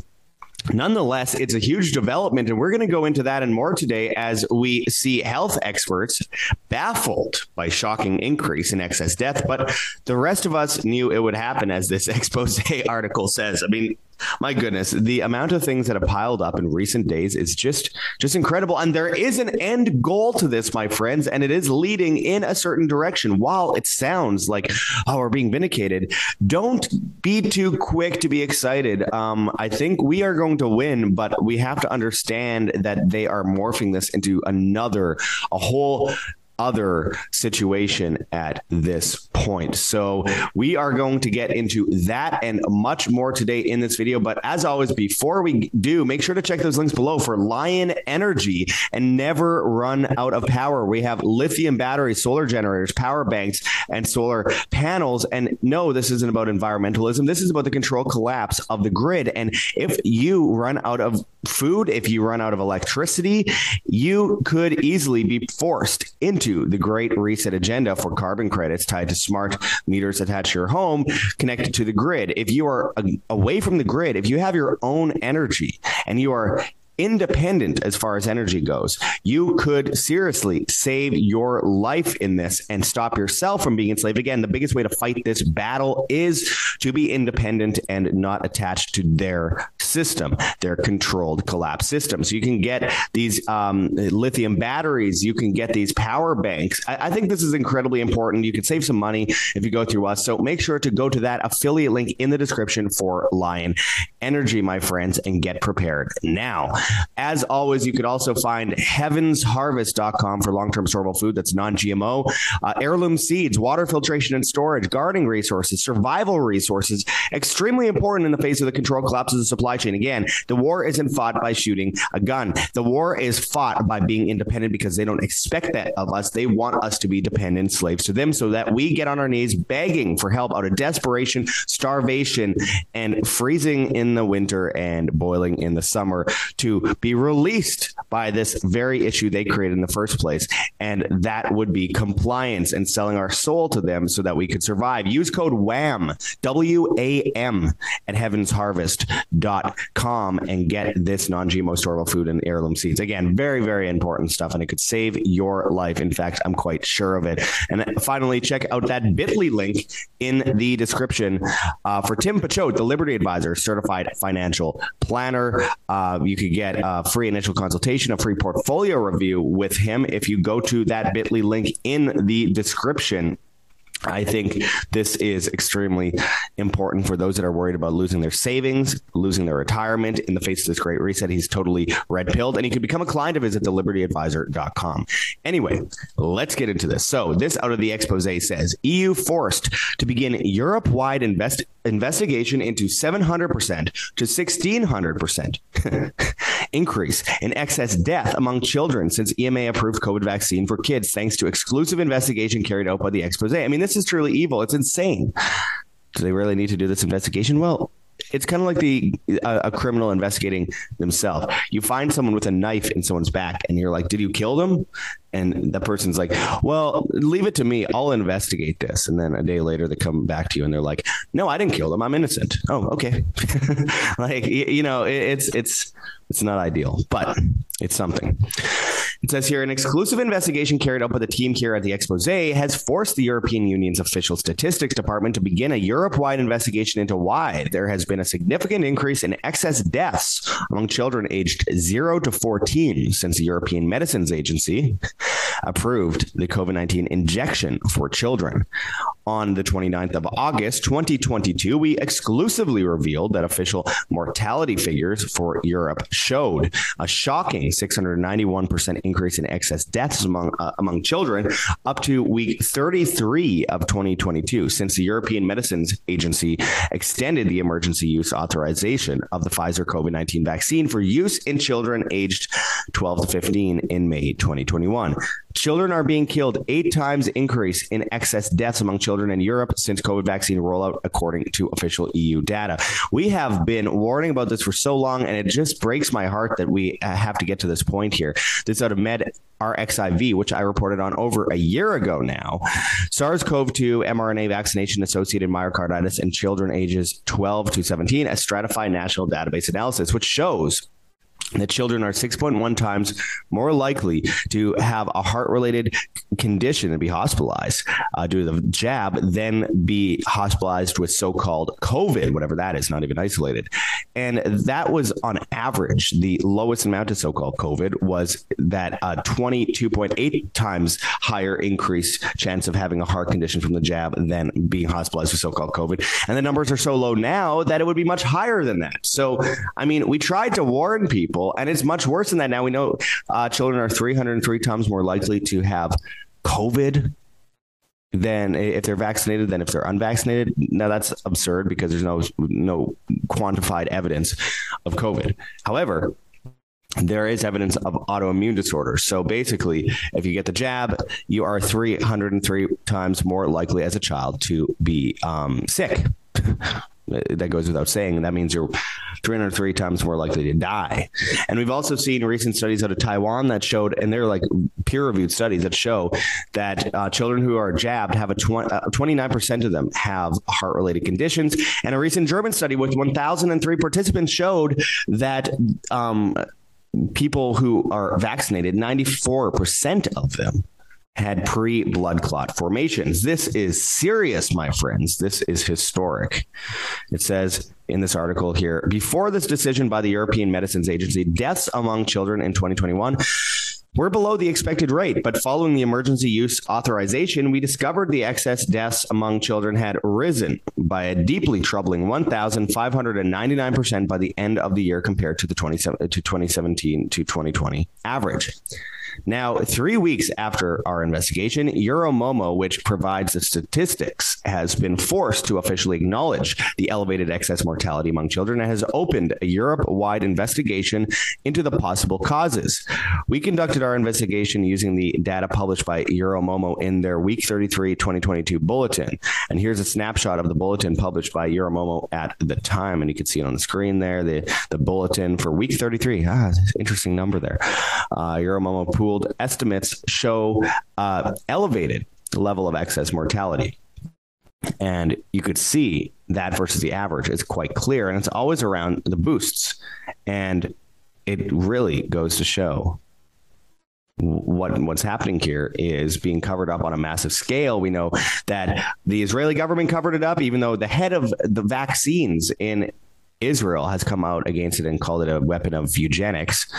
Nonetheless, it's a huge development and we're going to go into that and more today as we see health experts baffled by shocking increase in excess death, but the rest of us knew it would happen as this expose article says. I mean, my goodness, the amount of things that have piled up in recent days is just just incredible and there is an end goal to this, my friends, and it is leading in a certain direction. While it sounds like oh, we're being vindicated, don't be too quick to be excited. Um, I think we are going to win, but we have to understand that they are morphing this into another a whole other situation at this point. So we are going to get into that and much more today in this video, but as always before we do, make sure to check those links below for Lion Energy and never run out of power. We have lithium batteries, solar generators, power banks and solar panels and no, this isn't about environmentalism. This is about the control collapse of the grid and if you run out of food, if you run out of electricity, you could easily be forced into the great reset agenda for carbon credits tied to smart meters attached to your home connected to the grid. If you are away from the grid, if you have your own energy and you are independent as far as energy goes. You could seriously save your life in this and stop yourself from being enslaved. Again, the biggest way to fight this battle is to be independent and not attached to their system, their controlled collapse system. So you can get these um, lithium batteries, you can get these power banks. I, I think this is incredibly important. You can save some money if you go through us. So make sure to go to that affiliate link in the description for Lion Energy, my friends, and get prepared now. As always, you could also find heavensharvest.com for long-term storable food that's non-GMO, uh, heirloom seeds, water filtration and storage, gardening resources, survival resources, extremely important in the face of the control collapse of the supply chain. Again, the war isn't fought by shooting a gun. The war is fought by being independent because they don't expect that of us. They want us to be dependent slaves to them so that we get on our knees begging for help out of desperation, starvation, and freezing in the winter and boiling in the summer to be released by this very issue they created in the first place. And that would be compliance and selling our soul to them so that we could survive. Use code WAM, W A M at heavensharvest.com and get this non-GMO storable food and heirloom seeds. Again, very very important stuff and it could save your life. In fact, I'm quite sure of it. And finally, check out that bit.ly link in the description uh, for Tim Picciott, the Liberty Advisor, certified financial planner. Uh, you could get a free initial consultation, a free portfolio review with him. If you go to that bit.ly link in the description I think this is extremely important for those that are worried about losing their savings, losing their retirement in the face of this great reset. He's totally red pilled and he could become a client of his at thelibertyadvisor.com. Anyway, let's get into this. So, this out of the expose says EU forced to begin Europe-wide invest investigation into 700% to 1600% increase in excess death among children since EMA approved COVID vaccine for kids thanks to exclusive investigation carried out by the expose. I mean, this is truly evil. It's insane. Do they really need to do this investigation? Well, it's kind of like the uh, a criminal investigating themselves. You find someone with a knife in someone's back and you're like, "Did you kill them?" And that person's like, "Well, leave it to me. I'll investigate this." And then a day later they come back to you and they're like, "No, I didn't kill them. I'm innocent." Oh, okay. like you know, it's it's it's not ideal, but it's something. It says here an exclusive investigation carried out by the team here at the Exposé has forced the European Union's official statistics department to begin a Europe-wide investigation into why there has been a significant increase in excess deaths among children aged 0 to 14 since the European Medicines Agency approved the COVID-19 injection for children. On the 29th of August 2022, we exclusively revealed that official mortality figures for Europe showed a shocking 691% increase in excess deaths among uh, among children up to week 33 of 2022 since the European Medicines Agency extended the emergency use authorization of the Pfizer COVID-19 vaccine for use in children aged 12 to 15 in May 2021. Children are being killed 8 times increase in excess deaths among children in Europe since COVID vaccine rollout according to official EU data. We have been warning about this for so long and it just breaks my heart that we uh, have to get to this point here. This out of Med RXIV, which I reported on over a year ago now. SARS-CoV-2 mRNA vaccination associated myocarditis in children ages 12 to 17 a stratified national database analysis which shows that children are 6.1 times more likely to have a heart related condition and be hospitalized uh, due to the jab than be hospitalized with so-called covid whatever that is not even isolated. And that was on average the lowest amount of so-called covid was that uh, 22.8 times higher increase chance of having a heart condition from the jab than being hospitalized with so-called covid. And the numbers are so low now that it would be much higher than that. So i mean we tried to warn people people and it's much worse than that now we know uh, children are 303 times more likely to have covid than if they're vaccinated than if they're unvaccinated now that's absurd because there's no no quantified evidence of covid however there is evidence of autoimmune disorders. So basically, if you get the jab, you are 303 times more likely as a child to be um, sick. that goes without saying. That means you're 303 times more likely to die. And we've also seen recent studies out of Taiwan that showed and they're like peer reviewed studies that show that uh, children who are jabbed have a 29% uh, of them have heart related conditions. And a recent German study with 1003 participants showed that um, people who are vaccinated 94% of them had pre-blood clot formations. This is serious, my friends. This is historic. It says in this article here, before this decision by the European Medicines Agency, deaths among children in 2021 were below the expected rate, but following the emergency use authorization, we discovered the excess deaths among children had risen by a deeply troubling 1599% by the end of the year compared to the 27 to 2017 to 2020 average. Now, 3 weeks after our investigation, Euromomo, which provides the statistics, has been forced to officially acknowledge the elevated excess mortality among children and has opened a Europe-wide investigation into the possible causes. We conducted our investigation using the data published by Euromomo in their week 33 2022 bulletin. And here's a snapshot of the bulletin published by Euromomo at the time and you can see it on the screen there the the bulletin for week 33. Ah, interesting number there. Uh Euromomo pooled estimates show uh, elevated level of excess mortality. And you could see that versus the average is quite clear and it's always around the boosts. And it really goes to show what what's happening here is being covered up on a massive scale. We know that the Israeli government covered it up even though the head of the vaccines in Israel has come out against it and called it a weapon of eugenics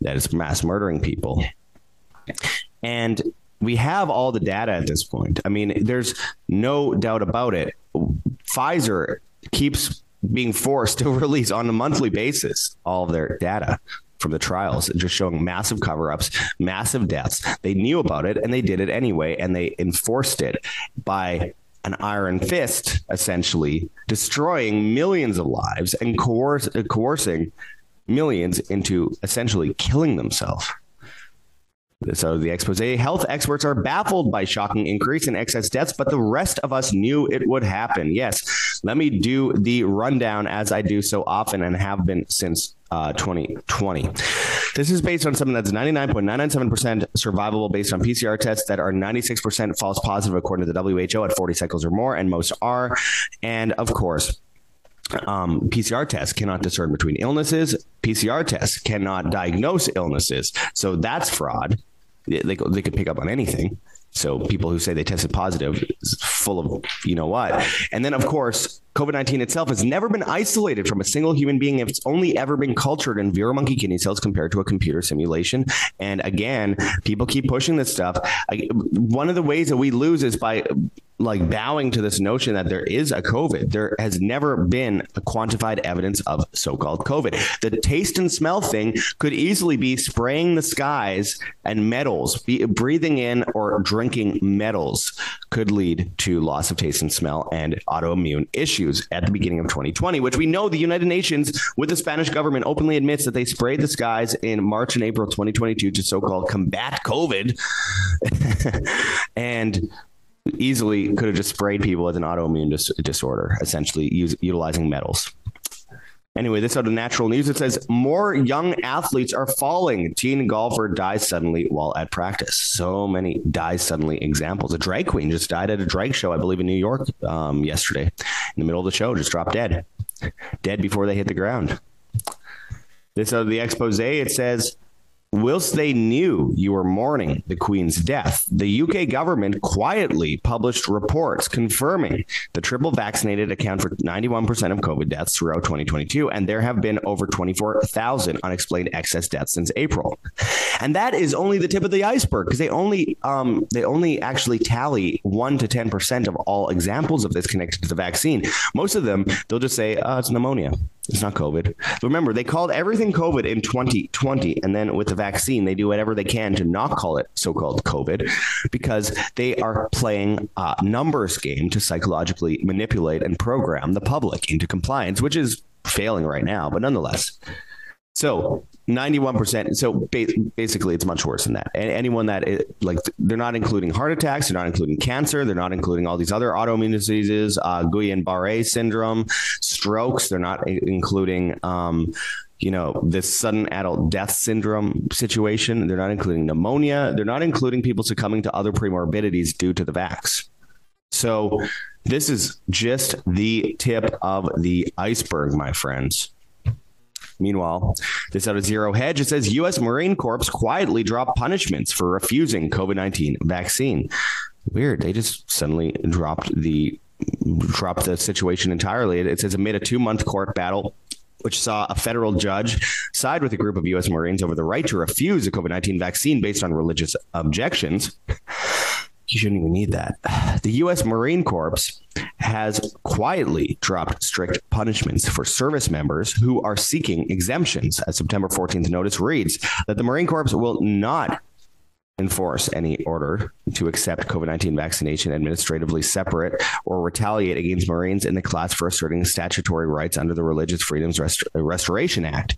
that is mass murdering people. And we have all the data at this point. I mean, there's no doubt about it. Pfizer keeps being forced to release on a monthly basis all of their data from the trials just showing massive cover-ups, massive deaths. They knew about it and they did it anyway and they enforced it by an iron fist essentially destroying millions of lives and coercing millions into essentially killing themselves. So the expose health experts are baffled by shocking increase in excess deaths but the rest of us knew it would happen. Yes. Let me do the rundown as I do so often and have been since uh, 2020. This is based on something that's 99.997% survivable based on PCR tests that are 96% false positive according to the WHO at 40 cycles or more and most are and of course um, PCR tests cannot discern between illnesses. PCR tests cannot diagnose illnesses. So that's fraud. They, they, could pick up on anything. So people who say they tested positive is full of you know what. And then of course, COVID-19 itself has never been isolated from a single human being. It's only ever been cultured in vero monkey kidney cells compared to a computer simulation. And again, people keep pushing this stuff. One of the ways that we lose is by like bowing to this notion that there is a covid. There has never been a quantified evidence of so-called covid. The taste and smell thing could easily be spraying the skies and metals be, breathing in or drinking metals could lead to loss of taste and smell and autoimmune issues at the beginning of 2020 which we know the United Nations with the Spanish government openly admits that they sprayed the skies in March and April 2022 to so-called combat covid. And easily could have just sprayed people with an autoimmune dis disorder essentially utilizing metals Anyway, this out of natural news it says more young athletes are falling. Teen golfer dies suddenly while at practice. So many dies suddenly examples. A drag queen just died at a drag show I believe in New York um, yesterday. In the middle of the show just dropped dead. Dead before they hit the ground. This out of the expose it says Whilst they knew you were mourning the Queen's death, the UK government quietly published reports confirming the triple vaccinated account for 91% of COVID deaths throughout 2022 and there have been over 24,000 unexplained excess deaths since April. And that is only the tip of the iceberg because they only um they only actually tally 1 to 10% of all examples of this connected to the vaccine. Most of them they'll just say uh, it's pneumonia. It's not COVID. Remember, they called everything COVID in 2020 and then with the vaccine they do whatever they can to not call it so-called COVID because they are playing a numbers game to psychologically manipulate and program the public into compliance, which is failing right now, but nonetheless. So, 91% so basically it's much worse than that. And anyone that is, like they're not including heart attacks they're not including cancer they're not including all these other autoimmune diseases uh Guillain-Barré syndrome strokes they're not including um you know this sudden adult death syndrome situation they're not including pneumonia they're not including people succumbing to other premorbidities due to the vax. So this is just the tip of the iceberg my friends Meanwhile, this out of Zero Hedge it says US Marine Corps quietly dropped punishments for refusing COVID-19 vaccine. Weird. They just suddenly dropped the dropped the situation entirely. It says amid a 2-month court battle which saw a federal judge side with a group of US Marines over the right to refuse a COVID-19 vaccine based on religious objections. You shouldn't even need that. The US Marine Corps has quietly dropped strict punishments for service members who are seeking exemptions. As September 14th notice reads that the Marine Corps will not enforce any order to accept COVID-19 vaccination administratively separate or retaliate against Marines in the class for asserting statutory rights under the Religious Freedoms Rest Restoration Act.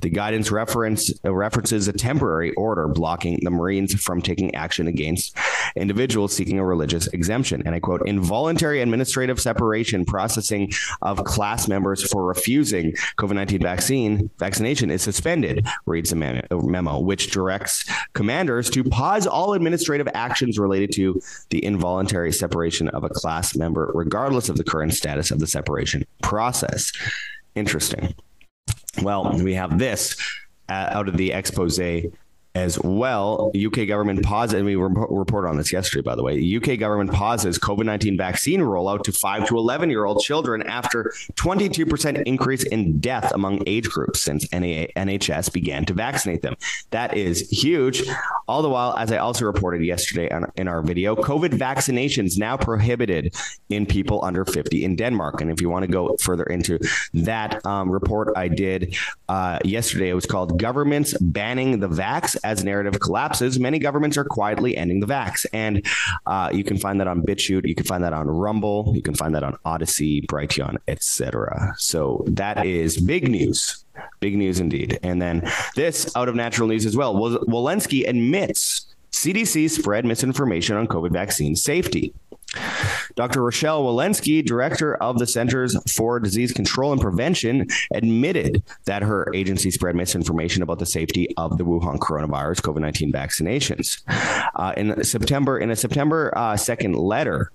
The guidance reference uh, references a temporary order blocking the Marines from taking action against individuals seeking a religious exemption and I quote involuntary administrative separation processing of class members for refusing COVID-19 vaccine vaccination is suspended reads the memo which directs commanders to pause all administrative actions related to the involuntary separation of a class member regardless of the current status of the separation process. Interesting. Well, we have this uh, out of the expose as well. UK government pauses and we report on this yesterday by the way. UK government pauses COVID-19 vaccine rollout to 5 to 11 year old children after 22% increase in death among age groups since NHS began to vaccinate them. That is huge. All the while as I also reported yesterday in our video, COVID vaccinations now prohibited in people under 50 in Denmark. And if you want to go further into that um, report I did uh, yesterday it was called Governments Banning the Vax as narrative collapses, many governments are quietly ending the vax. And uh, you can find that on BitChute, you can find that on Rumble, you can find that on Odysee, Brighteon, etc. So that is big news. Big news indeed. And then this out of natural news as well. Walensky admits CDC spread misinformation on COVID vaccine safety. Dr. Rochelle Walensky, director of the Centers for Disease Control and Prevention, admitted that her agency spread misinformation about the safety of the Wuhan coronavirus COVID-19 vaccinations. Uh, in September in a September uh, 2nd letter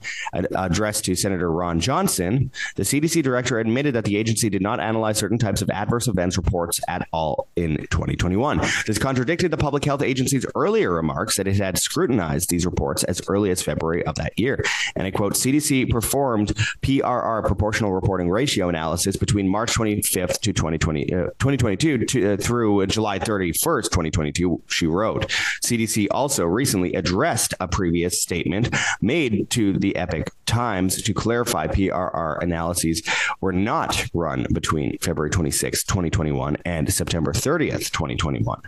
addressed to Senator Ron Johnson, the CDC director admitted that the agency did not analyze certain types of adverse events reports at all in 2021. This contradicted the public health agency's earlier remarks that it had scrutinized these reports as early as February of that year. And I quote CDC performed PRR proportional reporting ratio analysis between March 25th to 2020 uh, 2022 to, uh, through July 31st 2022 she wrote. CDC also recently addressed a previous statement made to the Epoch Times to clarify PRR analyses were not run between February 26, 2021 and September 30th 2021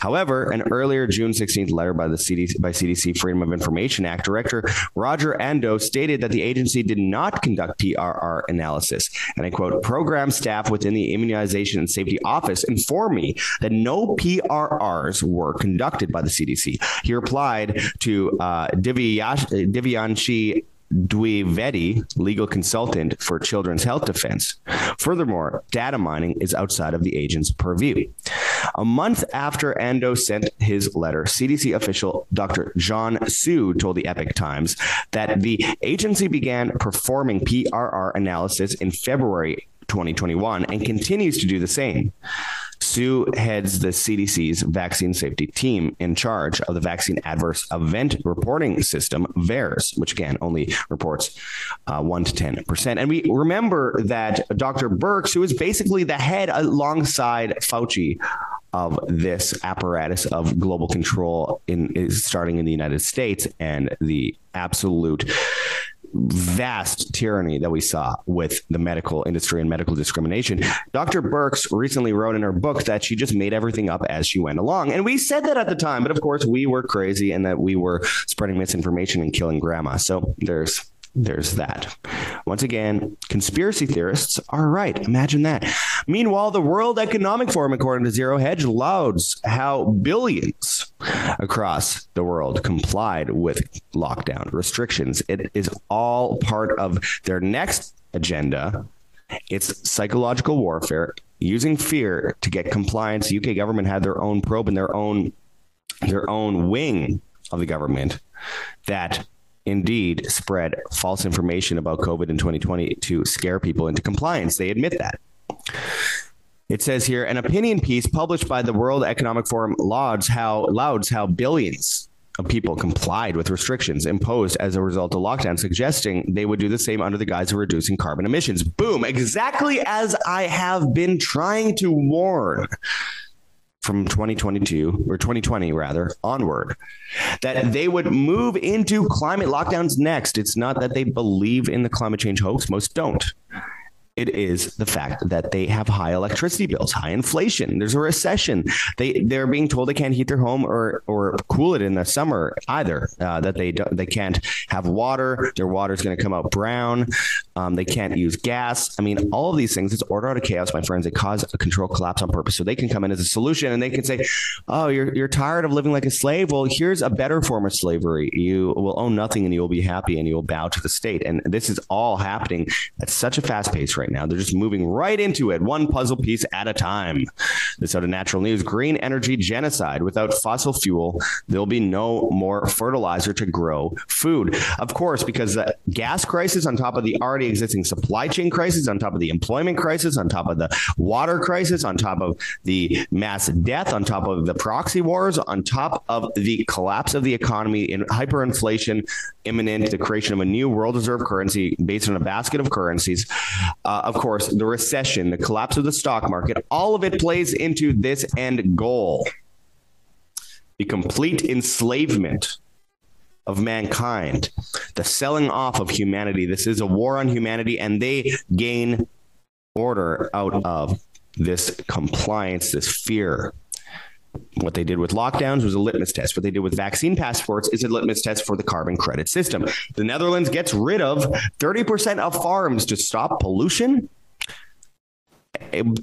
however an earlier June 16th letter by the CDC by CDC Freedom of Information Act director Roger Andoh stated that the agency did not conduct PRR analysis. And I quote program staff within the immunization and safety office informed me that no PRRs were conducted by the CDC he replied to uh Divyanshi Dwivedi, legal consultant for Children's Health Defense. Furthermore, data mining is outside of the agent's purview. A month after Andoh sent his letter, CDC official Dr. John Su told the Epoch Times that the agency began performing PRR analysis in February 2021 and continues to do the same. Su heads the CDC's vaccine safety team in charge of the vaccine adverse event reporting system VAERS which again only reports uh, 1 to 10%. And we remember that Dr. Birx who is basically the head alongside Fauci of this apparatus of global control in is starting in the United States and the absolute vast tyranny that we saw with the medical industry and medical discrimination. Dr. Birx recently wrote in her book that she just made everything up as she went along. And we said that at the time, but of course we were crazy and that we were spreading misinformation and killing grandma. So there's there's that. Once again, conspiracy theorists are right. Imagine that. Meanwhile, the World Economic Forum according to Zero Hedge lauds how billions across the world complied with lockdown restrictions. It is all part of their next agenda. It's psychological warfare using fear to get compliance. UK government had their own probe and their own their own wing of the government that indeed spread false information about COVID in 2020 to scare people into compliance. They admit that. It says here an opinion piece published by the World Economic Forum lauds how louds how billions of people complied with restrictions imposed as a result of lockdown suggesting they would do the same under the guise of reducing carbon emissions. Boom, exactly as I have been trying to warn from 2022 or 2020 rather onward that they would move into climate lockdowns next. It's not that they believe in the climate change hoax. Most don't it is the fact that they have high electricity bills, high inflation. There's a recession. They they're being told they can't heat their home or or cool it in the summer either. Uh, that they they can't have water. Their water's going to come out brown. Um, they can't use gas. I mean, all of these things it's order out of chaos, my friends. They cause a control collapse on purpose. So they can come in as a solution and they can say, "Oh, you're you're tired of living like a slave. Well, here's a better form of slavery. You will own nothing and you will be happy and you will bow to the state." And this is all happening at such a fast pace right now. They're just moving right into it, one puzzle piece at a time. This out of Natural News, green energy genocide. Without fossil fuel, there'll be no more fertilizer to grow food. Of course, because the gas crisis on top of the already existing supply chain crisis, on top of the employment crisis, on top of the water crisis, on top of the mass death, on top of the proxy wars, on top of the collapse of the economy in hyperinflation imminent, the creation of a new world reserve currency based on a basket of currencies. Uh, Uh, of course, the recession, the collapse of the stock market, all of it plays into this end goal. The complete enslavement of mankind, the selling off of humanity. This is a war on humanity and they gain order out of this compliance, this fear what they did with lockdowns was a litmus test. What they did with vaccine passports is a litmus test for the carbon credit system. The Netherlands gets rid of 30% of farms to stop pollution.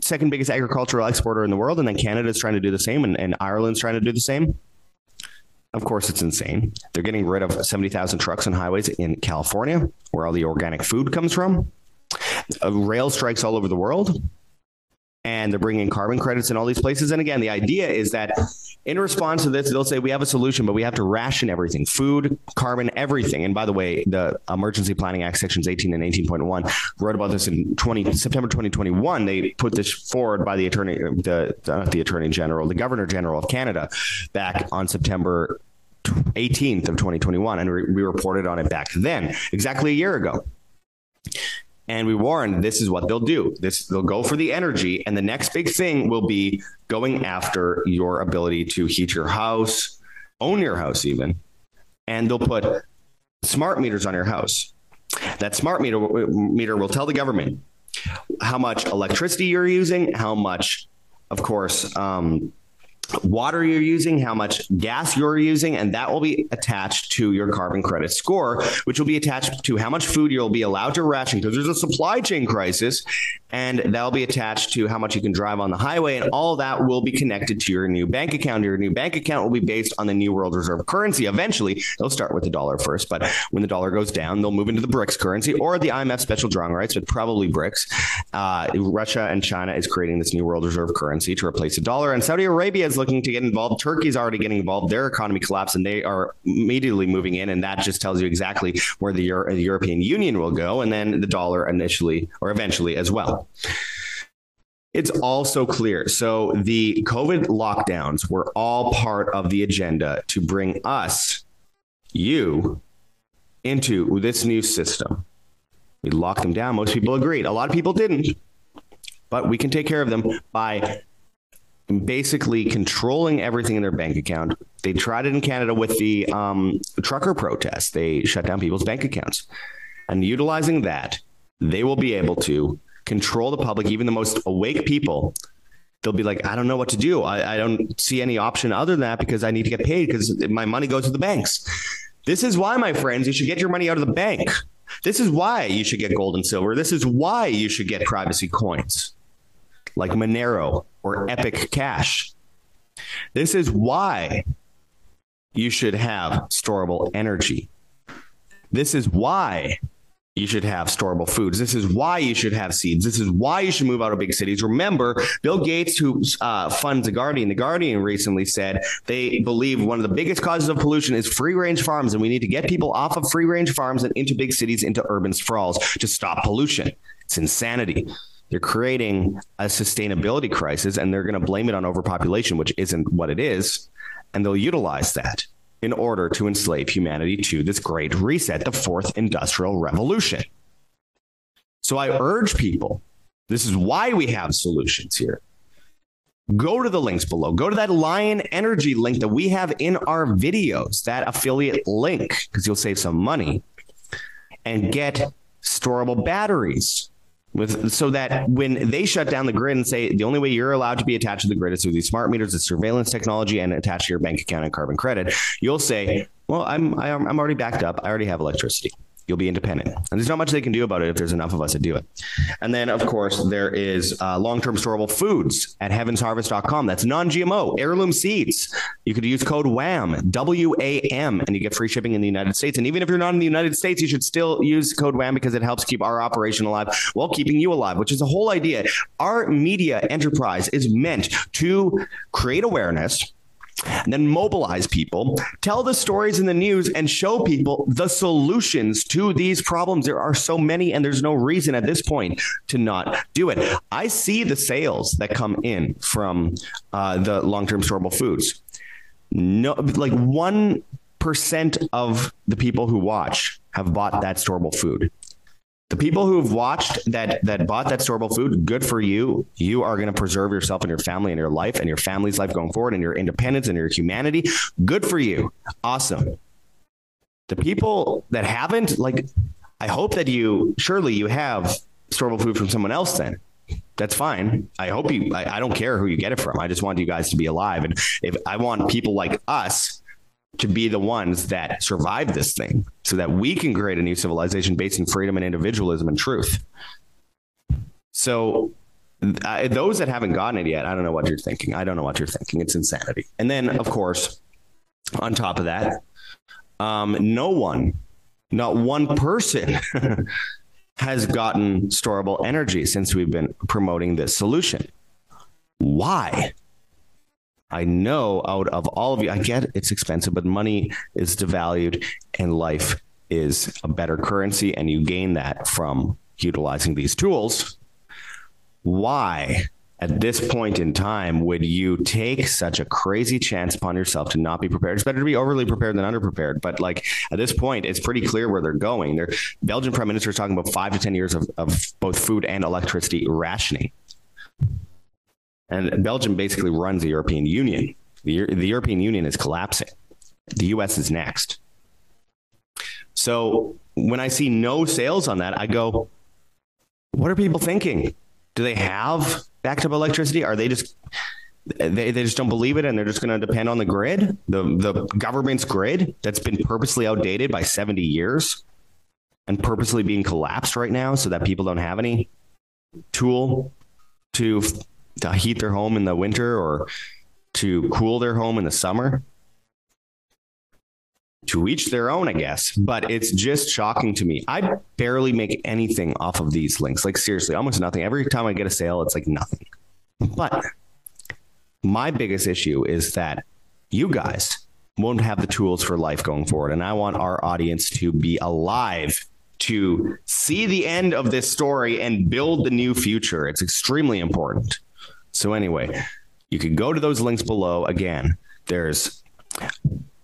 Second biggest agricultural exporter in the world and then Canada's trying to do the same and, and Ireland's trying to do the same. Of course it's insane. They're getting rid of 70,000 trucks on highways in California where all the organic food comes from. Uh, rail strikes all over the world and they're bringing carbon credits in all these places. And again the idea is that in response to this they'll say we have a solution but we have to ration everything food carbon everything. And by the way the emergency planning act sections 18 and 18.1 wrote about this in 20 September 2021 they put this forward by the attorney the uh, not the attorney general the governor general of Canada back on September 18th of 2021 and we reported on it back then exactly a year ago and we warned this is what they'll do. This they'll go for the energy and the next big thing will be going after your ability to heat your house own your house even and they'll put smart meters on your house. That smart meter meter will tell the government how much electricity you're using how much of course um, water you're using, how much gas you're using, and that will be attached to your carbon credit score, which will be attached to how much food you'll be allowed to ration because there's a supply chain crisis, and that'll be attached to how much you can drive on the highway, and all that will be connected to your new bank account. Your new bank account will be based on the new world reserve currency. Eventually, they'll start with the dollar first, but when the dollar goes down, they'll move into the BRICS currency or the IMF special drawing rights, but probably BRICS. Uh, Russia and China is creating this new world reserve currency to replace the dollar, and Saudi Arabia is looking to get involved. Turkey's already getting involved. Their economy collapsed and they are immediately moving in and that just tells you exactly where the, Euro European Union will go and then the dollar initially or eventually as well. It's also clear. So the COVID lockdowns were all part of the agenda to bring us you into this new system. We locked them down. Most people agreed. A lot of people didn't. But we can take care of them by basically controlling everything in their bank account. They tried it in Canada with the um, trucker protests. They shut down people's bank accounts. And utilizing that, they will be able to control the public, even the most awake people. They'll be like, I don't know what to do. I, I don't see any option other than that because I need to get paid because my money goes to the banks. This is why, my friends, you should get your money out of the bank. This is why you should get gold and silver. This is why you should get privacy coins like Monero or Epic Cash. This is why you should have storable energy. This is why you should have storable foods. This is why you should have seeds. This is why you should move out of big cities. Remember, Bill Gates who uh, funds the Guardian, the Guardian recently said they believe one of the biggest causes of pollution is free-range farms and we need to get people off of free-range farms and into big cities into urban sprawls to stop pollution. It's insanity. They're creating a sustainability crisis and they're going to blame it on overpopulation which isn't what it is and they'll utilize that in order to enslave humanity to this great reset the fourth industrial revolution. So i urge people this is why we have solutions here. Go to the links below. Go to that lion energy link that we have in our videos that affiliate link cuz you'll save some money and get storable batteries with so that when they shut down the grid and say the only way you're allowed to be attached to the grid is through these smart meters, the surveillance technology and attached to your bank account and carbon credit, you'll say, "Well, I'm I'm already backed up. I already have electricity." You'll be independent. And there's not much they can do about it if there's enough of us to do it. And then of course there is uh, long-term storable foods at heavensharvest.com. That's non-GMO, heirloom seeds. You could use code WHAM, W A M and you get free shipping in the United States. And even if you're not in the United States, you should still use code WHAM because it helps keep our operation alive while keeping you alive, which is the whole idea. Our media enterprise is meant to create awareness and then mobilize people, tell the stories in the news and show people the solutions to these problems. There are so many and there's no reason at this point to not do it. I see the sales that come in from uh, the long-term storable foods. No like 1% of the people who watch have bought that storable food. The people who've watched that that bought that storable food, good for you. You are going to preserve yourself and your family and your life and your family's life going forward and your independence and your humanity. Good for you. Awesome. The people that haven't like I hope that you surely you have storable food from someone else then. That's fine. I hope you I, I don't care who you get it from. I just want you guys to be alive and if I want people like us to be the ones that survive this thing so that we can create a new civilization based in freedom and individualism and truth. So uh, those that haven't gotten it yet, I don't know what you're thinking. I don't know what you're thinking. It's insanity. And then of course, on top of that, um, no one, not one person has gotten storable energy since we've been promoting this solution. Why? I know out of all of you I get it's expensive but money is devalued and life is a better currency and you gain that from utilizing these tools. Why at this point in time would you take such a crazy chance upon yourself to not be prepared? It's better to be overly prepared than underprepared, but like at this point it's pretty clear where they're going. Their Belgian prime minister is talking about 5 to 10 years of of both food and electricity rationing. And Belgium basically runs the European Union. The, the European Union is collapsing. The US is next. So when I see no sales on that, I go what are people thinking? Do they have backed up electricity? Are they just they they just don't believe it and they're just going to depend on the grid, the the government's grid that's been purposely outdated by 70 years and purposely being collapsed right now so that people don't have any tool to to heat their home in the winter or to cool their home in the summer? To each their own I guess. But it's just shocking to me. I barely make anything off of these links. Like seriously almost nothing. Every time I get a sale it's like nothing. But my biggest issue is that you guys won't have the tools for life going forward. And I want our audience to be alive to see the end of this story and build the new future. It's extremely important so anyway, you can go to those links below. Again. There's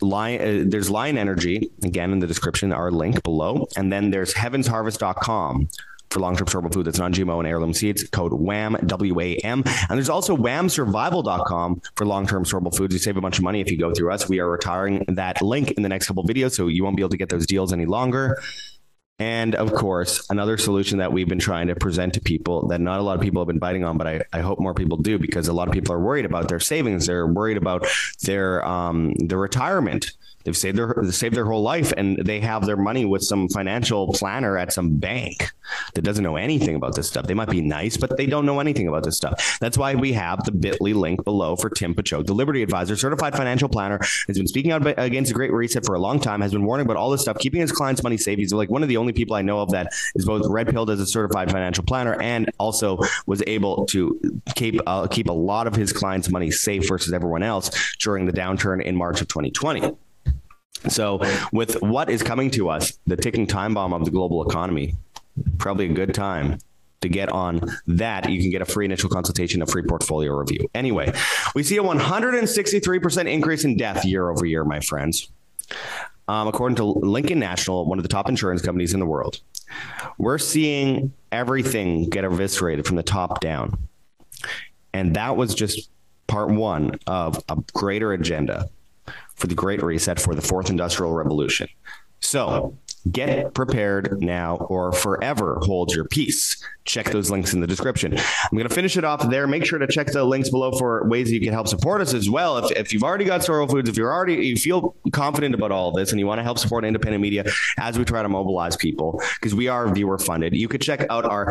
line uh, there's line energy again in the description our link below. And then there's heavensharvest.com for long-term storable food that's non-GMO and heirloom seeds code WHAM W A M. And there's also whamsurvival.com for long-term storable foods. You save a bunch of money if you go through us. We are retiring that link in the next couple videos so you won't be able to get those deals any longer and of course, another solution that we've been trying to present to people that not a lot of people have been biting on, but I, I hope more people do because a lot of people are worried about their savings. They're worried about their um their retirement They've saved their saved their whole life and they have their money with some financial planner at some bank that doesn't know anything about this stuff. They might be nice, but they don't know anything about this stuff. That's why we have the bit.ly link below for Tim Picciott, the Liberty Advisor, certified financial planner, has been speaking out against the great reset for a long time, has been warning about all this stuff, keeping his clients money safe. He's like one of the only people I know of that is both red pilled as a certified financial planner and also was able to keep uh, keep a lot of his clients money safe versus everyone else during the downturn in March of 2020. So with what is coming to us, the ticking time bomb of the global economy, probably a good time to get on that, you can get a free initial consultation, a free portfolio review. Anyway, we see a 163% increase in death year over year, my friends. Um, according to Lincoln National, one of the top insurance companies in the world. We're seeing everything get eviscerated from the top down. And that was just part 1 of a greater agenda for the great reset for the fourth industrial revolution. So, get prepared now or forever hold your peace check those links in the description. I'm going to finish it off there. Make sure to check the links below for ways you can help support us as well. If if you've already got Sorrel Foods if you're already you feel confident about all this and you want to help support independent media as we try to mobilize people because we are viewer funded you could check out our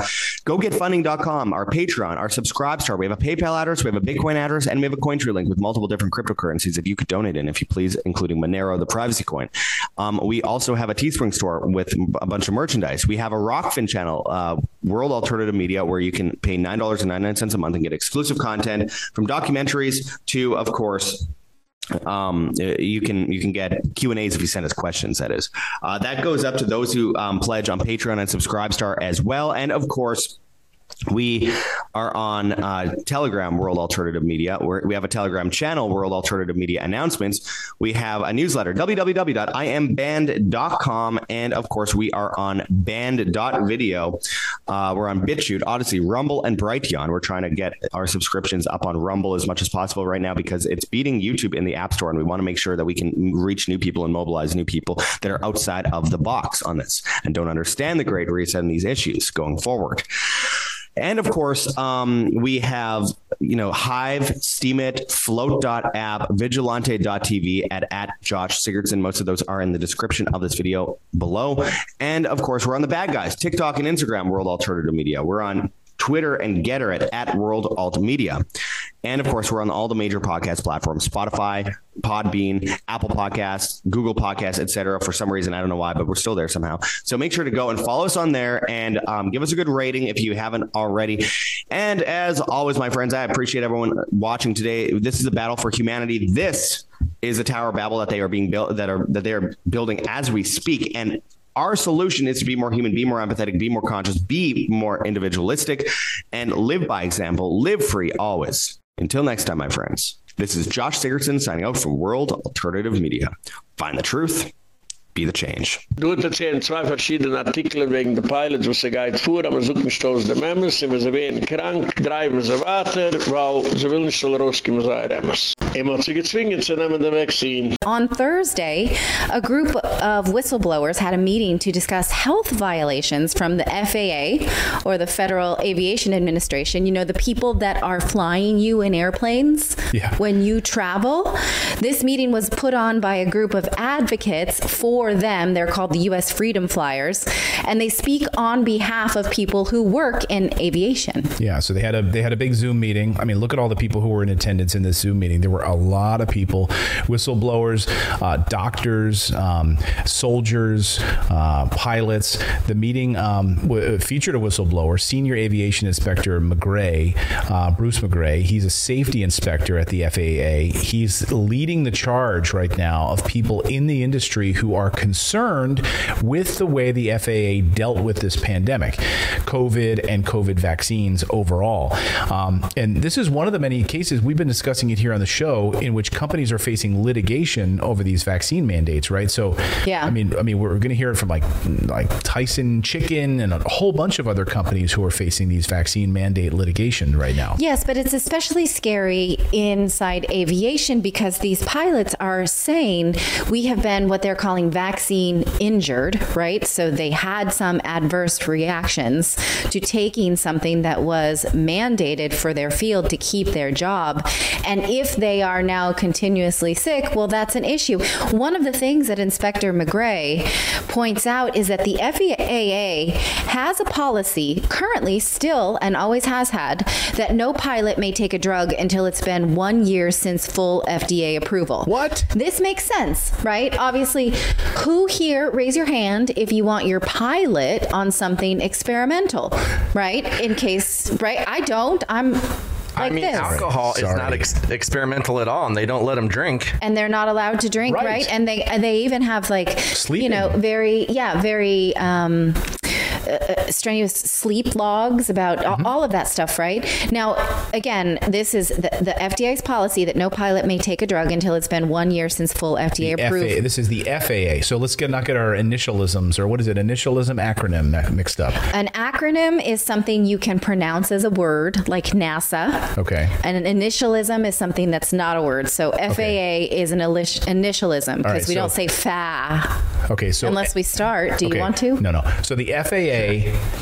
gogetfunding.com our patreon our subscribestar we have a paypal address we have a bitcoin address and we have a cointree link with multiple different cryptocurrencies that you could donate in if you please including monero the privacy coin. Um, we also have a teespring store with a bunch of merchandise. We have a Rokfin channel uh, world alternative media where you can pay $9.99 a month and get exclusive content from documentaries to of course um you can you can get Q&As if you send us questions that is. Uh, that goes up to those who um, pledge on Patreon and Subscribestar as well. And of course we are on uh, Telegram World Alternative Media. We're, we have a Telegram channel World Alternative Media announcements. We have a newsletter www.imband.com and of course we are on band.video. Uh, we're on BitChute, Odysee, Rumble and Brighteon. We're trying to get our subscriptions up on Rumble as much as possible right now because it's beating YouTube in the App Store and we want to make sure that we can reach new people and mobilize new people that are outside of the box on this and don't understand the great reset and these issues going forward. And of course, um, we have, you know, Hive, Steemit, Flote.app, Vigilante.tv at, at Josh Sigurdson. Most of those are in the description of this video below. And of course, we're on the bad guys, TikTok and Instagram, World Alternative Media. We're on Twitter and Gettr at, at World Alt Media. And of course, we're on all the major podcast platforms, Spotify, Podbean, Apple Podcasts, Google Podcasts, etc. For some reason, I don't know why, but we're still there somehow. So make sure to go and follow us on there and um, give us a good rating if you haven't already. And as always, my friends, I appreciate everyone watching today. This is a battle for humanity. This is a Tower of Babel that they are being built that are that they are building as we speak and our solution is to be more human, be more empathetic, be more conscious, be more individualistic and live by example, live free always. Until next time my friends. This is Josh Sigurdson signing out from World Alternative Media. Find the truth, be the change. Du hast erzählt zwei verschiedene Artikel wegen der Pilots, was sie geht vor, aber suchen stoß der Members, wenn sie werden krank, treiben sie weiter, weil sie will nicht so rauskommen, sei Remmers. Immer sie gezwungen zu nehmen der Vaccine. On Thursday, a group of whistleblowers had a meeting to discuss health violations from the FAA or the Federal Aviation Administration, you know the people that are flying you in airplanes Yeah. when you travel. This meeting was put on by a group of advocates for them. They're called the US Freedom Flyers, and they speak on behalf of people who work in aviation. Yeah, so they had a they had a big Zoom meeting. I mean, look at all the people who were in attendance in this Zoom meeting. There were a lot of people, whistleblowers, uh, doctors, um, soldiers, uh, pilots. The meeting um, featured a whistleblower, Senior Aviation Inspector McGray, uh, Bruce McGray. He's a safety inspector at the FAA. He's leading the charge right now of people in the industry who are concerned with the way the FAA dealt with this pandemic, COVID and COVID vaccines overall. Um, and this is one of the many cases we've been discussing it here on the show in which companies are facing litigation over these vaccine mandates, right? So Yeah. I mean I mean we're going to hear it from like like Tyson Chicken and a whole bunch of other companies who are facing these vaccine mandate litigation right now. Yes, but it's especially scary inside aviation because these pilots are saying we have been what they're calling vaccine injured, right? So they had some adverse reactions to taking something that was mandated for their field to keep their job. And if they are now continuously sick, well that's an issue. One of the things that Inspector McGray points out is that the FAA has a policy currently still and always has had that no pilot may take a drug until it's been 1 year since full FDA approval. What? This makes sense, right? Obviously, who here raise your hand if you want your pilot on something experimental, right? In case, right? I don't. I'm like I mean, this. alcohol is not ex- experimental at all, and they don't let them drink. and they're not allowed to drink, right? Right. And they and they even have like you know very yeah very um uh, strenuous sleep logs about Mm-hmm. all of that stuff, right? Now, again, this is the, the FDA's policy that no pilot may take a drug until it's been 1 year since full FDA approved. FAA, this is the FAA. So let's get not get our initialisms or what is it? Initialism acronym mixed up. An acronym is something you can pronounce as a word, like NASA. Okay. And an initialism is something that's not a word. So FAA is an initialism because right, we so- don't say FA Okay, so unless we start. Do Okay. you want to? No, no. So the FAA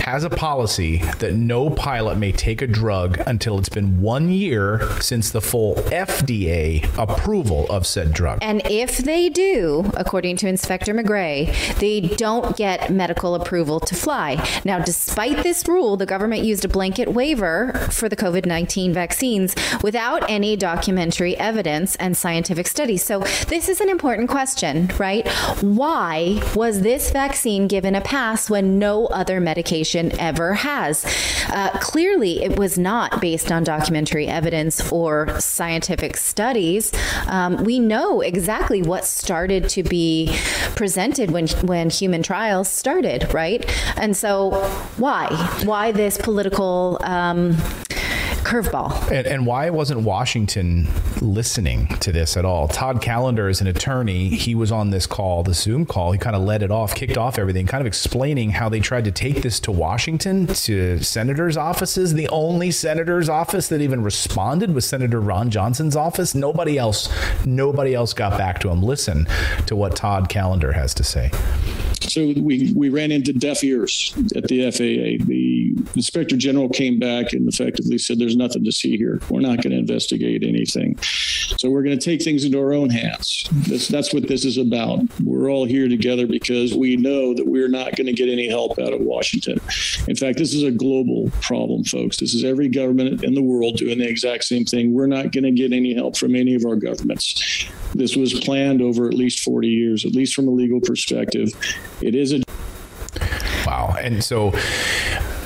has a policy that no pilot may take a drug until it's been 1 year since the full FDA approval of said drug. And if they do, according to Inspector McGray, they don't get medical approval to fly. Now, despite this rule, the government used a blanket waiver for the COVID-19 vaccines without any documentary evidence and scientific studies. So, this is an important question, right? Why was this vaccine given a pass when no other medication ever has? Uh, clearly, it was not based on documentary evidence or scientific studies. Um, we know exactly what started to be presented when when human trials started, right? And so, why? Why this political um, curveball? And, and why wasn't Washington listening to this at all? Todd Callender is an attorney. He was on this call, the Zoom call. He kind of led it off, kicked off everything, kind of explaining how they tried to take this to Washington, to senators' offices. The only senator's office that even responded was Senator Ron Johnson's office. Nobody else, nobody else got back to him. Listen to what Todd Callender has to say. So we we ran into deaf ears at the FAA. The inspector general came back and effectively said, "There's nothing to see here. We're not going to investigate anything." So we're going to take things into our own hands. That's that's what this is about. We're all here together because we know that we're not going to get any help out of Washington. In fact, this is a global problem, folks. This is every government in the world doing the exact same thing. We're not going to get any help from any of our governments. This was planned over at least 40 years, at least from a legal perspective. It is a Wow. And so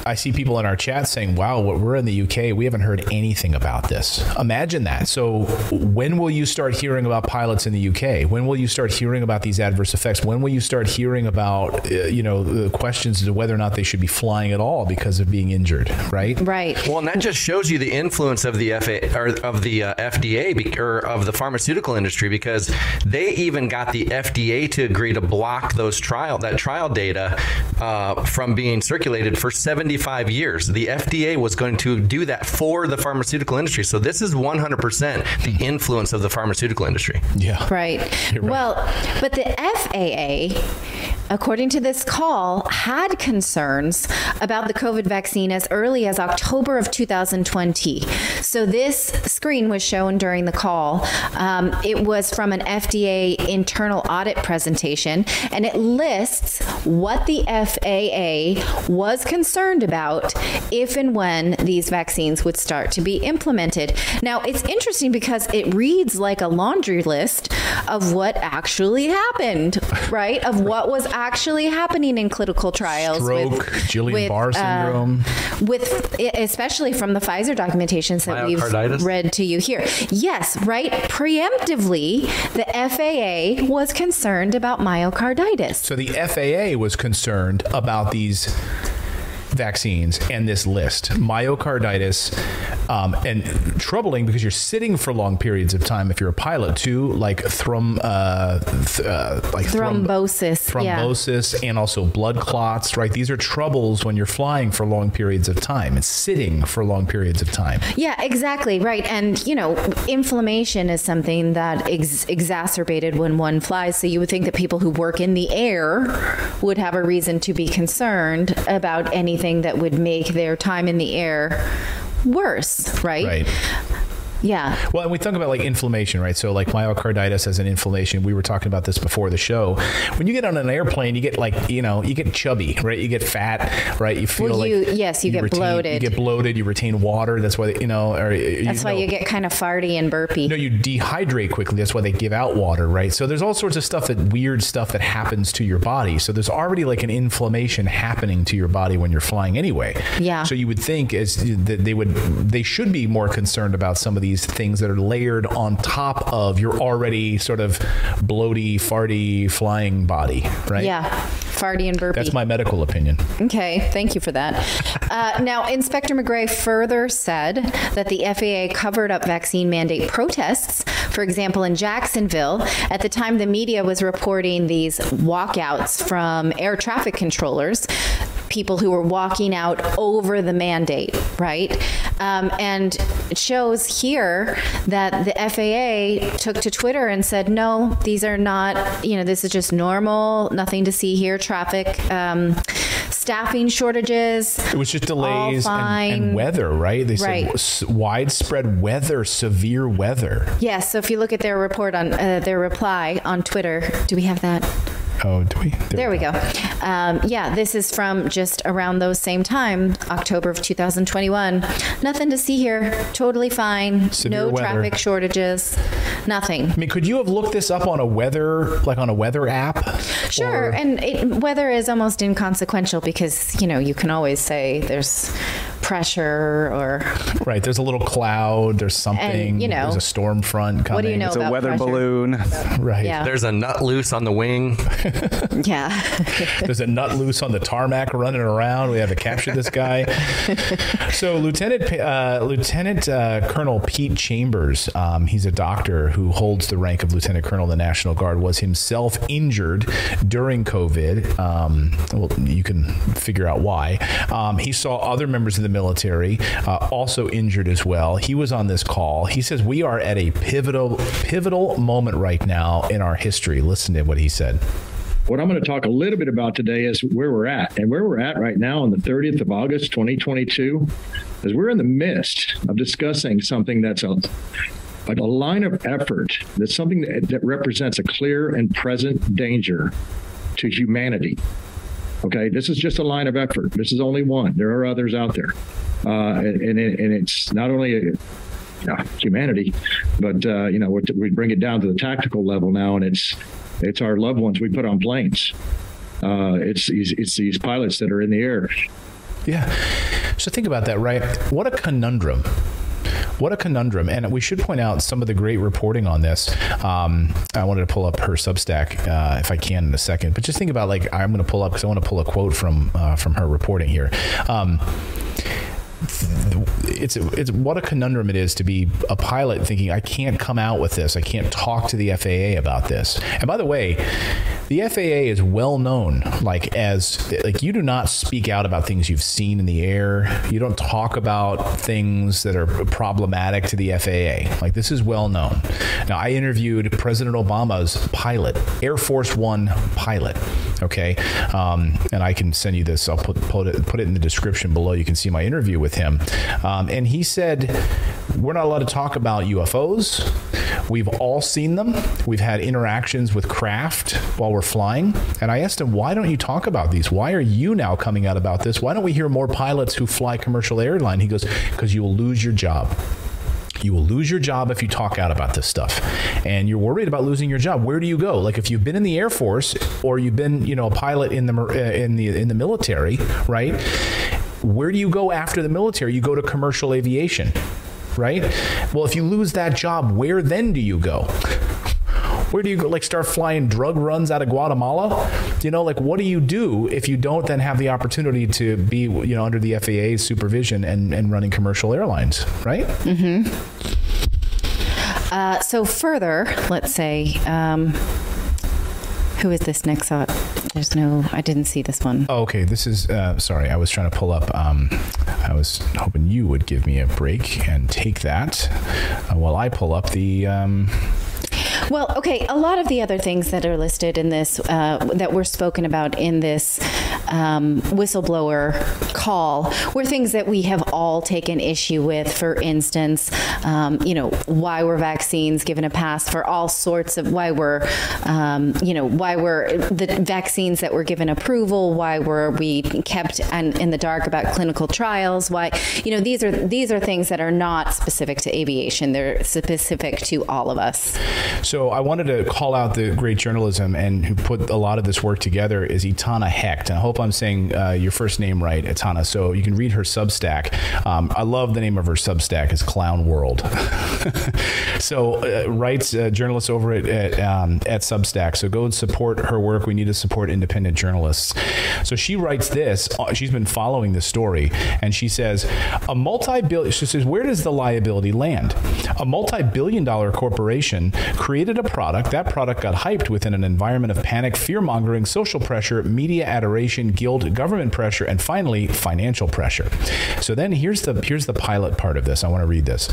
I see people in our chat saying, "Wow, we're in the UK. We haven't heard anything about this." Imagine that. So, when will you start hearing about pilots in the UK? When will you start hearing about these adverse effects? When will you start hearing about uh, you know, the questions as to whether or not they should be flying at all because of being injured, right? Right. Well, and that just shows you the influence of the FA or of the uh, FDA or of the pharmaceutical industry because they even got the FDA to agree to block those trial that trial data uh, from being circulated for 75 years. The FDA was going to do that for the pharmaceutical industry. So this is 100% the influence of the pharmaceutical industry. Yeah. Right. Well, but the FAA according to this call had concerns about the COVID vaccine as early as October of 2020. So this screen was shown during the call. Um, it was from an FDA internal audit presentation and it lists what the FAA was concerned about if and when these vaccines would start to be implemented. Now, it's interesting because it reads like a laundry list of what actually happened, right? Of what was actually happening in clinical trials Stroke, with Guillain-Barre with, uh, syndrome. with especially from the Pfizer documentations that we've read to you here. Yes, right? Preemptively, the FAA was concerned about myocarditis. So the FAA was concerned about these vaccines and this list myocarditis um, and troubling because you're sitting for long periods of time if you're a pilot too like uh, th- uh like thrum- Thrombosis, yeah. thrombosis and also blood clots right these are troubles when you're flying for long periods of time and sitting for long periods of time Yeah, exactly, right. And you know, inflammation is something that ex- exacerbated when one flies, so you would think that people who work in the air would have a reason to be concerned about anything that would make their time in the air worse, right? right Yeah. Well, and we talk about like inflammation, right? So like myocarditis as an inflammation. We were talking about this before the show. When you get on an airplane, you get like, you know, you get chubby, right? You get fat, right? You feel Well, like you- yes, you get retain- bloated. You get bloated, you retain water. That's why, you know, or That's why know, you get kind of farty and burpy. no, you dehydrate quickly. That's why they give out water, right? So there's all sorts of stuff that weird stuff that happens to your body. So there's already like an inflammation happening to your body when you're flying anyway. Yeah. So you would think as that they would they should be more concerned about some of these things that are layered on top of your already sort of bloaty, farty, flying body, right? Yeah. Farty and burpy. That's my medical opinion. Okay, thank you for that. Uh, now, Inspector McGray further said that the FAA covered up vaccine mandate protests. For example, in Jacksonville, at the time the media was reporting these walkouts from air traffic controllers, people who were walking out over the mandate, right? Um, and it shows here that the FAA took to Twitter and said, "No, these are not, you know, this is just normal, nothing to see here, traffic um, staffing shortages." It was just delays and, and weather, right? They Right. said widespread weather, severe weather. Yes, so if you look at their report on uh, their reply on Twitter, do we have that? Oh, do we? There, we go. Um, yeah, this is from just around those same time, October of 2021. Nothing to see here. Totally fine. Severe no weather. traffic shortages. Nothing. I mean, could you have looked this up on a weather like on a weather app? Sure, and it, weather is almost inconsequential because, you know, you can always say there's pressure or Right, there's a little cloud, there's something, you know, there's a storm front coming. what do you know It's a about weather pressure? balloon. Right. Yeah. There's a nut loose on the wing. Yeah. There's a nut loose on the tarmac running around. We have to capture this guy. so Lieutenant uh, Lieutenant uh, Colonel Pete Chambers, um, he's a doctor who holds the rank of Lieutenant Colonel in the National Guard, was himself injured during COVID. Um, well, you can figure out why. Um, he saw other members of the military uh, also injured as well. He was on this call. He says we are at a pivotal pivotal moment right now in our history. Listen to what he said. What I'm going to talk a little bit about today is where we're at. And where we're at right now on the 30th of August, 2022, is we're in the midst of discussing something that's a, a line of effort, that's something that, that represents a clear and present danger to humanity. Okay, this is just a line of effort. This is only one. There are others out there. Uh, and, and, and it's not only a, yeah, humanity, but uh, you know, we we bring it down to the tactical level now, and it's it's our loved ones we put on planes. Uh, it's these it's these pilots that are in the air. Yeah. So think about that, right? What a conundrum. What a conundrum. And we should point out some of the great reporting on this. Um, I wanted to pull up her Substack uh, if I can in a second. But just think about like I'm going to pull up cuz I want to pull a quote from uh, from her reporting here. Um, it's it's what a conundrum it is to be a pilot thinking I can't come out with this. I can't talk to the FAA about this. And by the way, the FAA is well known like as like you do not speak out about things you've seen in the air. You don't talk about things that are problematic to the FAA. Like this is well known. Now I interviewed President Obama's pilot, Air Force 1 pilot, okay? Um, and I can send you this. I'll put put it put it in the description below. You can see my interview with him. Um, and he said we're not allowed to talk about UFOs. We've all seen them. We've had interactions with craft while we're flying. And I asked him, "Why don't you talk about these? Why are you now coming out about this? Why don't we hear more pilots who fly commercial airline?" He goes, "Cuz you will lose your job." You will lose your job if you talk out about this stuff. And you're worried about losing your job. Where do you go? Like if you've been in the Air Force or you've been, you know, a pilot in the uh, in the in the military, right? Where do you go after the military? You go to commercial aviation, right? Well, if you lose that job, where then do you go? Where do you go like start flying drug runs out of Guatemala? You know, like what do you do if you don't then have the opportunity to be, you know, under the FAA's supervision and and running commercial airlines, right? Mhm. Uh, so further, let's say um, who is this next thought? There's no I didn't see this one. Oh, okay, this is uh, sorry. I was trying to pull up. Um, I was hoping you would give me a break and take that uh, while I pull up the. Um, Well, okay, a lot of the other things that are listed in this uh, that were spoken about in this um, whistleblower call were things that we have all taken issue with. For instance, um, you know, why were vaccines given a pass for all sorts of why were um, you know, why were the vaccines that were given approval, why were we kept in the dark about clinical trials, why you know, these are these are things that are not specific to aviation. They're specific to all of us. So I wanted to call out the great journalism and who put a lot of this work together is Itana Hecht. I hope I'm saying uh, your first name right, Itana So you can read her Substack. Um, I love the name of her Substack is Clown World. so uh, writes uh, journalists over at at, um, at Substack. So go and support her work. We need to support independent journalists. So she writes this. Uh, she's been following this story, and she says a multi-billion. She says where does the liability land? A multi-billion dollar corporation created a product. That product got hyped within an environment of panic, fear-mongering, social pressure, media adoration, guilt, government pressure, and finally financial pressure. So then here's the here's the pilot part of this. I want to read this.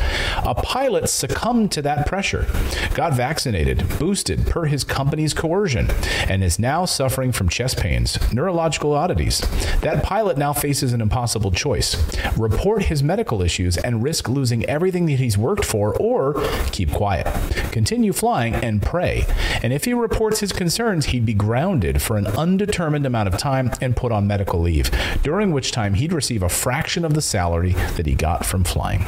A pilot succumbed to that pressure, got vaccinated, boosted per his company's coercion, and is now suffering from chest pains, neurological oddities. That pilot now faces an impossible choice. Report his medical issues and risk losing everything that he's worked for or keep quiet. Continue flying and pray. And if he reports his concerns, he'd be grounded for an undetermined amount of time and put on medical leave, during which time he'd receive a fraction of the salary that he got from flying.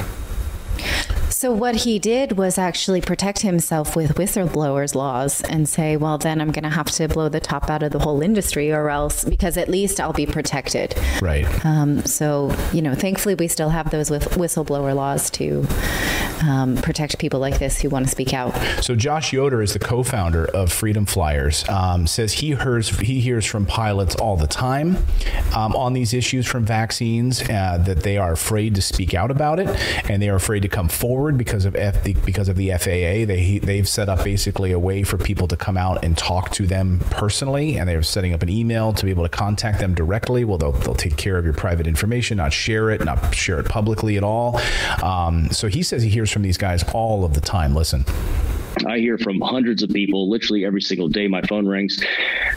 So what he did was actually protect himself with whistleblowers laws and say, well then I'm going to have to blow the top out of the whole industry or else because at least I'll be protected. Right. Um, so, you know, thankfully we still have those with whistleblower laws to um, protect people like this who want to speak out. So Josh Yoder is the co-founder of Freedom Flyers. Um, says he hears he hears from pilots all the time um, on these issues from vaccines uh, that they are afraid to speak out about it and they are afraid to come forward because of F, because of the FAA. They they've set up basically a way for people to come out and talk to them personally and they're setting up an email to be able to contact them directly. Well, they'll they'll take care of your private information, not share it, not share it publicly at all. Um, so he says he hears from these guys all of the time. Listen. I hear from hundreds of people literally every single day. My phone rings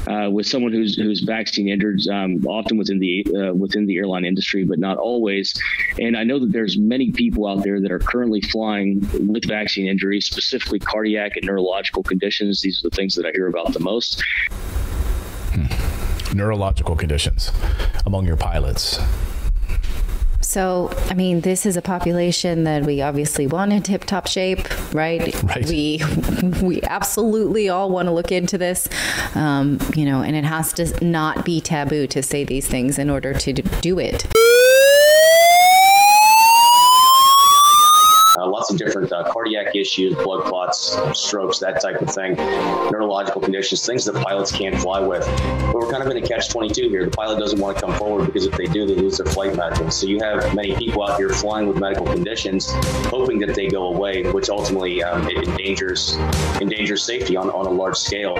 uh, with someone who's who's vaccine injured, um, often within the uh, within the airline industry, but not always. And I know that there's many people out there that are currently flying with vaccine injuries, specifically cardiac and neurological conditions. These are the things that I hear about the most. Hmm. Neurological conditions among your pilots. So, I mean, this is a population that we obviously want in tip-top shape, right? right? We we absolutely all want to look into this. Um, you know, and it has to not be taboo to say these things in order to do it. Lots of different uh, cardiac issues, blood clots, strokes, that type of thing, neurological conditions, things that pilots can't fly with. But we're kind of in a catch-22 here. The pilot doesn't want to come forward because if they do, they lose their flight medical. So you have many people out here flying with medical conditions, hoping that they go away, which ultimately um, endangers endangers safety on, on a large scale.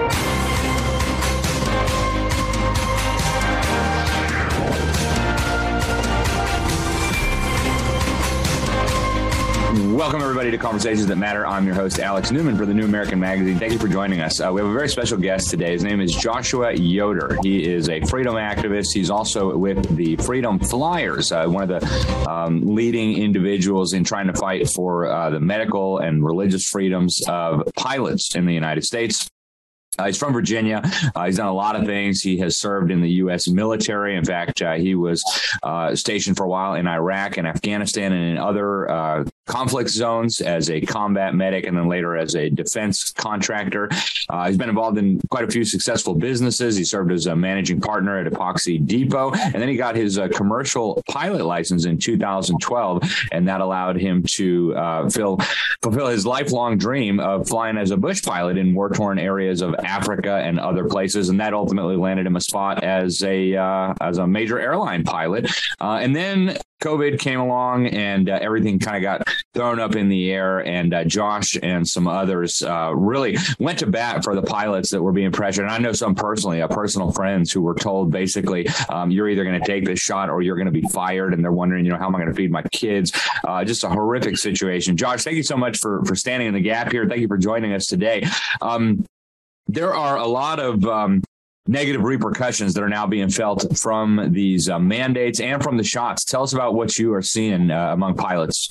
Welcome, everybody, to Conversations That Matter. I'm your host, Alex Newman for the New American Magazine. Thank you for joining us. Uh, we have a very special guest today. His name is Joshua Yoder. He is a freedom activist. He's also with the Freedom Flyers, uh, one of the um, leading individuals in trying to fight for uh, the medical and religious freedoms of pilots in the United States. Uh, he's from Virginia. Uh, he's done a lot of things. He has served in the U.S. military. In fact, uh, he was uh, stationed for a while in Iraq and Afghanistan and in other uh, conflict zones as a combat medic and then later as a defense contractor. Uh, he's been involved in quite a few successful businesses. He served as a managing partner at Epoxy Depot and then he got his commercial pilot license in 2012 and that allowed him to fill, fulfill his lifelong dream of flying as a bush pilot in war-torn areas of Africa and other places and that ultimately landed him a spot as a uh, as a major airline pilot uh, and then COVID came along and uh, everything kind of got thrown up in the air and uh, Josh and some others uh, really went to bat for the pilots that were being pressured. And I know some personally uh, personal friends who were told basically um, you're either going to take this shot or you're going to be fired and they're wondering you know how am I going to feed my kids? Uh, just a horrific situation. Josh thank you so much for for standing in the gap here. Thank you for joining us today. Um, there are a lot of um, negative repercussions that are now being felt from these uh, mandates and from the shots. Tell us about what you are seeing uh, among pilots.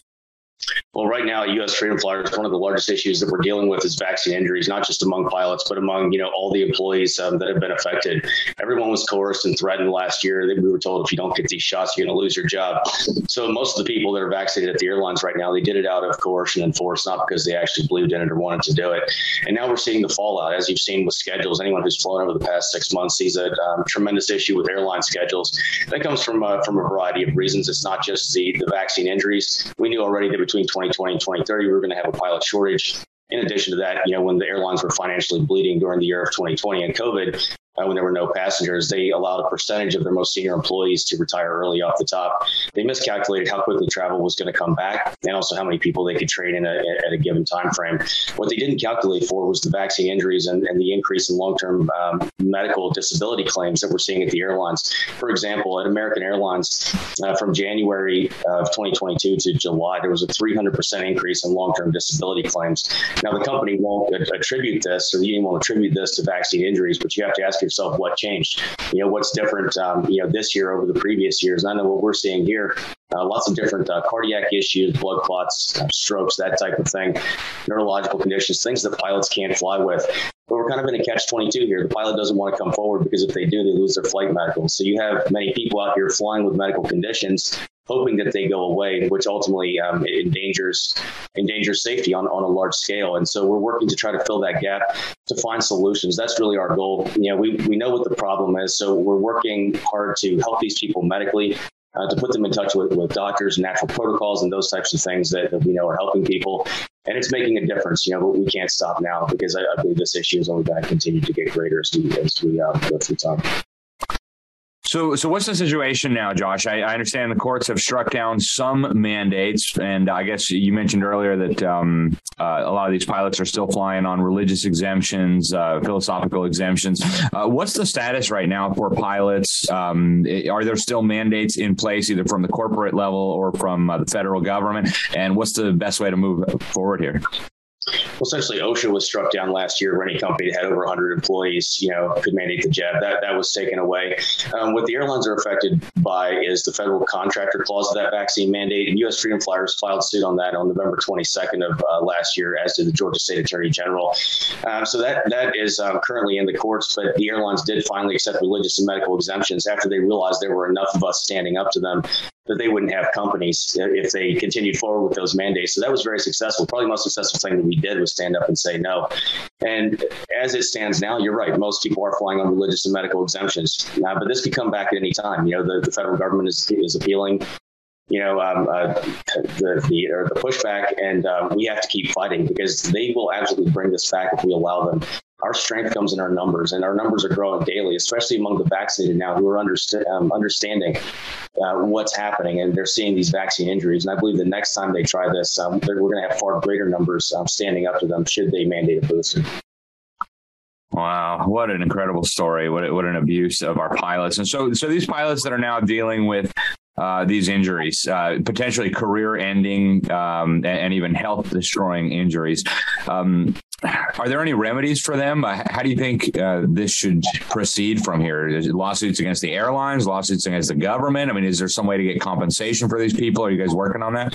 Well, right now US Freedom Flyers, one of the largest issues that we're dealing with is vaccine injuries, not just among pilots, but among, you know, all the employees um, that have been affected. Everyone was coerced and threatened last year we were told if you don't get these shots, you're going to lose your job. So most of the people that are vaccinated at the airlines right now, they did it out of coercion and force, not because they actually believed in it or wanted to do it. And now we're seeing the fallout, as you've seen with schedules. Anyone who's flown over the past six months sees a um, tremendous issue with airline schedules. That comes from uh, from a variety of reasons. It's not just the the vaccine injuries. We knew already that between 2020 and 2030 we were going to have a pilot shortage. In addition to that, you know, when the airlines were financially bleeding during the year of 2020 and COVID, uh, when there were no passengers, they allowed a percentage of their most senior employees to retire early off the top. They miscalculated how quickly travel was going to come back and also how many people they could train in a, at a given time frame. What they didn't calculate for was the vaccine injuries and, and the increase in long-term um, medical disability claims that we're seeing at the airlines. For example, at American Airlines, uh, from January of 2022 to July, there was a 300% increase in long-term disability claims. Now, the company won't attribute this, or the union won't attribute this to vaccine injuries, but you have to ask yourself what changed. You know, what's different, um, you know, this year over the previous years. I know what we're seeing here uh, lots of different uh, cardiac issues, blood clots, uh, strokes, that type of thing, neurological conditions, things that pilots can't fly with. But we're kind of in a catch 22 here. The pilot doesn't want to come forward because if they do, they lose their flight medical. So you have many people out here flying with medical conditions hoping that they go away, which ultimately um, endangers endangers safety on, on a large scale. And so we're working to try to fill that gap to find solutions. That's really our goal. You know, we, we know what the problem is, so we're working hard to help these people medically uh, to put them in touch with, with doctors and natural protocols and those types of things that, that we know are helping people. And it's making a difference, you know, but we can't stop now because I, I believe this issue is only going to continue to get greater as we, as we uh, go through time. So, so what's the situation now, Josh? I, I, understand the courts have struck down some mandates, and I guess you mentioned earlier that um, uh, a lot of these pilots are still flying on religious exemptions, uh, philosophical exemptions. Uh, what's the status right now for pilots? Um, are there still mandates in place, either from the corporate level or from uh, the federal government? And what's the best way to move forward here? Well, essentially, OSHA was struck down last year where any company that had over 100 employees, you know, could mandate the jab. That that was taken away. Um, what the airlines are affected by is the federal contractor clause of that vaccine mandate. And U.S. Freedom Flyers filed suit on that on November 22nd of uh, last year, as did the Georgia State Attorney General. Um, so that that is um, currently in the courts, but the airlines did finally accept religious and medical exemptions after they realized there were enough of us standing up to them that they wouldn't have companies if they continued forward with those mandates. So that was very successful. Probably the most successful thing that we did was stand up and say no. And as it stands now, you're right. Most people are flying on religious and medical exemptions. Uh, but this could come back at any time. You know, the, the federal government is, is appealing you know, um, uh, the the, or the pushback, and um, we have to keep fighting because they will absolutely bring this back if we allow them our strength comes in our numbers, and our numbers are growing daily, especially among the vaccinated now who are um, understanding uh, what's happening, and they're seeing these vaccine injuries. And I believe the next time they try this, um, we're going to have far greater numbers um, standing up to them should they mandate a booster. Wow, what an incredible story! What what an abuse of our pilots, and so so these pilots that are now dealing with uh, these injuries, uh, potentially career-ending um, and, and, even health-destroying injuries. Um, are there any remedies for them? Uh, how do you think uh, this should proceed from here? lawsuits against the airlines, lawsuits against the government? I mean, is there some way to get compensation for these people? Are you guys working on that?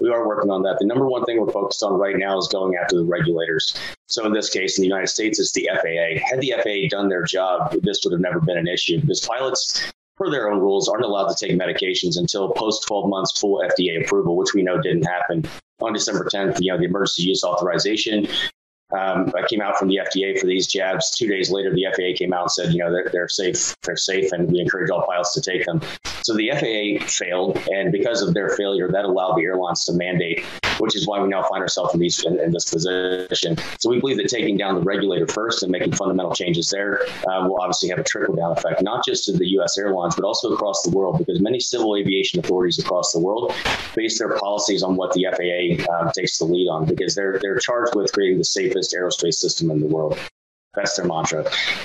We are working on that. The number one thing we're focused on right now is going after the regulators. So in this case, in the United States, it's the FAA. Had the FAA done their job, this would have never been an issue because pilots per their own rules, aren't allowed to take medications until post 12 months full FDA approval, which we know didn't happen on December 10th. You know, the emergency use authorization um, I came out from the FDA for these jabs. Two days later, the FAA came out and said, you know, they're, they're safe, they're safe, and we encourage all pilots to take them. So the FAA failed, and because of their failure, that allowed the airlines to mandate, which is why we now find ourselves in, these, in, in this position. So we believe that taking down the regulator first and making fundamental changes there uh, will obviously have a trickle down effect, not just to the U.S. airlines, but also across the world, because many civil aviation authorities across the world base their policies on what the FAA um, takes the lead on, because they're they're charged with creating the safest safest aerospace system in the world. That's their mantra.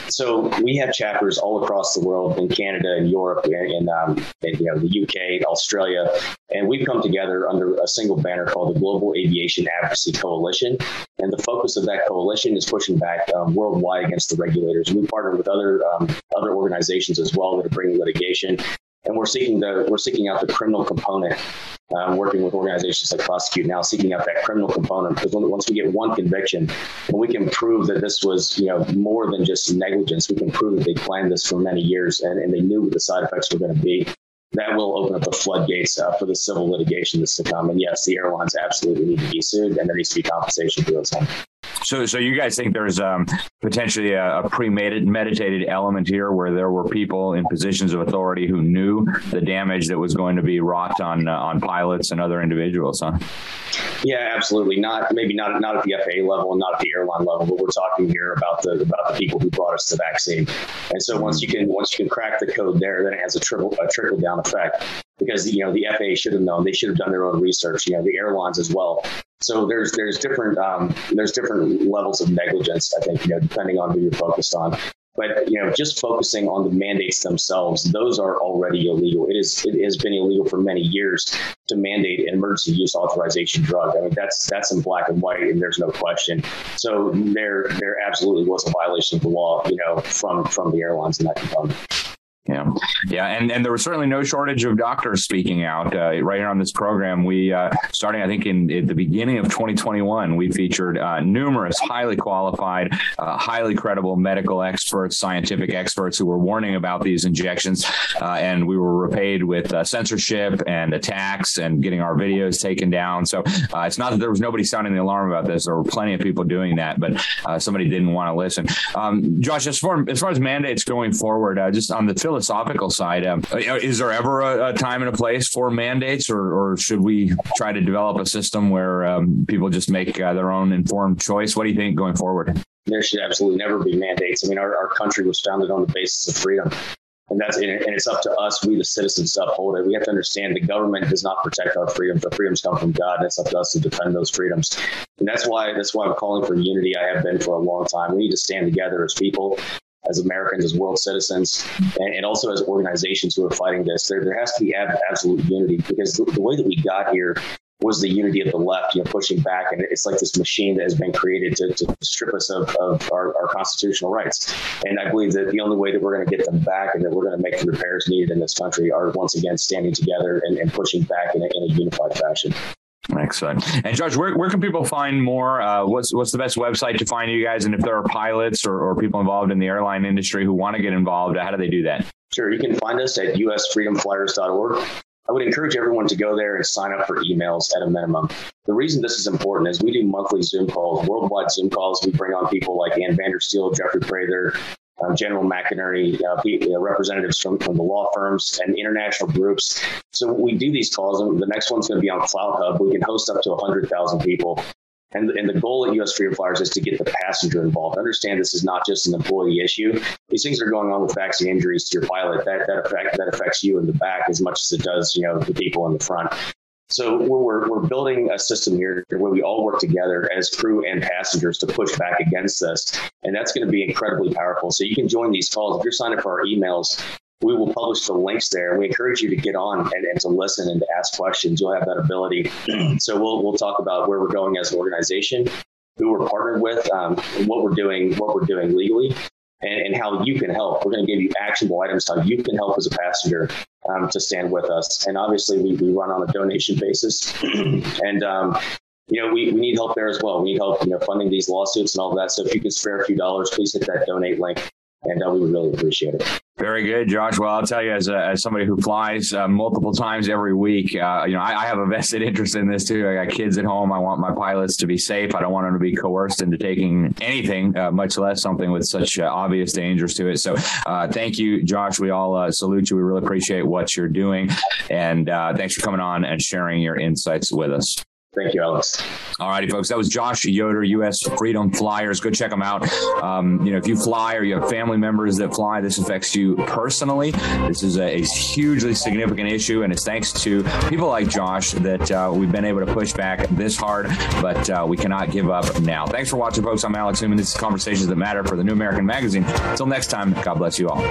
So we have chapters all across the world in Canada and Europe and, um, you know the UK, Australia, and we've come together under a single banner called the Global Aviation Advocacy Coalition. And the focus of that coalition is pushing back um, worldwide against the regulators. We partner with other um, other organizations as well that are bringing litigation and we're seeking the we're seeking out the criminal component um, working with organizations like prosecute now seeking out that criminal component. Because once we get one conviction and we can prove that this was you know more than just negligence we can prove that they planned this for many years and, and they knew what the side effects were going to be that will open up the floodgates uh, for the civil litigation that's to come. And yes the airlines absolutely need to be sued and there needs to be compensation for those so, so you guys think there's um, potentially a, a premeditated element here where there were people in positions of authority who knew the damage that was going to be wrought on uh, on pilots and other individuals, huh? Yeah, absolutely. Not maybe not not at the FAA level and not at the airline level, but we're talking here about the about the people who brought us the vaccine. And so once you can once you can crack the code there, then it has a trickle a trickle down effect because you know the FAA should have known. They should have done their own research. You know the airlines as well. So there's there's different um, there's different levels of negligence. I think you know depending on who you're focused on. But you know, just focusing on the mandates themselves, those are already illegal. It is it has been illegal for many years to mandate an emergency use authorization drug. I mean, that's that's in black and white, and there's no question. So there there absolutely was a violation of the law, you know, from from the airlines in that component. Yeah. Yeah, and and there was certainly no shortage of doctors speaking out uh, right here on this program. We uh, starting I think in at the beginning of 2021, we featured uh, numerous highly qualified, uh, highly credible medical experts, scientific experts who were warning about these injections uh, and we were repaid with uh, censorship and attacks and getting our videos taken down. So it's not that there was nobody sounding the alarm about this. There were plenty of people doing that, but somebody didn't want to listen. Um, Josh, as far as far as mandates going forward, just on the philosophical side, um, is there ever a, a, time and a place for mandates, or, or should we try to develop a system where um, people just make uh, their own informed choice? What do you think going forward? There should absolutely never be mandates. I mean, our, our country was founded on the basis of freedom. And that's and it's up to us we the citizens to uphold it. We have to understand the government does not protect our freedoms. The freedoms come from god and it's up to us to defend those freedoms. And that's why that's why i'm calling for unity. I have been for a long time. We need to stand together as people as Americans, as world citizens, and, and, also as organizations who are fighting this. There, there has to be ab absolute unity because the, the, way that we got here was the unity of the left, you know, pushing back. And it's like this machine that has been created to, to strip us of, of our, our, constitutional rights. And I believe that the only way that we're going to get them back and that we're going to make the repairs needed in this country are once again standing together and, and pushing back in a, in a unified fashion. Excellent. And Josh, where, where can people find more? Uh, what's what's the best website to find you guys? And if there are pilots or, or people involved in the airline industry who want to get involved, how do they do that? Sure. You can find us at usfreedomflyers.org. I would encourage everyone to go there and sign up for emails at a minimum. The reason this is important is we do monthly Zoom calls, worldwide Zoom calls. We bring on people like Ann Vandersteel, Jeffrey Prather, um, General McInerney, uh, representatives from, from the law firms and international groups. So we do these calls, and the next one's going to be on Cloud Hub. We can host up to 100,000 people. And, and the goal at U.S. Freedom Flyers is to get the passenger involved. Understand this is not just an employee issue. These things are going on with vaccine injuries to your pilot. That that affect that affects you in the back as much as it does, you know, the people in the front. So we're, we're building a system here where we all work together as crew and passengers to push back against this. And that's going to be incredibly powerful. So you can join these calls. If you're signed up for our emails, we will publish the links there. We encourage you to get on and, and to listen and to ask questions. You'll have that ability. so we'll, we'll talk about where we're going as an organization, who we're partnered with, um, what we're doing, what we're doing legally, and, and, how you can help. We're going to give you actionable items how you can help as a passenger um, to stand with us. And obviously, we, we run on a donation basis. and, um, you know, we, we need help there as well. We need help, you know, funding these lawsuits and all that. So if you can spare a few dollars, please hit that donate link and uh, we would really appreciate it. Very good, Josh. Well, I'll tell you, as, a, as somebody who flies uh, multiple times every week, uh, you know, I, I, have a vested interest in this too. I got kids at home. I want my pilots to be safe. I don't want them to be coerced into taking anything, uh, much less something with such uh, obvious dangers to it. So, uh, thank you, Josh. We all salute you. We really appreciate what you're doing, and thanks for coming on and sharing your insights with us. Thank you, Alex. All righty, folks. That was Josh Yoder, U.S. Freedom Flyers. Go check them out. Um, you know, if you fly or you have family members that fly, this affects you personally. This is a, a hugely significant issue, and it's thanks to people like Josh that uh, we've been able to push back this hard, but uh, we cannot give up now. Thanks for watching, folks. I'm Alex Newman. This is Conversations That Matter for the New American Magazine. Until next time, God bless you all.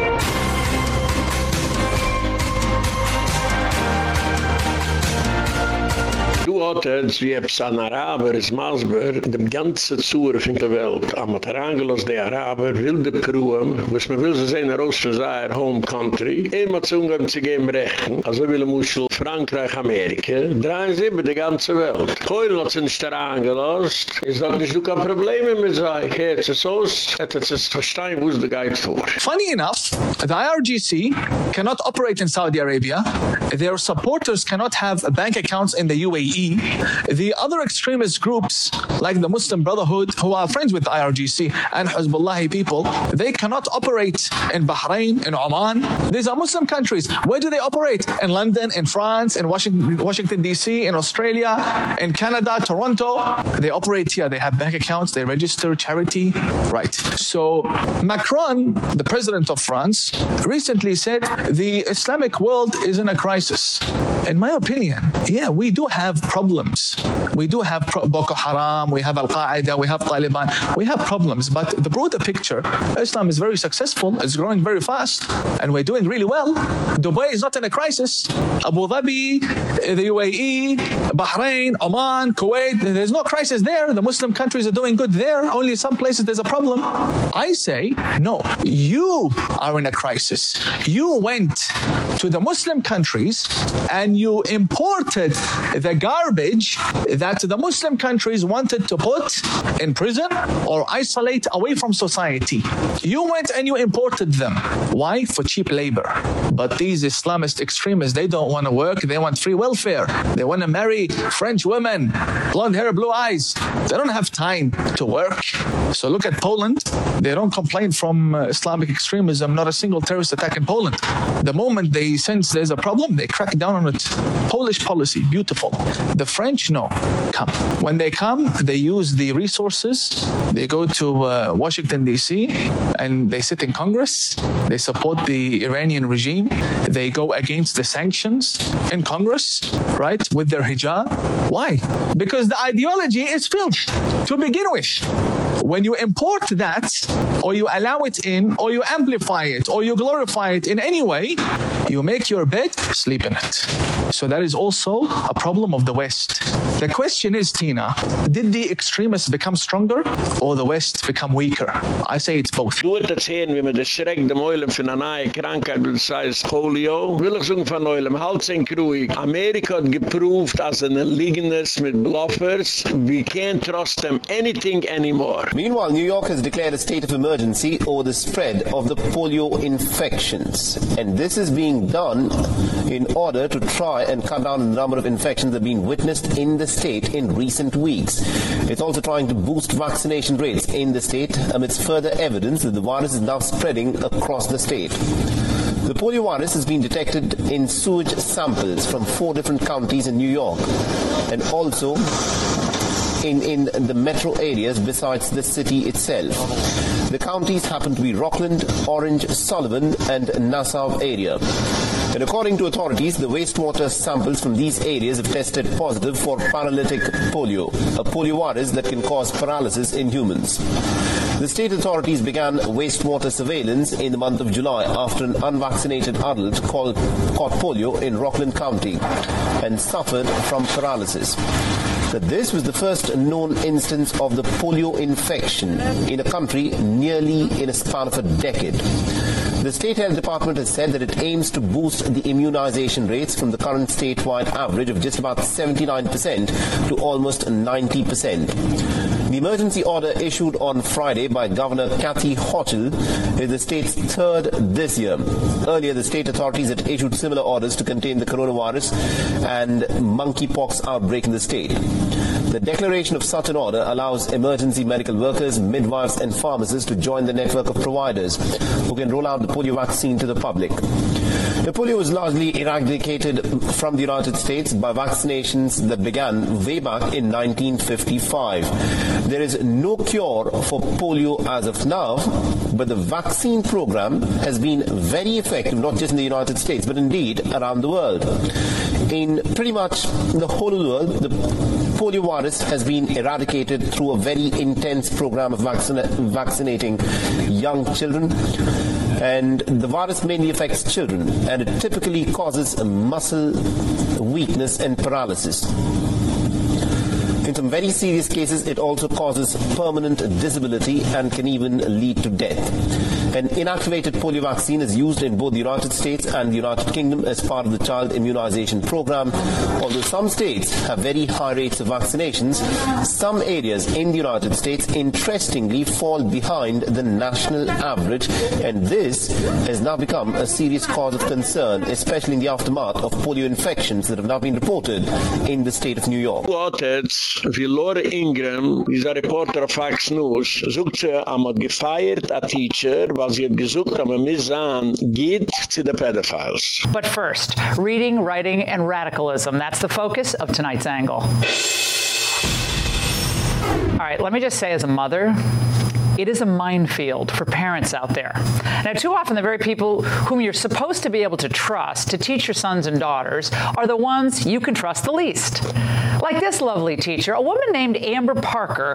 Reported, wie es an Araber, es Masber, dem ganze Zuhre von der Welt, am hat herangelost die Araber, wilde Kruem, was man will sie sehen, raus von seiner Home Country, immer zu umgehen, zu geben Rechten, also will Muschel, Frankreich, Amerika, drehen sie über die ganze Welt. Heulen hat sie nicht herangelost, ist doch nicht so kein Problem mit sich, jetzt ist aus, hat es verstehen, wo es der Geid vor. Funny enough, the IRGC cannot operate in Saudi Arabia, their supporters cannot have bank accounts in the UAE, the other extremist groups, like the Muslim Brotherhood, who are friends with IRGC and Hezbollah people, they cannot operate in Bahrain, in Oman. These are Muslim countries. Where do they operate? In London, in France, in Washington, Washington DC, in Australia, in Canada, Toronto. They operate here. They have bank accounts. They register charity. Right. So Macron, the president of France, recently said the Islamic world is in a crisis. In my opinion, yeah, we do have problems. We do have Boko Haram, we have Al-Qaeda, we have Taliban. We have problems, but the broader picture, Islam is very successful, it's growing very fast, and we're doing really well. Dubai is not in a crisis. Abu Dhabi, eh, the UAE, Bahrain, Oman, Kuwait, there's no crisis there. The Muslim countries are doing good there. Only some places there's a problem. I say, no, you are in a crisis. You went to the Muslim countries and you imported the garbage that the Muslim countries wanted to put in prison or isolate away from society. You went and you imported them. Why? For cheap labor. But these Islamist extremists, they don't want to work. They want free welfare. They want to marry French women, blonde hair, blue eyes. They don't have time to work. So look at Poland. They don't complain from uh, Islamic extremism, not a single terrorist attack in Poland. The moment they sense there's a problem, they crack down on it. Polish policy, beautiful. The French, no, come. When they come, they use the resources. They go to uh, Washington, D.C., and they sit in Congress. They support the Iranian regime. They go against the sanctions in Congress, right, with their hijab. Why? Because the ideology is filth to begin with when you import that or you allow it in or you amplify it or you glorify it in any way you make your bed sleep in it. So that is also a problem of the west. The question is tina did the extremists become stronger or the west become weaker? I say it's both. Du het sehen wie mit der schreck de moilen von einer krankheit will sei polio will ich sagen von neulem halt sein kruig amerika hat geproved as an ligeness mit bluffers we can't trust them anything anymore Meanwhile, New York has declared a state of emergency over the spread of the polio infections. And this is being done in order to try and cut down the number of infections that have been witnessed in the state in recent weeks. It's also trying to boost vaccination rates in the state amidst further evidence that the virus is now spreading across the state. The polio virus has been detected in sewage samples from four different counties in New York and also in, in the metro areas besides the city itself. The counties happen to be Rockland, Orange, Sullivan and Nassau area. And according to authorities, the wastewater samples from these areas have tested positive for paralytic polio, a poliovirus that can cause paralysis in humans. The state authorities began wastewater surveillance in the month of July after an unvaccinated adult called, caught polio in Rockland County and suffered from paralysis that this was the first known instance of the polio infection in a country nearly in a span of a decade. The State Health Department has said that it aims to boost the immunization rates from the current statewide average of just about 79% to almost 90%. The emergency order issued on Friday by Governor Kathy Hochul is the state's third this year. Earlier, the state authorities had issued similar orders to contain the coronavirus and monkeypox outbreak in the state. The declaration of such an order allows emergency medical workers, midwives and pharmacists to join the network of providers who can roll out the polio vaccine to the public. The polio was largely eradicated from the United States by vaccinations that began way back in 1955. There is no cure for polio as of now, but the vaccine program has been very effective not just in the United States but indeed around the world. In pretty much the whole world, the polio virus has been eradicated through a very intense program of vaccina vaccinating young children and the virus mainly affects children and it typically causes muscle weakness and paralysis In some very serious cases, it also causes permanent disability and can even lead to death. An inactivated polio vaccine is used in both the United States and the United Kingdom as part of the child immunization program. Although some states have very high rates of vaccinations, some areas in the United States interestingly fall behind the national average and this has now become a serious cause of concern especially in the aftermath of polio infections that have now been reported in the state of New York. What it's wie Laura Ingraham, a reporter of Fox News, sucht sie am a teacher, gesucht am Mizan geht zu the pedophiles. But first, reading, writing and radicalism. That's the focus of tonight's angle. All right, let me just say as a mother, it is a minefield for parents out there. Now, too often the very people whom you're supposed to be able to trust to teach your sons and daughters are the ones you can trust the least. Like this lovely teacher, a woman named Amber Parker,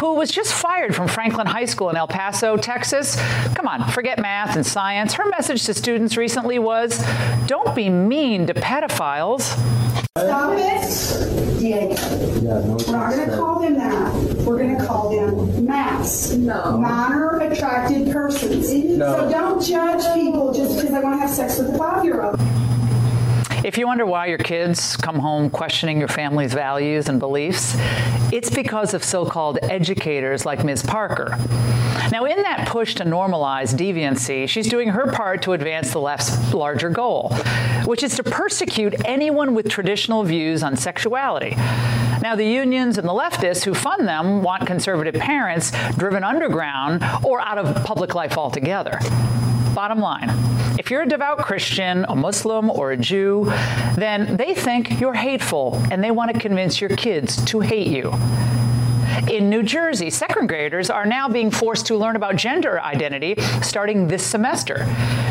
who was just fired from Franklin High School in El Paso, Texas. Come on, forget math and science. Her message to students recently was, "Don't be mean to pedophiles." Stop it, Diego. We're not going to call them that. We're going to call them mass. No. Minor attracted persons. No. So don't judge people just because they want to have sex with a five-year-old. If you wonder why your kids come home questioning your family's values and beliefs, it's because of so-called educators like Ms. Parker. Now, in that push to normalize deviancy, she's doing her part to advance the left's larger goal, which is to persecute anyone with traditional views on sexuality. Now, the unions and the leftists who fund them want conservative parents driven underground or out of public life altogether. Bottom line, if you're a devout Christian, a Muslim, or a Jew, then they think you're hateful and they want to convince your kids to hate you. In New Jersey, second graders are now being forced to learn about gender identity starting this semester.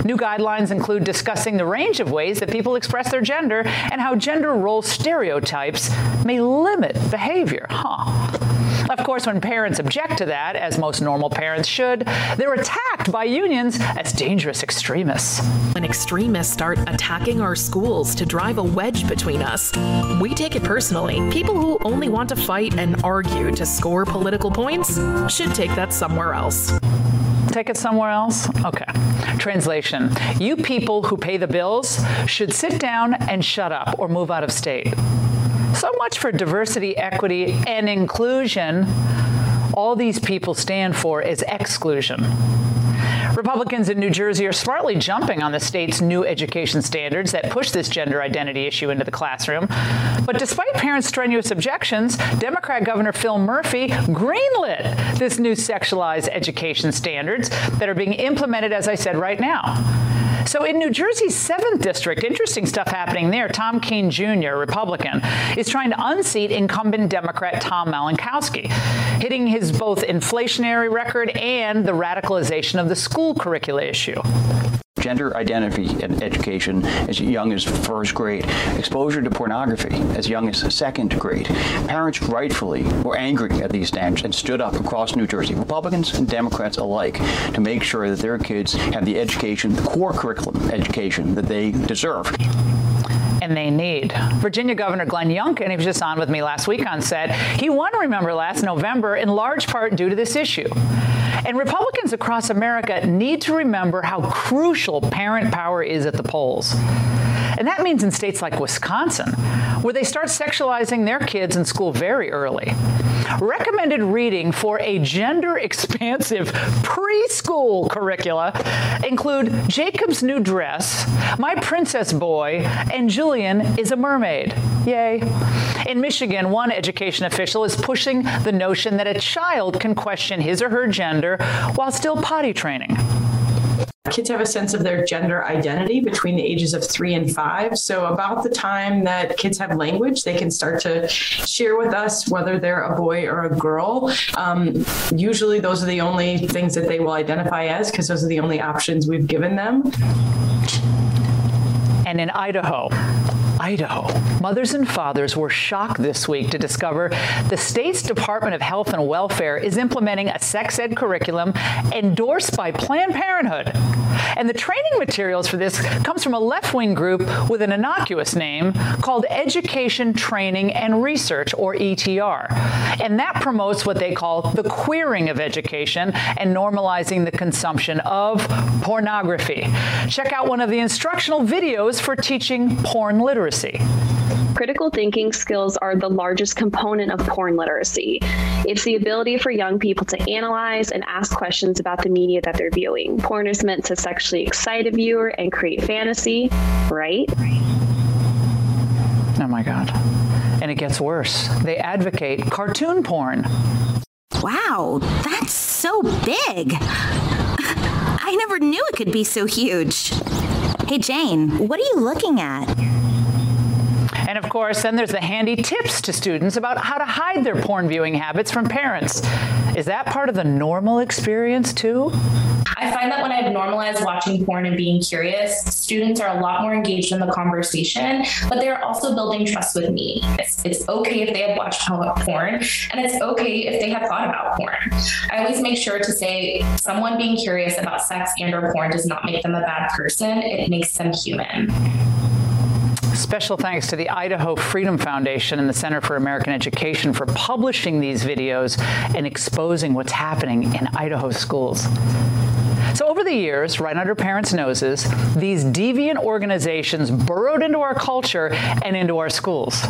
New guidelines include discussing the range of ways that people express their gender and how gender role stereotypes may limit behavior. Huh. Of course, when parents object to that, as most normal parents should, they're attacked by unions as dangerous extremists. When extremists start attacking our schools to drive a wedge between us, we take it personally. People who only want to fight and argue to score political points should take that somewhere else. Take it somewhere else? Okay. Translation. You people who pay the bills should sit down and shut up or move out of state. So much for diversity, equity, and inclusion. All these people stand for is exclusion. Republicans in New Jersey are smartly jumping on the state's new education standards that push this gender identity issue into the classroom. But despite parents' strenuous objections, Democrat Governor Phil Murphy greenlit this new sexualized education standards that are being implemented as I said right now. So in New Jersey's 7th district, interesting stuff happening there. Tom Kean Jr., Republican, is trying to unseat incumbent Democrat Tom Malinowski, hitting his both inflationary record and the radicalization of the school curricula issue gender identity ed- education as young as first grade, exposure to pornography as young as second grade. Parents rightfully were angry at these standards and stood up across New Jersey, Republicans and Democrats alike, to make sure that their kids have the education, the core curriculum education that they deserve and they need. Virginia Governor Glenn Youngkin, he was just on with me last week on set, he won remember last November in large part due to this issue. And Republicans across America need to remember how crucial parent power is at the polls. And that means in states like Wisconsin, where they start sexualizing their kids in school very early. Recommended reading for a gender expansive preschool curricula include Jacob's New Dress, My Princess Boy, and Julian is a Mermaid. Yay. In Michigan, one education official is pushing the notion that a child can question his or her gender while still potty training. Kids have a sense of their gender identity between the ages of 3 and 5. So about the time that kids have language, they can start to share with us whether they're a boy or a girl. Um, usually those are the only things that they will identify as because those are the only options we've given them. And in Idaho, Idaho. Mothers and fathers were shocked this week to discover the state's Department of Health and Welfare is implementing a sex ed curriculum endorsed by Planned Parenthood. And the training materials for this comes from a left-wing group with an innocuous name called Education Training and Research or ETR. And that promotes what they call the queering of education and normalizing the consumption of pornography. Check out one of the instructional videos for teaching porn literacy. Critical thinking skills are the largest component of porn literacy. It's the ability for young people to analyze and ask questions about the media that they're viewing. Porn is meant to sexually excite a viewer and create fantasy, right? Oh my god. And it gets worse. They advocate cartoon porn. Wow, that's so big. I never knew it could be so huge. Hey Jane, what are you looking at? And of course, then there's the handy tips to students about how to hide their porn viewing habits from parents. Is that part of the normal experience too? I find that when I've normalized watching porn and being curious, students are a lot more engaged in the conversation, but they're also building trust with me. It's, it's okay if they have watched porn, and it's okay if they have thought about porn. I always make sure to say someone being curious about sex and or porn does not make them a bad person, it makes them human. Special thanks to the Idaho Freedom Foundation and the Center for American Education for publishing these videos and exposing what's happening in Idaho schools. So over the years, right under parents' noses, these deviant organizations burrowed into our culture and into our schools.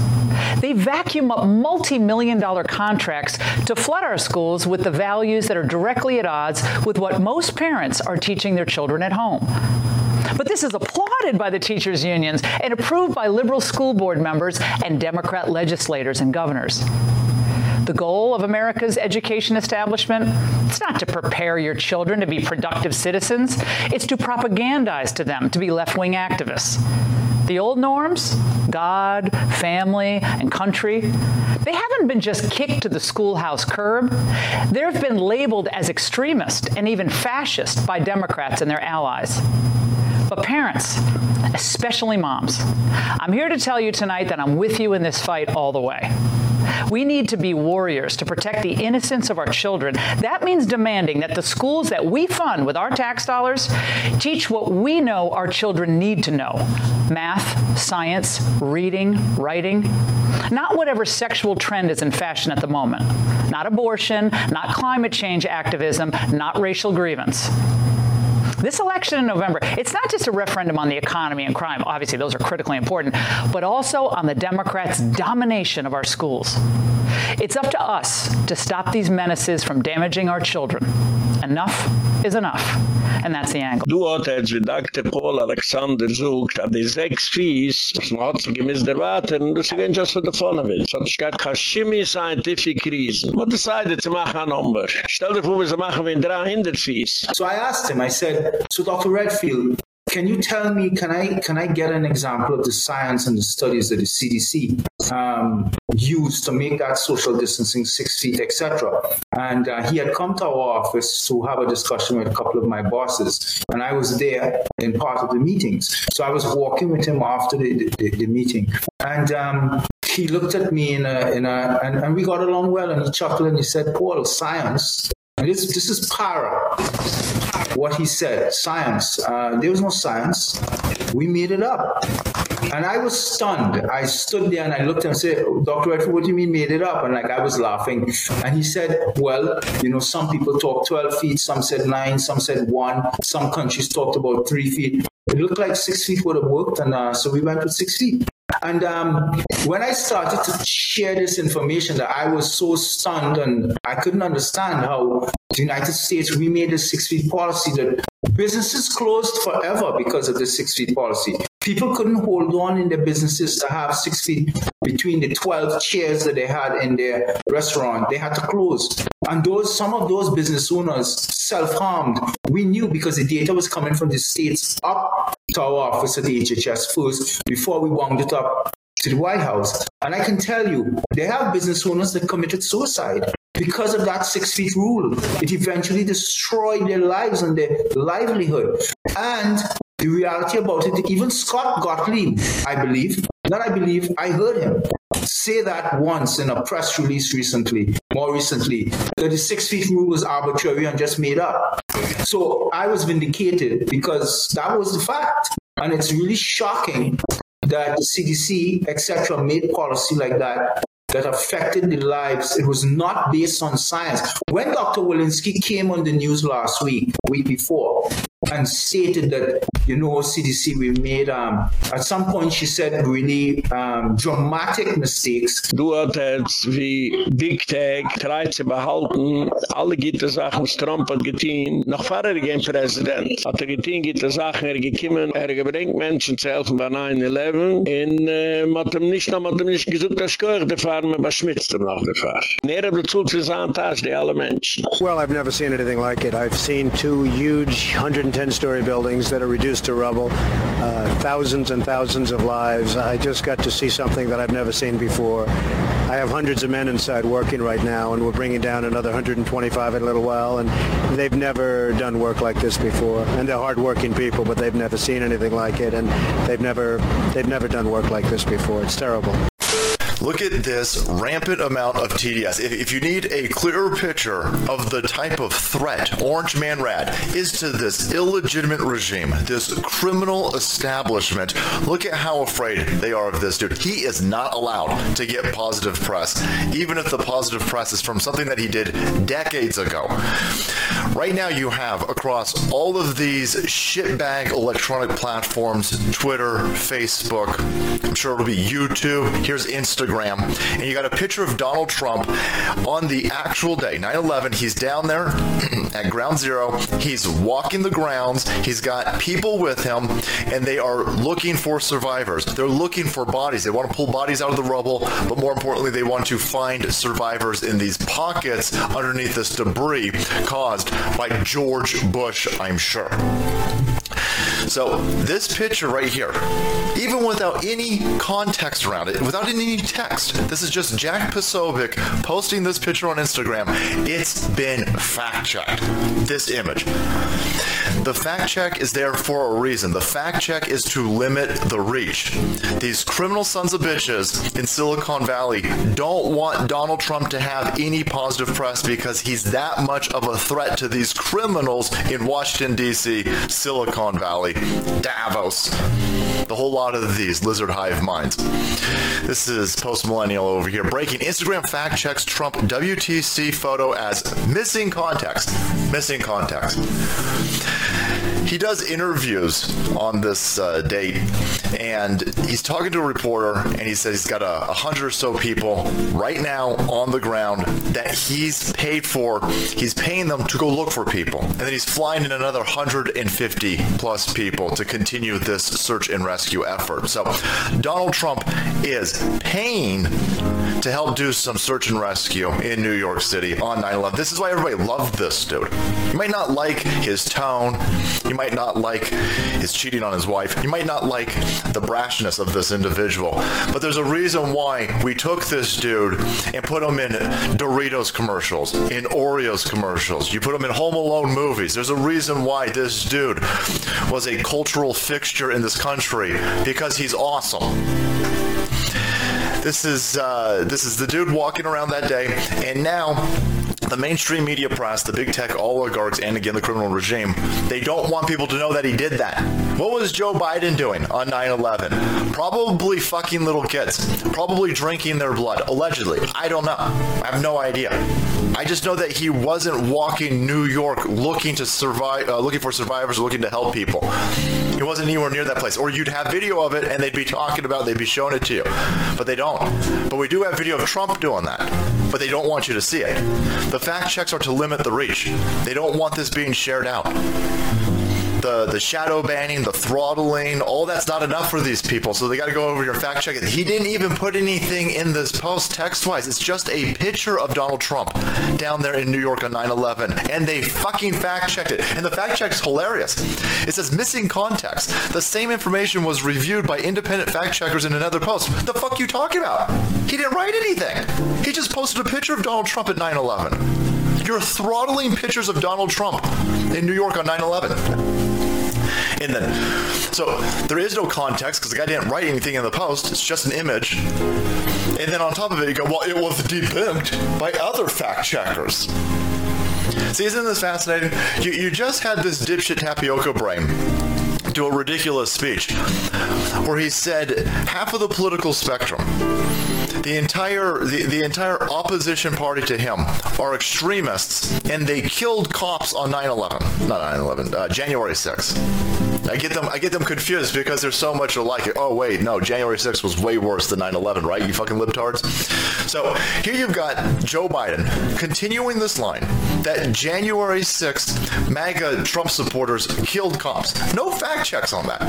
They vacuum up multi-million dollar contracts to flood our schools with the values that are directly at odds with what most parents are teaching their children at home. But this is applauded by the teachers unions and approved by liberal school board members and democrat legislators and governors. The goal of America's education establishment it's not to prepare your children to be productive citizens, it's to propagandize to them to be left-wing activists. The old norms, God, family, and country, they haven't been just kicked to the schoolhouse curb. They've been labeled as extremist and even fascist by Democrats and their allies. But parents, especially moms, I'm here to tell you tonight that I'm with you in this fight all the way. We need to be warriors to protect the innocence of our children. That means demanding that the schools that we fund with our tax dollars teach what we know our children need to know. Math, science, reading, writing, not whatever sexual trend is in fashion at the moment. Not abortion, not climate change activism, not racial grievance. This election in November, it's not just a referendum on the economy and crime. Obviously, those are critically important, but also on the Democrats' domination of our schools. It's up to us to stop these menaces from damaging our children. Enough is enough. And that's the angle. Du hat jetzt wie Dr. Paul Alexander sucht, an die sechs Fies, das man hat sich gemiss der das ist gehen just for the fun of it. So gab keine Chemie scientific reason. What decided to make a number? Stell dir vor, wir machen wie 300 Fies. So I asked him, I said, so Dr. Redfield, can you tell me can I can I get an example of the science and the studies that the CDC um, used to make that social distancing 6 feet etc and uh, he had come to our office to have a discussion with a couple of my bosses and I was there in part of the meetings. So I was walking with him after the the, the meeting. And um, he looked at me in a in a and, and we got along well and he chuckled and he said Paul science this this is para what he said science. Uh, there was no science. We made it up. And I was stunned. I stood there and I looked and said Dr. What do you mean made it up? And like I was laughing. And he said well you know some people talk 12 feet some said 9 some said 1 some countries talked about 3 feet. It looked like 6 feet would have worked. And uh, so we went with 6 feet and um, when I started to share this information that I was so stunned and I couldn't understand how the United States we made a 6 feet policy that businesses closed forever because of the 6 feet policy. People couldn't hold on in their businesses to have 6 feet between the 12 chairs that they had in their restaurant. They had to close. And those some of those business owners self-harmed. We knew because the data was coming from the states up to our office at the HHS first before we wound it up to the White House. And I can tell you, they have business owners that committed suicide because of that 6 feet rule. It eventually destroyed their lives and their livelihood. And the reality about it, even Scott Gottlieb, I believe, not I believe, I heard him say that once in a press release recently, more recently, that the 6 feet rule was arbitrary and just made up. So I was vindicated because that was the fact. And it's really shocking that the CDC, etc., made policy like that that affected the lives. It was not based on science. When Dr. Walensky came on the news last week, week before, and stated that you know CDC we made um at some point she said really um dramatic mistakes. Du hat jetzt wie big tag treibt zu behalten alle gute Sachen Trump hat getan. Noch fahrer gegen Präsident. Hat er getan gute Sachen er gekommen er gebringt Menschen zu helfen bei 9-11 in äh, hat ihm nicht noch hat ihm nicht gesagt dass gehört der fahren mit Schmitz noch der fahr näher hat bezahlt für seine die alle Menschen. Well I've never seen anything like it. I've seen two huge 110-story buildings that are reduced to rubble, uh, thousands and thousands of lives. I just got to see something that I've never seen before. I have hundreds of men inside working right now, and we're bringing down another 125 in a little while, and they've never done work like this before. And they're hardworking people, but they've never seen anything like it, and they've never they've never done work like this before. It's terrible. Look at this rampant amount of TDS. If, if, you need a clearer picture of the type of threat Orange Man Rad is to this illegitimate regime, this criminal establishment, look at how afraid they are of this dude. He is not allowed to get positive press, even if the positive press is from something that he did decades ago. Right now you have across all of these shitbag electronic platforms, Twitter, Facebook, I'm sure it'll be YouTube, here's Instagram Instagram and you got a picture of Donald Trump on the actual day 9/11 he's down there at ground zero. He's walking the grounds. He's got people with him and they are looking for survivors. They're looking for bodies. They want to pull bodies out of the rubble but more importantly they want to find survivors in these pockets underneath this debris caused by George Bush I'm sure so this picture right here, even without any context around it, without any text, this is just Jack Posobiec posting this picture on Instagram. It's been fact checked. This image. The fact check is there for a reason. The fact check is to limit the reach. These criminal sons of bitches in Silicon Valley don't want Donald Trump to have any positive press because he's that much of a threat to these criminals in Washington DC, Silicon Valley, Davos. The whole lot of these lizard hive minds. This is post millennial over here breaking Instagram fact checks Trump WTC photo as missing context. Missing context he does interviews on this uh, date and he's talking to a reporter and he says he's got a, a hundred or so people right now on the ground that he's paid for. He's paying them to go look for people. And then he's flying in another 150 plus people to continue this search and rescue effort. So Donald Trump is paying to help do some search and rescue in New York City on 9/11 this is why everybody loved this dude. You might not like his tone. You might not like his cheating on his wife. You might not like the brashness of this individual. But there's a reason why we took this dude and put him in Doritos commercials, in Oreos commercials. You put him in Home Alone movies. There's a reason why this dude was a cultural fixture in this country because he's awesome. This is uh, this is the dude walking around that day and now the mainstream media press, the big tech oligarchs and again the criminal regime, they don't want people to know that he did that. What was Joe Biden doing on 9/11? Probably fucking little kids, probably drinking their blood allegedly. I don't know. I have no idea. I just know that he wasn't walking New York looking to survive uh, looking for survivors looking to help people. He wasn't anywhere near that place or you'd have video of it and they'd be talking about it, they'd be showing it to you. But they don't. But we do have video of Trump doing that. But they don't want you to see it. The fact checks are to limit the reach. They don't want this being shared out the the shadow banning, the throttling, all that's not enough for these people. So they got to go over your fact check. He didn't even put anything in this post text-wise. It's just a picture of Donald Trump down there in New York on 9/11 and they fucking fact checked it. And the fact check's hilarious. It says missing context. The same information was reviewed by independent fact checkers in another post. The fuck you talking about? He didn't write anything. He just posted a picture of Donald Trump at 9/11. You're throttling pictures of Donald Trump in New York on 9/11. And then so there is no context cuz the guy didn't write anything in the post. It's just an image. And then on top of it you go, well it was debunked by other fact checkers. See, isn't this fascinating? You, you just had this dipshit tapioca brain do a ridiculous speech where he said half of the political spectrum the entire the, the entire opposition party to him are extremists and they killed cops on 9/11 not 9/11 uh, January 6th I get them I get them confused because there's so much alike oh wait no January 6th was way worse than 9/11 right you fucking libtards so here you've got Joe Biden continuing this line that January 6th MAGA Trump supporters killed cops no fact checks on that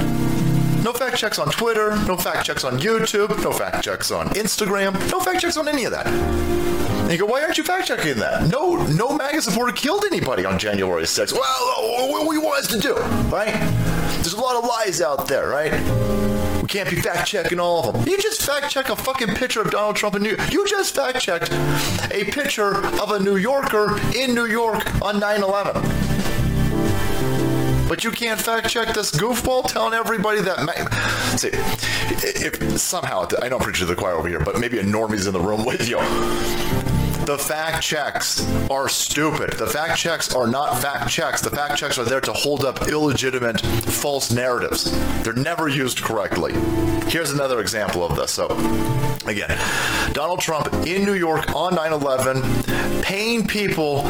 no fact checks on Twitter, no fact checks on YouTube, no fact checks on Instagram, no fact checks on any of that. And you go, why aren't you fact checking that? No, no MAGA supporter killed anybody on January 6th. Well, what we want us to do, right? There's a lot of lies out there, right? We can't be fact checking all of them. You just fact check a fucking picture of Donald Trump in New York. You just fact checked a picture of a New Yorker in New York on 9/11 but you can't fact check this goofball telling everybody that see if somehow I I'm preaching to the choir over here but maybe a normie's in the room with you the fact checks are stupid. The fact checks are not fact checks. The fact checks are there to hold up illegitimate false narratives. They're never used correctly. Here's another example of this. So again, Donald Trump in New York on 9/11 paying people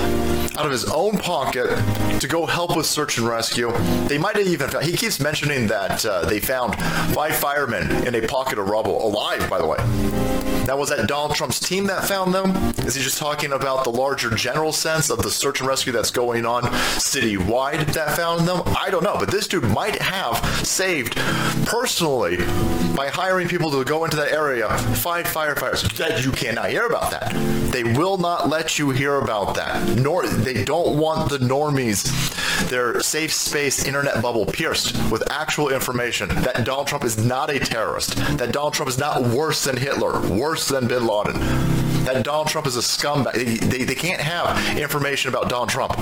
out of his own pocket to go help with search and rescue. They might have even he keeps mentioning that uh, they found five firemen in a pocket of rubble alive by the way. Now was that Donald Trump's team that found them? Is he just talking about the larger general sense of the search and rescue that's going on citywide that found them? I don't know, but this dude might have saved personally by hiring people to go into that area five firefighters. That you cannot hear about that. They will not let you hear about that. Nor they don't want the normies their safe space internet bubble pierced with actual information that Donald Trump is not a terrorist, that Donald Trump is not worse than Hitler, worse than bin Laden, that Donald Trump is a scumbag. They, they, they can't have information about Donald Trump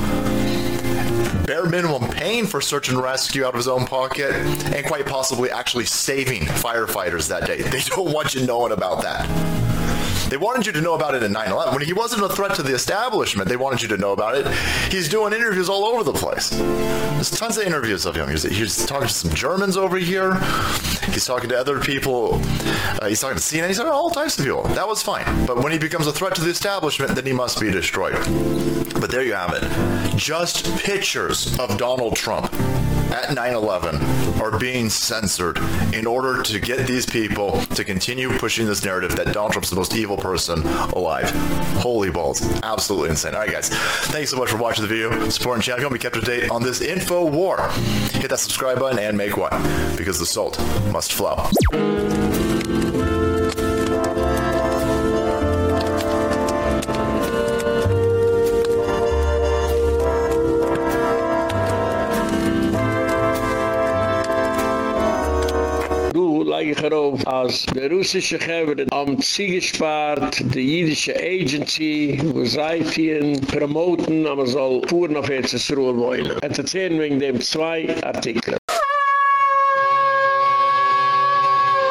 bare minimum paying for search and rescue out of his own pocket and quite possibly actually saving firefighters that day. They don't want you knowing about that. They wanted you to know about it in 9/11. When he wasn't a threat to the establishment, they wanted you to know about it. He's doing interviews all over the place. There's tons of interviews of him. He's, he's talking to some Germans over here. He's talking to other people. Uh, he's talking to CNN. He's talking to all types of people. That was fine. But when he becomes a threat to the establishment, then he must be destroyed. But there you have it. Just pictures of Donald Trump at 9/11 are being censored in order to get these people to continue pushing this narrative that Donald Trump's the most evil person alive. Holy balls. Absolutely insane. All right guys. Thanks so much for watching the video. Supporting channel. Be kept up to date on this info war. Hit that subscribe button and make one Because the salt must flow. Lege ich herauf, als der russische Geber am Ziege spart, die jüdische Agency, wo seit ihnen promoten, aber soll fuhren auf EZS Ruhe wollen. Erzählen wegen dem zwei Artikel.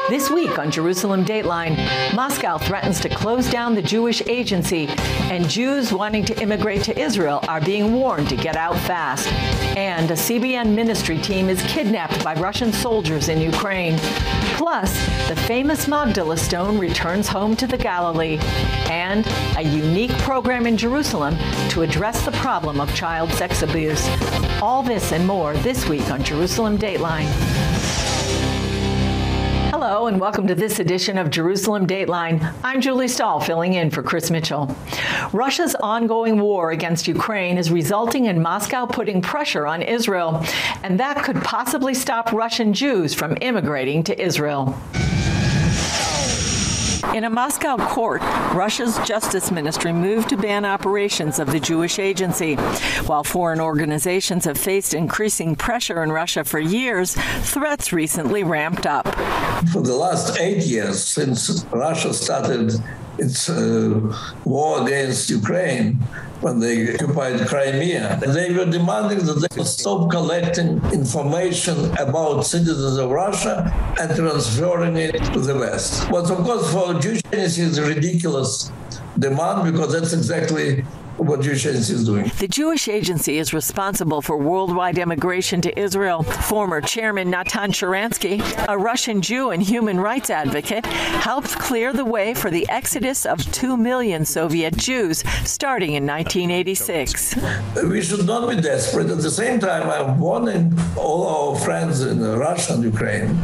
This week on Jerusalem Dateline, Moscow threatens to close down the Jewish agency and Jews wanting to immigrate to Israel are being warned to get out fast. And a CBN ministry team is kidnapped by Russian soldiers in Ukraine. Plus, the famous Magdala stone returns home to the Galilee and a unique program in Jerusalem to address the problem of child sex abuse. All this and more this week on Jerusalem Dateline. Hello and welcome to this edition of Jerusalem Dateline. I'm Julie Stahl filling in for Chris Mitchell. Russia's ongoing war against Ukraine is resulting in Moscow putting pressure on Israel, and that could possibly stop Russian Jews from immigrating to Israel. In a Moscow court, Russia's justice ministry moved to ban operations of the Jewish agency. While foreign organizations have faced increasing pressure in Russia for years, threats recently ramped up. For the last 8 years since Russia started its war against Ukraine when they occupied Crimea. They were demanding that they stop collecting information about citizens of Russia and transferring it to the West. But of course for Jewish is a ridiculous demand because that's exactly what Jewish Agency is doing. The Jewish Agency is responsible for worldwide immigration to Israel. Former chairman Natan Sharansky, a Russian Jew and human rights advocate, helped clear the way for the exodus of 2 million Soviet Jews starting in 1986. We should not be desperate. At the same time, I'm warning all our friends in Russia and Ukraine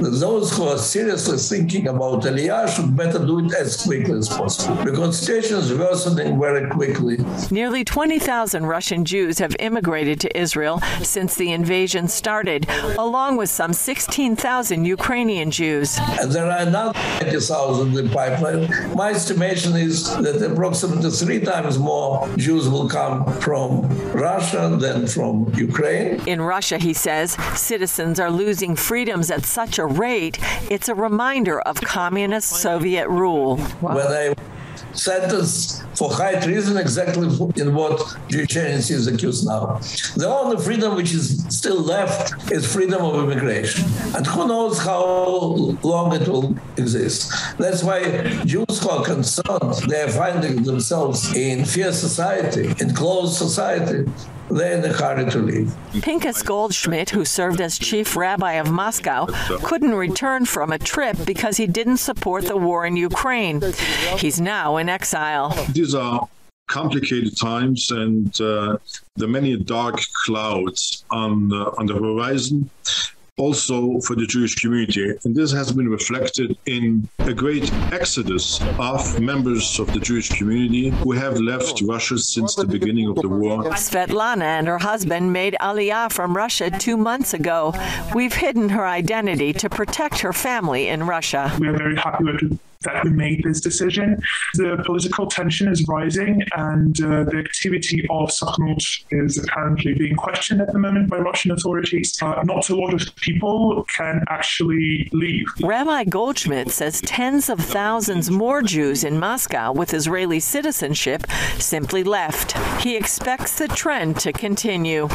that those who are seriously thinking about Aliyah should better do it as quickly as possible because situation is worsening very quickly. Nearly 20,000 Russian Jews have immigrated to Israel since the invasion started, along with some 16,000 Ukrainian Jews. And there are another 20,000 in the pipeline. My estimation is that approximately three times more Jews will come from Russia than from Ukraine. In Russia, he says, citizens are losing freedoms at such a rate, it's a reminder of communist Soviet rule. When I sentenced for high treason exactly in what agency is accused now. The only freedom which is still left is freedom of immigration. And who knows how long it will exist. That's why Jews who are concerned, they are finding themselves in fear society, in closed society, they're in a hurry to leave. Pinchas Goldschmidt, who served as chief rabbi of Moscow, couldn't return from a trip because he didn't support the war in Ukraine. He's now in exile. These are complicated times and uh, there are many dark clouds on uh, on the horizon also for the Jewish community and this has been reflected in a great exodus of members of the Jewish community who have left Russia since the beginning of the war. Svetlana and her husband made aliyah from Russia 2 months ago. We've hidden her identity to protect her family in Russia. We are very happy with that we made this decision. The political tension is rising and uh, the activity of Sokhnut is apparently being questioned at the moment by Russian authorities. Uh, not a lot of people can actually leave. Rabbi Goldschmidt says tens of thousands more Jews in Moscow with Israeli citizenship simply left. He expects the trend to continue.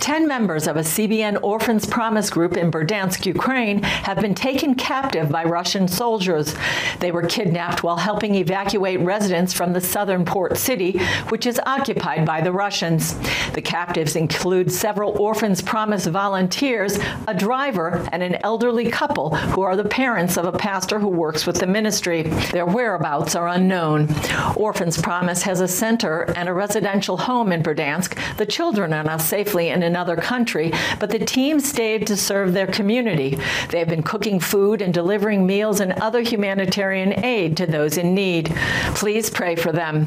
10 members of a CBN Orphans Promise group in Berdyansk, Ukraine have been taken captive by Russian soldiers. They were kidnapped while helping evacuate residents from the southern port city, which is occupied by the Russians. The captives include several Orphans Promise volunteers, a driver, and an elderly couple who are the parents of a pastor who works with the ministry. Their whereabouts are unknown. Orphans Promise has a center and a residential home in Berdyansk. The children are now safely in another country, but the team stayed to serve their community. They have been cooking food and delivering meals and other humanitarian aid to those in need. Please pray for them.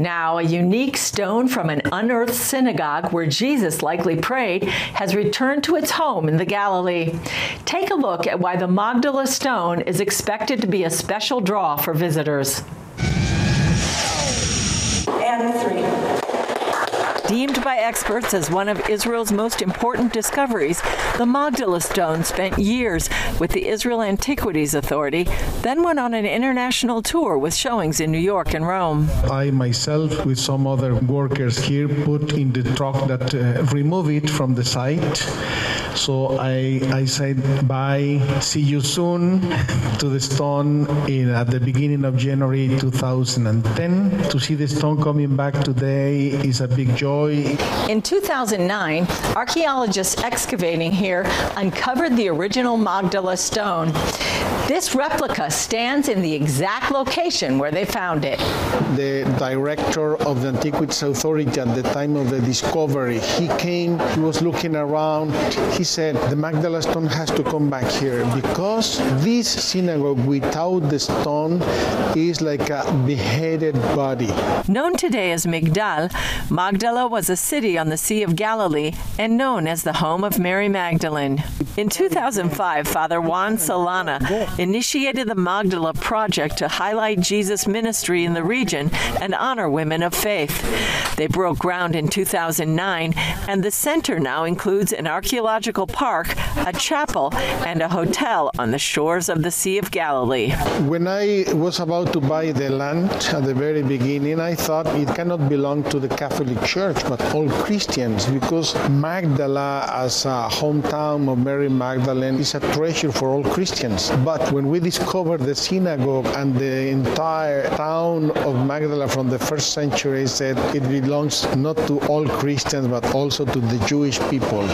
Now, a unique stone from an unearthed synagogue where Jesus likely prayed has returned to its home in the Galilee. Take a look at why the Magdala stone is expected to be a special draw for visitors. And 3 Deemed by experts as one of Israel's most important discoveries, the Magdala stone spent years with the Israel Antiquities Authority, then went on an international tour with showings in New York and Rome. I myself with some other workers here put in the truck that uh, remove it from the site. So I I said bye, see you soon to the stone in at the beginning of January 2010. To see the stone coming back today is a big joy. In 2009, archaeologists excavating here uncovered the original Magdala stone. This replica stands in the exact location where they found it. The director of the Antiquities Authority at the time of the discovery, he came, he was looking around. He said, "The Magdala stone has to come back here because this synagogue without the stone is like a beheaded body." Known today as Migdal, Magdala was a city on the Sea of Galilee and known as the home of Mary Magdalene. In 2005, Father Juan Solana initiated the Magdala project to highlight Jesus' ministry in the region and honor women of faith. They broke ground in 2009 and the center now includes an archaeological archaeological park, a chapel, and a hotel on the shores of the Sea of Galilee. When I was about to buy the land at the very beginning, I thought it cannot belong to the Catholic Church, but all Christians, because Magdala as a hometown of Mary Magdalene is a treasure for all Christians. But when we discovered the synagogue and the entire town of Magdala from the first century said it belongs not to all Christians but also to the Jewish people.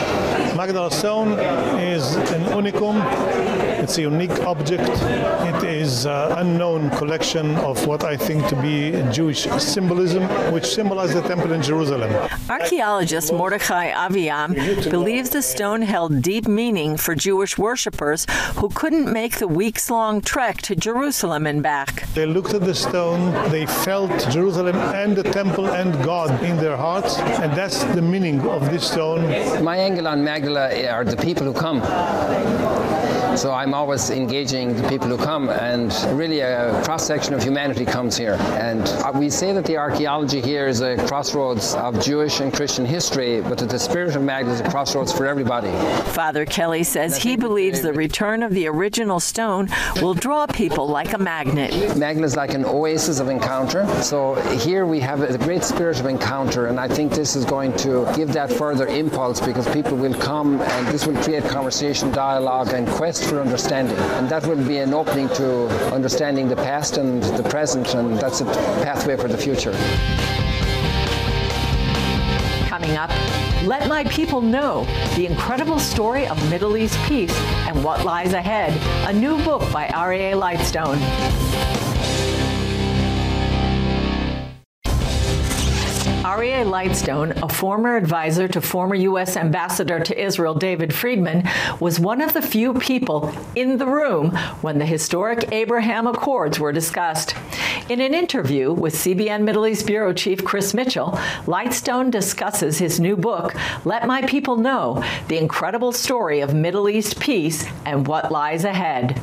Magdala stone is an unicum. It's a unique object. It is an unknown collection of what I think to be Jewish symbolism which symbolizes the temple in Jerusalem. Archaeologist Mordechai Aviam believes the stone held deep meaning for Jewish worshippers who couldn't make the weeks-long trek to Jerusalem and back. They looked at the stone, they felt Jerusalem and the temple and God in their hearts, and that's the meaning of this stone. My angle on Magdala are the people who come. So I'm always engaging the people who come and really a cross-section of humanity comes here. And uh, we say that the archaeology here is a crossroads of Jewish and Christian history, but that the spirit of Magdala is a crossroads for everybody. Father Kelly says he believes the return of the original stone will draw people like a magnet. Magdala is like an oasis of encounter. So here we have a great spirit of encounter and I think this is going to give that further impulse because people will come and this will create conversation, dialogue and quest for understanding. And that will be an opening to understanding the past and the present and that's a pathway for the future. Coming up, Let My People Know, the incredible story of Middle East peace and what lies ahead, a new book by Aryeh Lightstone. Aryeh Lightstone, a former advisor to former US Ambassador to Israel David Friedman, was one of the few people in the room when the historic Abraham Accords were discussed. In an interview with CBN Middle East Bureau Chief Chris Mitchell, Lightstone discusses his new book, Let My People Know: The Incredible Story of Middle East Peace and What Lies Ahead.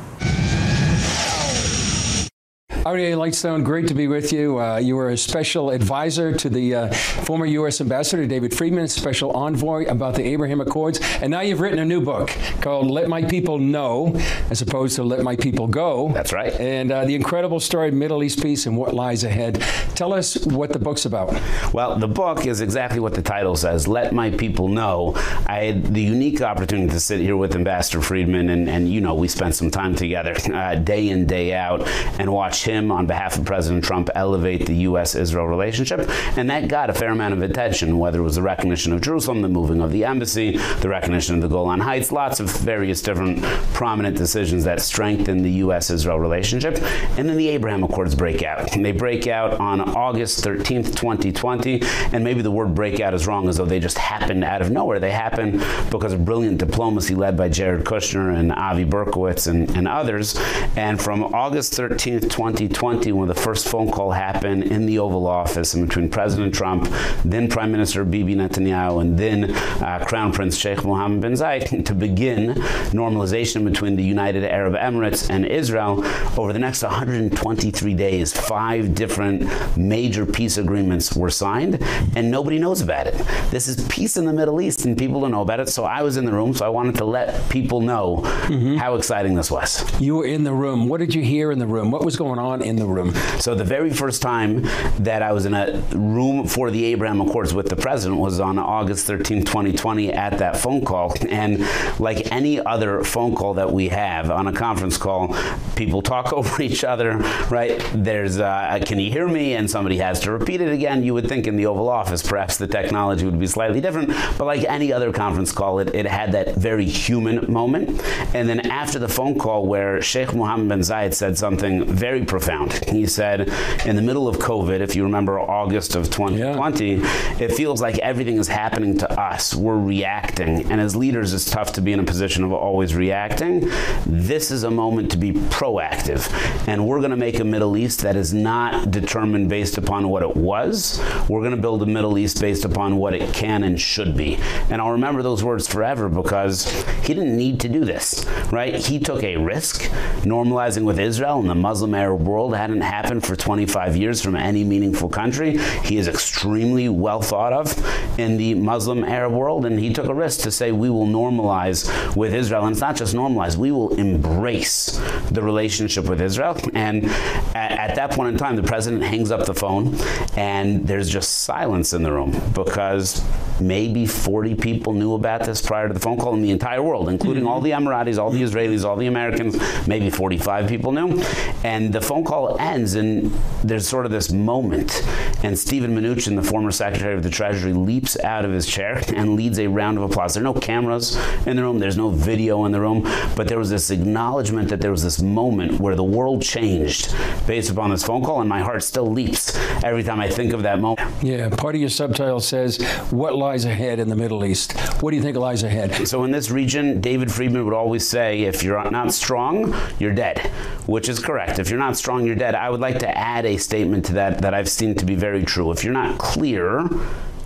Aryeh Lightstone, great to be with you. Uh, you were a special advisor to the uh, former U.S. Ambassador David Friedman, special envoy about the Abraham Accords, and now you've written a new book called Let My People Know, as opposed to Let My People Go. That's right. And uh, the incredible story of Middle East peace and what lies ahead. Tell us what the book's about. Well, the book is exactly what the title says, Let My People Know. I had the unique opportunity to sit here with Ambassador Friedman, and, and you know, we spent some time together uh, day in, day out, and watch him on behalf of President Trump elevate the US-Israel relationship. And that got a fair amount of attention whether it was the recognition of Jerusalem the moving of the embassy the recognition of the Golan Heights lots of various different prominent decisions that strengthen the US-Israel relationship. And then the Abraham Accords break out. And they break out on August 13th 2020 and maybe the word breakout is wrong as though they just happened out of nowhere. They happened because of brilliant diplomacy led by Jared Kushner and Avi Berkowitz and, and others. And from August 13th 2020 2020 when the first phone call happened in the Oval Office between President Trump, then Prime Minister Bibi Netanyahu and then uh, Crown Prince Sheikh Mohammed bin Zayed to begin normalization between the United Arab Emirates and Israel over the next 123 days five different major peace agreements were signed and nobody knows about it. This is peace in the Middle East and people don't know about it. So I was in the room so I wanted to let people know mm -hmm. how exciting this was. You were in the room. What did you hear in the room? What was going on in the room? So the very first time that I was in a room for the Abraham Accords with the president was on August 13, 2020 at that phone call and like any other phone call that we have on a conference call, people talk over each other, right? There's uh, can you hear me and somebody has to repeat it again. You would think in the Oval Office perhaps the technology would be slightly different, but like any other conference call it it had that very human moment. And then after the phone call where Sheikh Mohammed bin Zayed said something very profound. He said in the middle of COVID, if you remember August of 2020, yeah. it feels like everything is happening to us. We're reacting and as leaders it's tough to be in a position of always reacting. This is a moment to be proactive. And we're going to make a Middle East that is not determined based upon what it was. We're going to build a Middle East based upon what it can and should be. And I'll remember those words forever because he didn't need to do this, right? He took a risk normalizing with Israel and the Muslim Arab world hadn't happened for 25 years from any meaningful country. He is extremely well thought of in the Muslim Arab world and he took a risk to say we will normalize with Israel and it's not just normalize, we will embrace the relationship with Israel and at, at that point in time the president hangs up the phone and there's just silence in the room because maybe 40 people knew about this prior to the phone call in the entire world including mm -hmm. all the Emiratis, all the Israelis, all the Americans, maybe 45 people knew. And the phone call ends and there's sort of this moment and Steven Mnuchin, the former Secretary of the Treasury, leaps out of his chair and leads a round of applause. There are no cameras in the room, there's no video in the room, but there was this acknowledgement that there was this moment where the world changed based upon this phone call and my heart still leaps every time I think of that moment. Yeah, part of your subtitle says what lies ahead in the Middle East. What do you think lies ahead? So in this region, David Friedman would always say if you're not strong, you're dead, which is correct. If you're not strong, you're dead. I would like to add a statement to that that I've seen to be very true. If you're not clear,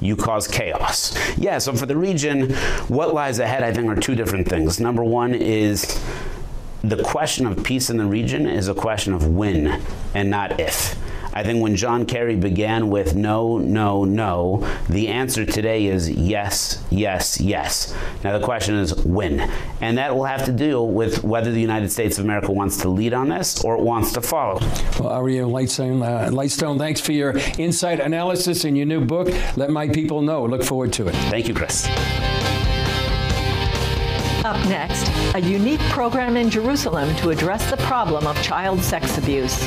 you cause chaos. Yeah, so for the region, what lies ahead I think are two different things. Number 1 is the question of peace in the region is a question of when and not if. I think when John Kerry began with no, no, no, the answer today is yes, yes, yes. Now the question is when. And that will have to do with whether the United States of America wants to lead on this or it wants to follow. Well, Aryeh Lightstone, uh, Lightstone, thanks for your insight analysis in your new book. Let my people know. Look forward to it. Thank you, Chris. Up next, a unique program in Jerusalem to address the problem of child sex abuse.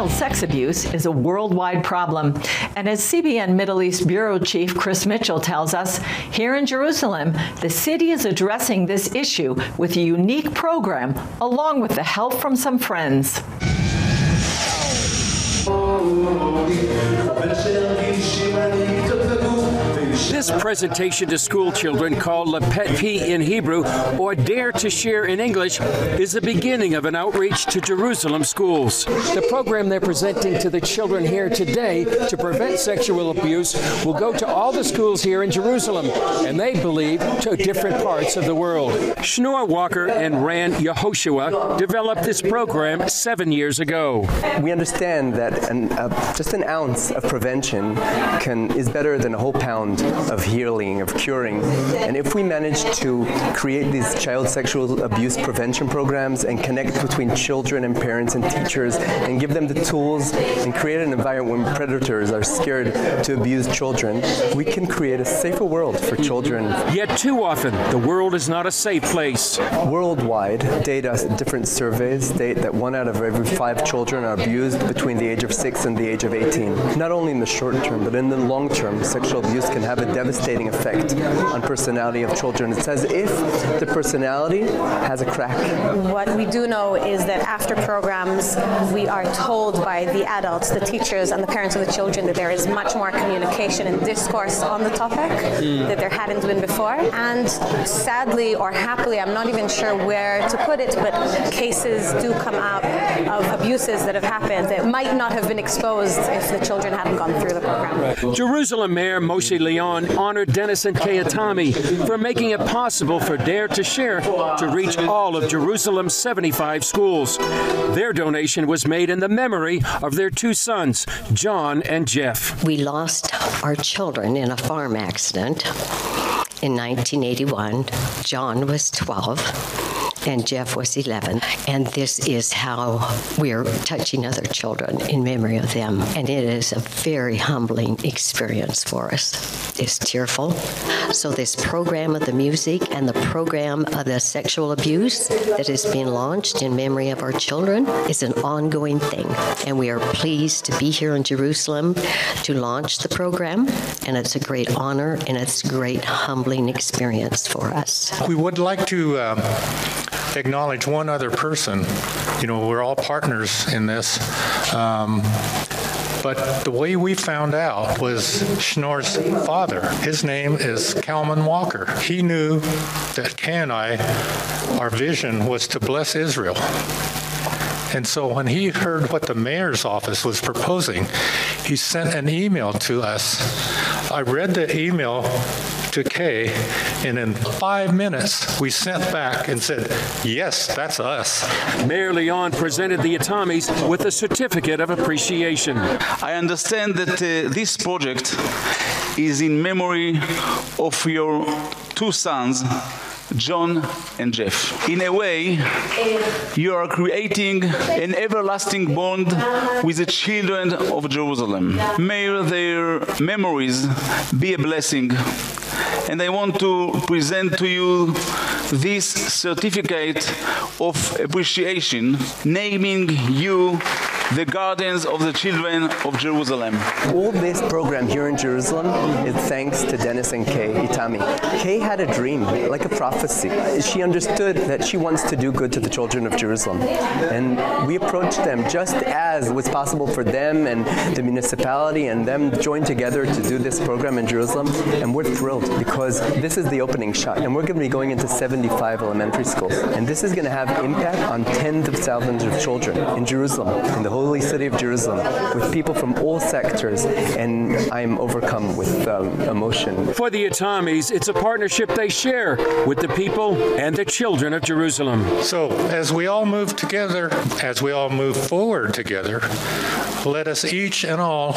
Child sex abuse is a worldwide problem. And as CBN Middle East Bureau Chief Chris Mitchell tells us, here in Jerusalem, the city is addressing this issue with a unique program along with the help from some friends. This presentation to school children called Le Petit in Hebrew or Dare to Share in English is the beginning of an outreach to Jerusalem schools. The program they're presenting to the children here today to prevent sexual abuse will go to all the schools here in Jerusalem and they believe to different parts of the world. Schnur Walker and Ran Yehoshua developed this program 7 years ago. We understand that an, uh, just an ounce of prevention can is better than a whole pound of healing, of curing. And if we manage to create these child sexual abuse prevention programs and connect between children and parents and teachers and give them the tools and create an environment where predators are scared to abuse children, we can create a safer world for children. Yet too often, the world is not a safe place. Worldwide, data different surveys state that 1 out of every 5 children are abused between the age of 6 and the age of 18. Not only in the short term, but in the long term, sexual abuse can have a devastating effect on personality of children. It's as if the personality has a crack. What we do know is that after programs, we are told by the adults, the teachers and the parents of the children that there is much more communication and discourse on the topic mm. that there hadn't been before. And sadly or happily, I'm not even sure where to put it, but cases do come up of abuses that have happened that might not have been exposed if the children hadn't gone through the program. Right. Jerusalem Mayor Moshe Leon honored Dennis and Kay Itami for making it possible for Dare to Share to reach all of Jerusalem's 75 schools. Their donation was made in the memory of their two sons, John and Jeff. We lost our children in a farm accident in 1981. John was 12 and Jeff was 11 and this is how we're touching other children in memory of them. And it is a very humbling experience for us. It's tearful. So this program of the music and the program of the sexual abuse that is being launched in memory of our children is an ongoing thing. And we are pleased to be here in Jerusalem to launch the program. And it's a great honor and it's a great humbling experience for us. We would like to um, acknowledge one other person. You know, we're all partners in this. Um, But the way we found out was Schnorr's father. His name is Kalman Walker. He knew that and I our vision was to bless Israel. And so when he heard what the mayor's office was proposing, he sent an email to us. I read the email to Kay and in 5 minutes we sent back and said, "Yes, that's us." Mayor Leon presented the Atamis with a certificate of appreciation. I understand that uh, this project is in memory of your two sons John and Jeff. In a way, you are creating an everlasting bond with the children of Jerusalem. May their memories be a blessing. And I want to present to you this certificate of appreciation naming you the gardens of the children of Jerusalem. All this program here in Jerusalem is thanks to Dennis and Kay Itami. Kay had a dream, like a prophecy. She understood that she wants to do good to the children of Jerusalem. And we approached them just as was possible for them and the municipality and them join together to do this program in Jerusalem. And we're thrilled because this is the opening shot. And we're going to be going into 75 elementary schools. And this is going to have impact on tens of thousands of children in Jerusalem, in the holy city of Jerusalem with people from all sectors and I'm overcome with um, emotion. For the Atamis, it's a partnership they share with the people and the children of Jerusalem. So, as we all move together, as we all move forward together, let us each and all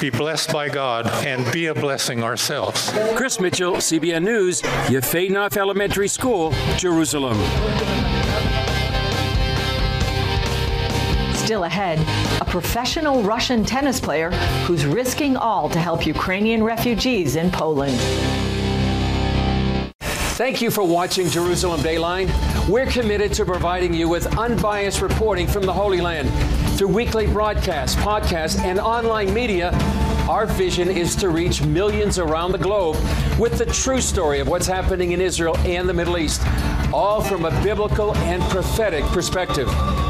be blessed by God and be a blessing ourselves. Chris Mitchell, CBN News, Yefeinaf Elementary School, Jerusalem. Still ahead, a professional Russian tennis player who's risking all to help Ukrainian refugees in Poland. Thank you for watching Jerusalem Dateline. We're committed to providing you with unbiased reporting from the Holy Land through weekly broadcasts, podcasts, and online media. Our vision is to reach millions around the globe with the true story of what's happening in Israel and the Middle East, all from a biblical and prophetic perspective.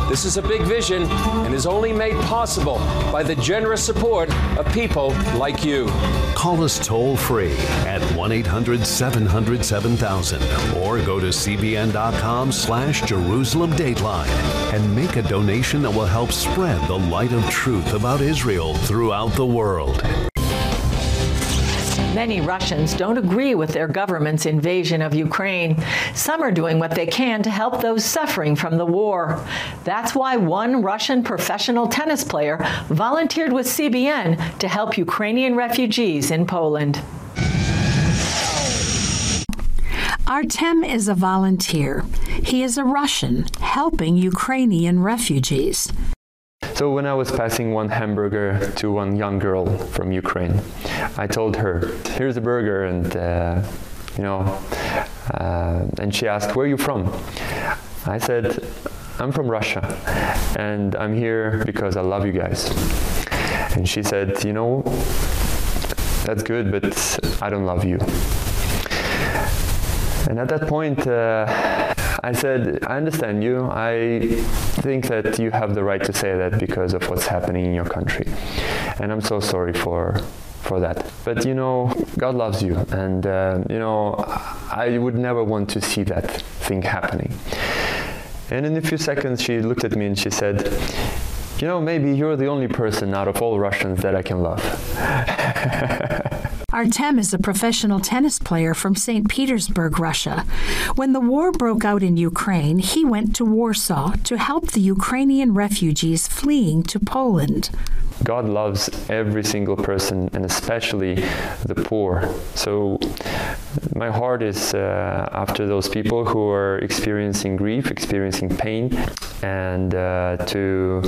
This is a big vision and is only made possible by the generous support of people like you. Call us toll free at 1-800-700-7000 or go to cbn.com slash Jerusalem Dateline and make a donation that will help spread the light of truth about Israel throughout the world. Many Russians don't agree with their government's invasion of Ukraine. Some are doing what they can to help those suffering from the war. That's why one Russian professional tennis player volunteered with CBN to help Ukrainian refugees in Poland. Artem is a volunteer. He is a Russian helping Ukrainian refugees. So when I was passing one hamburger to one young girl from Ukraine, I told her, "Here's a burger," and uh, you know, uh, and she asked, "Where are you from?" I said, "I'm from Russia, and I'm here because I love you guys." And she said, "You know, that's good, but I don't love you." And at that point, uh, I said, I understand you. I think that you have the right to say that because of what's happening in your country. And I'm so sorry for for that. But you know, God loves you and uh, you know, I would never want to see that thing happening. And in a few seconds she looked at me and she said, "You know, maybe you're the only person out of all Russians that I can love." Artem is a professional tennis player from St. Petersburg, Russia. When the war broke out in Ukraine, he went to Warsaw to help the Ukrainian refugees fleeing to Poland. God loves every single person and especially the poor. So my heart is uh, after those people who are experiencing grief, experiencing pain and uh, to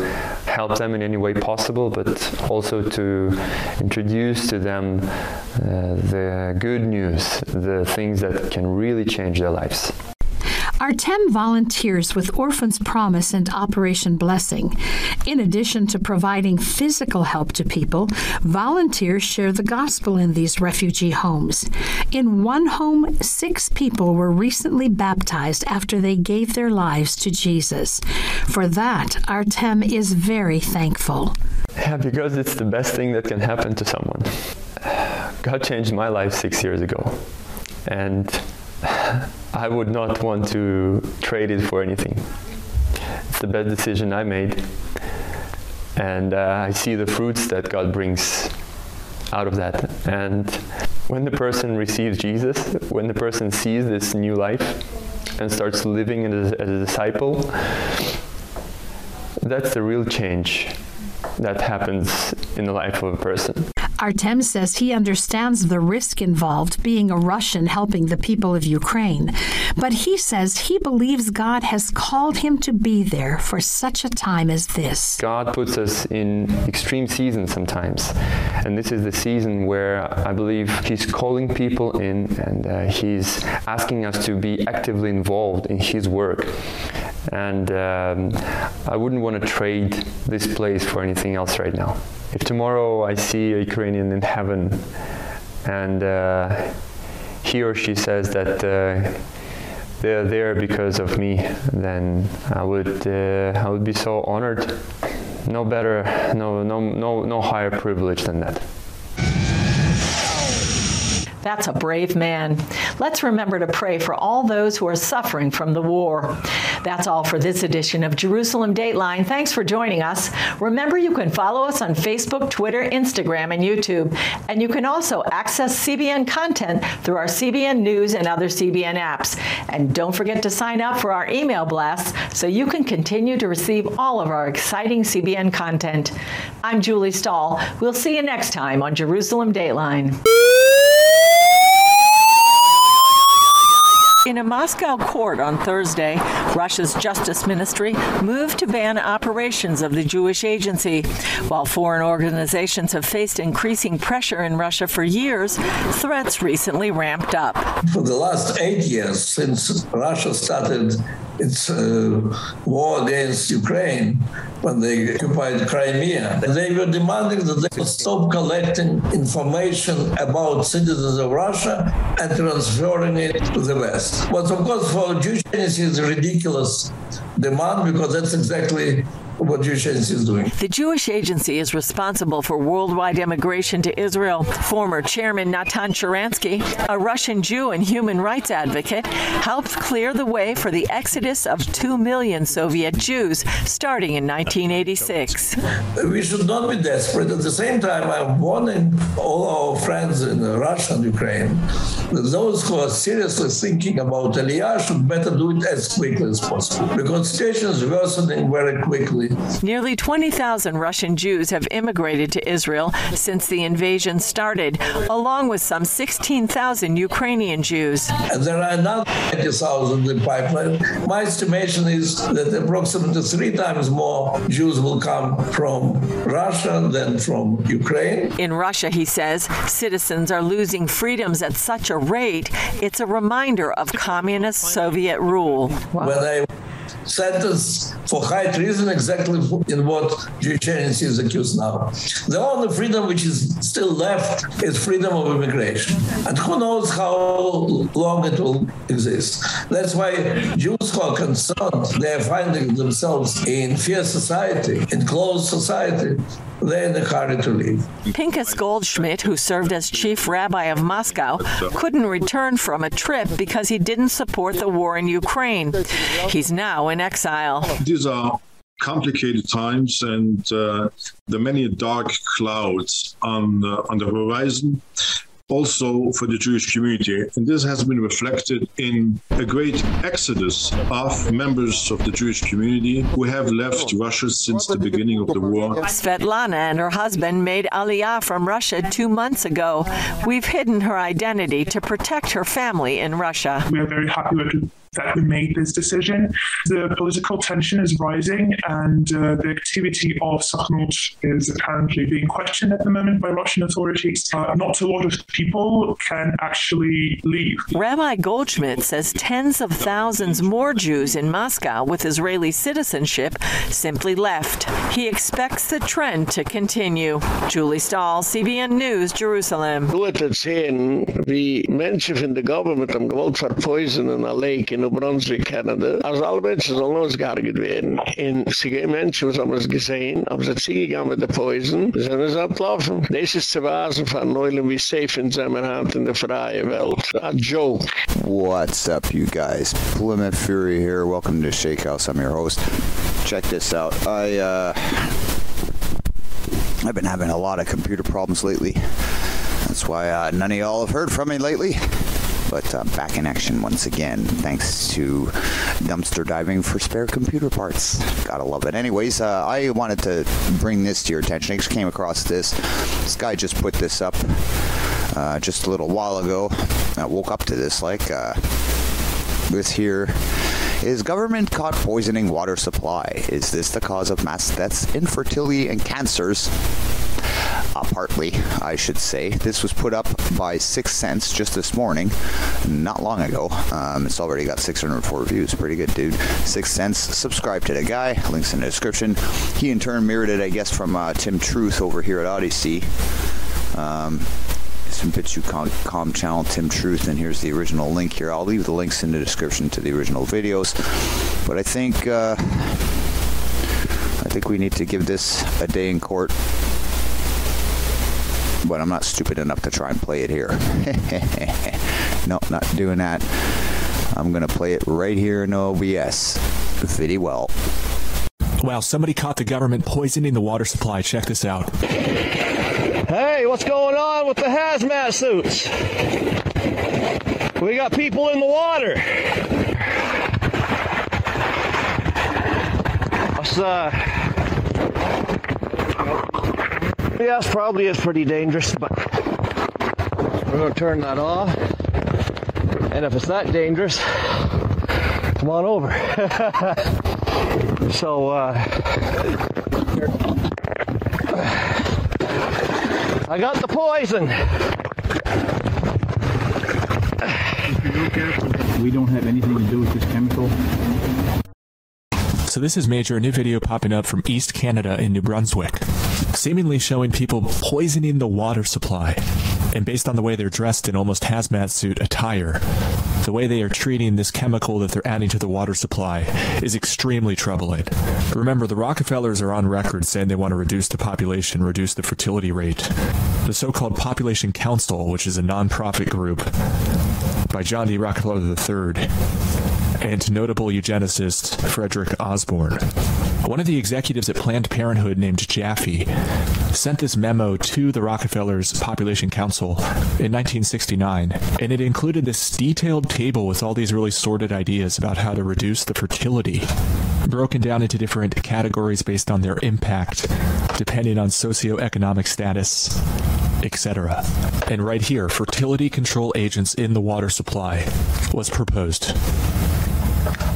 help them in any way possible but also to introduce to them uh, the good news, the things that can really change their lives. Artem volunteers with Orphans Promise and Operation Blessing. In addition to providing physical help to people, volunteers share the gospel in these refugee homes. In one home, 6 people were recently baptized after they gave their lives to Jesus. For that, Artem is very thankful. Yeah, because it's the best thing that can happen to someone. God changed my life 6 years ago. And I would not want to trade it for anything. It's the best decision I made. And uh, I see the fruits that God brings out of that. And when the person receives Jesus, when the person sees this new life and starts living as, as a disciple, that's the real change that happens in the life of a person. Artem says he understands the risk involved being a Russian helping the people of Ukraine, but he says he believes God has called him to be there for such a time as this. God puts us in extreme seasons sometimes, and this is the season where I believe he's calling people in and uh, he's asking us to be actively involved in his work. And um, I wouldn't want to trade this place for anything else right now if tomorrow I see a Ukrainian in heaven and uh, he or she says that uh, they're there because of me then I would uh, I would be so honored no better no no no no higher privilege than that that's a brave man. Let's remember to pray for all those who are suffering from the war. That's all for this edition of Jerusalem Dateline. Thanks for joining us. Remember you can follow us on Facebook, Twitter, Instagram, and YouTube. And you can also access CBN content through our CBN News and other CBN apps. And don't forget to sign up for our email blasts so you can continue to receive all of our exciting CBN content. I'm Julie Stahl. We'll see you next time on Jerusalem Dateline. In a Moscow court on Thursday, Russia's Justice Ministry moved to ban operations of the Jewish Agency. While foreign organizations have faced increasing pressure in Russia for years, threats recently ramped up. For the last 8 years since Russia started its uh, war against Ukraine when they occupied Crimea. They were demanding that they stop collecting information about citizens of Russia and transferring it to the West. But of course, for Jewish it's a ridiculous demand because that's exactly what Jewish Agency is doing. The Jewish Agency is responsible for worldwide immigration to Israel. Former chairman Natan Sharansky, a Russian Jew and human rights advocate, helped clear the way for the exodus of 2 million Soviet Jews starting in 1986. We should not be desperate. At the same time, I'm warning all our friends in Russia and Ukraine that those who are seriously thinking about Aliyah should better do it as quickly as possible because the situation is worsening very quickly Nearly 20,000 Russian Jews have immigrated to Israel since the invasion started, along with some 16,000 Ukrainian Jews. And there are another 20,000 in pipeline. My estimation is that approximately 3 times more Jews will come from Russia than from Ukraine. In Russia, he says, citizens are losing freedoms at such a rate, it's a reminder of communist Soviet rule. Wow. Sentenced for high treason exactly in what Agency is accused now. The only freedom which is still left is freedom of immigration. And who knows how long it will exist. That's why Jews who are concerned, they are finding themselves in fear society, in closed society, they're in a to leave. Pinchas Goldschmidt, who served as chief rabbi of Moscow, couldn't return from a trip because he didn't support the war in Ukraine. He's now in exile. These are complicated times and uh, the many dark clouds on uh, on the horizon also for the Jewish community. And this has been reflected in a great exodus of members of the Jewish community who have left Russia since the beginning of the war. Svetlana and her husband made Aliyah from Russia 2 months ago. We've hidden her identity to protect her family in Russia. We are very happy with that we made this decision. The political tension is rising and uh, the activity of Sakhnut is apparently being questioned at the moment by Russian authorities. Uh, not a lot of people can actually leave. Rabbi Goldschmidt says tens of thousands more Jews in Moscow with Israeli citizenship simply left. He expects the trend to continue. Julie Stahl, CBN News, Jerusalem. Du hat erzählen, wie Menschen von der Government am gewollt verpoisonen a lake in New Brunswick, Canada. Also alle Menschen sollen ausgehargert werden. Und sie gehen Menschen, was haben es gesehen, haben sie zugegangen mit der Poison, sind es ablaufen. Das ist zu wasen von Neulen wie safe in Zemmerhand in der freie Welt. A joke. What's up, you guys? Plymouth Fury here. Welcome to Shake House. I'm your host. Check this out. I, uh... I've been having a lot of computer problems lately. That's why uh, none of y'all have heard from me lately. But uh, back in action once again, thanks to dumpster diving for spare computer parts. Gotta love it. Anyways, uh, I wanted to bring this to your attention. I just came across this. This guy just put this up uh, just a little while ago. I woke up to this like uh, this here is government caught poisoning water supply. Is this the cause of mass deaths, infertility and cancers? Uh, partly, I should say. This was put up by 6 Cents just this morning, not long ago. Um, it's already got 604 views. Pretty good, dude. 6 Cents. Subscribe to the guy. Links in the description. He in turn mirrored it, I guess, from uh, Tim Truth over here at Odysee. Um, some Com channel, Tim Truth, and here's the original link here. I'll leave the links in the description to the original videos. But I think uh, I think we need to give this a day in court. But I'm not stupid enough to try and play it here. no, not doing that. I'm going to play it right here in OBS. Very well. Wow, somebody caught the government poisoning the water supply. Check this out. Hey, what's going on with the hazmat suits? We got people in the water. Uh Yes, probably is pretty dangerous, but we're going to turn that off. And if it's that dangerous, come on over. so uh I got the poison. We don't have anything to do with this chemical. So this is Major, a new video popping up from East Canada in New Brunswick, seemingly showing people poisoning the water supply. And based on the way they're dressed in almost hazmat suit attire, the way they are treating this chemical that they're adding to the water supply is extremely troubling. Remember, the Rockefellers are on record saying they want to reduce the population, reduce the fertility rate. The so-called Population Council, which is a non-profit group by John D. Rockefeller III and notable eugenicist Frederick Osborn. One of the executives at Planned Parenthood named Jaffe sent this memo to the Rockefellers Population Council in 1969 and it included this detailed table with all these really sordid ideas about how to reduce the fertility broken down into different categories based on their impact depending on socioeconomic status etc. And right here fertility control agents in the water supply was proposed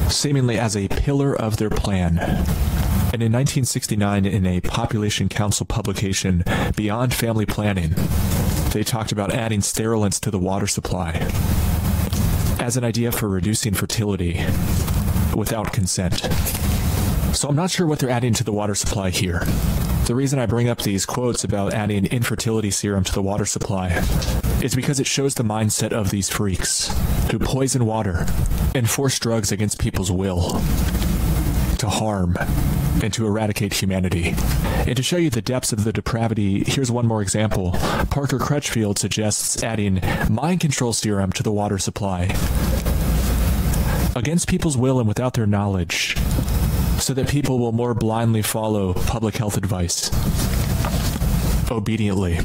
seemingly as a pillar of their plan. And in 1969 in a population council publication Beyond Family Planning, they talked about adding sterilants to the water supply as an idea for reducing fertility without consent. So I'm not sure what they're adding to the water supply here. The reason I bring up these quotes about adding infertility serum to the water supply is because it shows the mindset of these freaks who poison water and force drugs against people's will to harm and to eradicate humanity. And to show you the depths of the depravity, here's one more example. Parker Crutchfield suggests adding mind control serum to the water supply against people's will and without their knowledge so that people will more blindly follow public health advice obediently.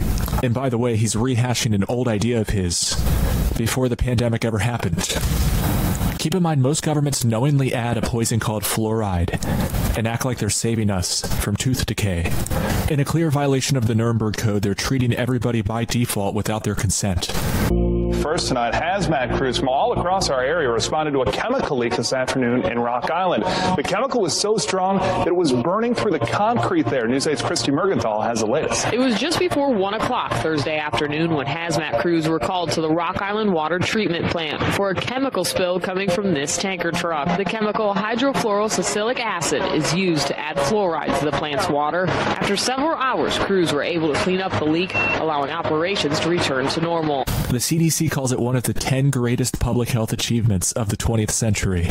And by the way, he's rehashing an old idea of his before the pandemic ever happened. Keep in mind most governments knowingly add a poison called fluoride and act like they're saving us from tooth decay. In a clear violation of the Nuremberg Code, they're treating everybody by default without their consent. First tonight, hazmat crews from all across our area responded to a chemical leak this afternoon in Rock Island. The chemical was so strong that it was burning through the concrete there. News 8's Christy Mergenthal has the latest. It was just before 1 o'clock Thursday afternoon when hazmat crews were called to the Rock Island Water Treatment Plant for a chemical spill coming from this tanker truck. The chemical hydrofluorosilicic acid is used to add fluoride to the plant's water. After several hours, crews were able to clean up the leak, allowing operations to return to normal. The CDC calls it one of the 10 greatest public health achievements of the 20th century.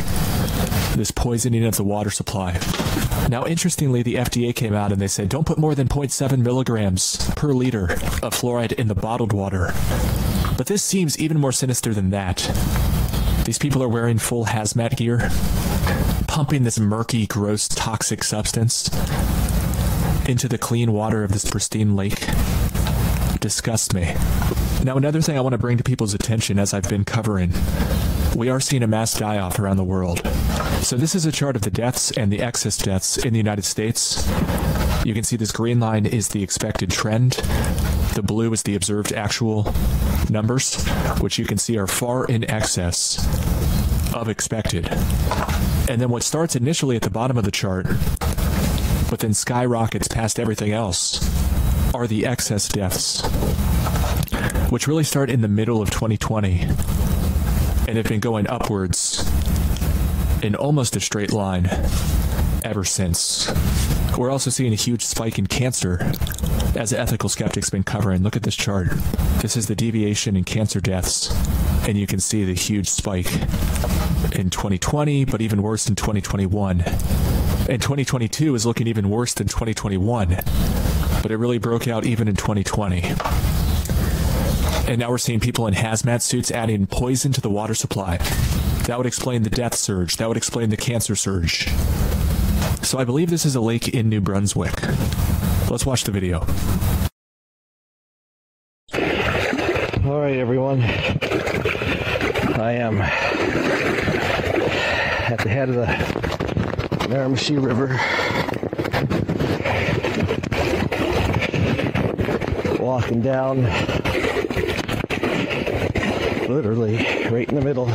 This poisoning of the water supply. Now interestingly the FDA came out and they said don't put more than 0.7 milligrams per liter of fluoride in the bottled water. But this seems even more sinister than that. These people are wearing full hazmat gear, pumping this murky, gross, toxic substance into the clean water of this pristine lake. Disgust me. Now another thing I want to bring to people's attention as I've been covering we are seeing a mass die off around the world. So this is a chart of the deaths and the excess deaths in the United States. You can see this green line is the expected trend. The blue is the observed actual numbers, which you can see are far in excess of expected. And then what starts initially at the bottom of the chart but then skyrockets past everything else are the excess deaths which really start in the middle of 2020 and have been going upwards in almost a straight line ever since. We're also seeing a huge spike in cancer as ethical skeptics been covering. Look at this chart. This is the deviation in cancer deaths and you can see the huge spike in 2020 but even worse in 2021. And 2022 is looking even worse than 2021. But it really broke out even in 2020. And now we're seeing people in hazmat suits adding poison to the water supply. That would explain the death surge. That would explain the cancer surge. So I believe this is a lake in New Brunswick. Let's watch the video. All right, everyone. I am at the head of the Miramichi River. Walking down literally right in the middle.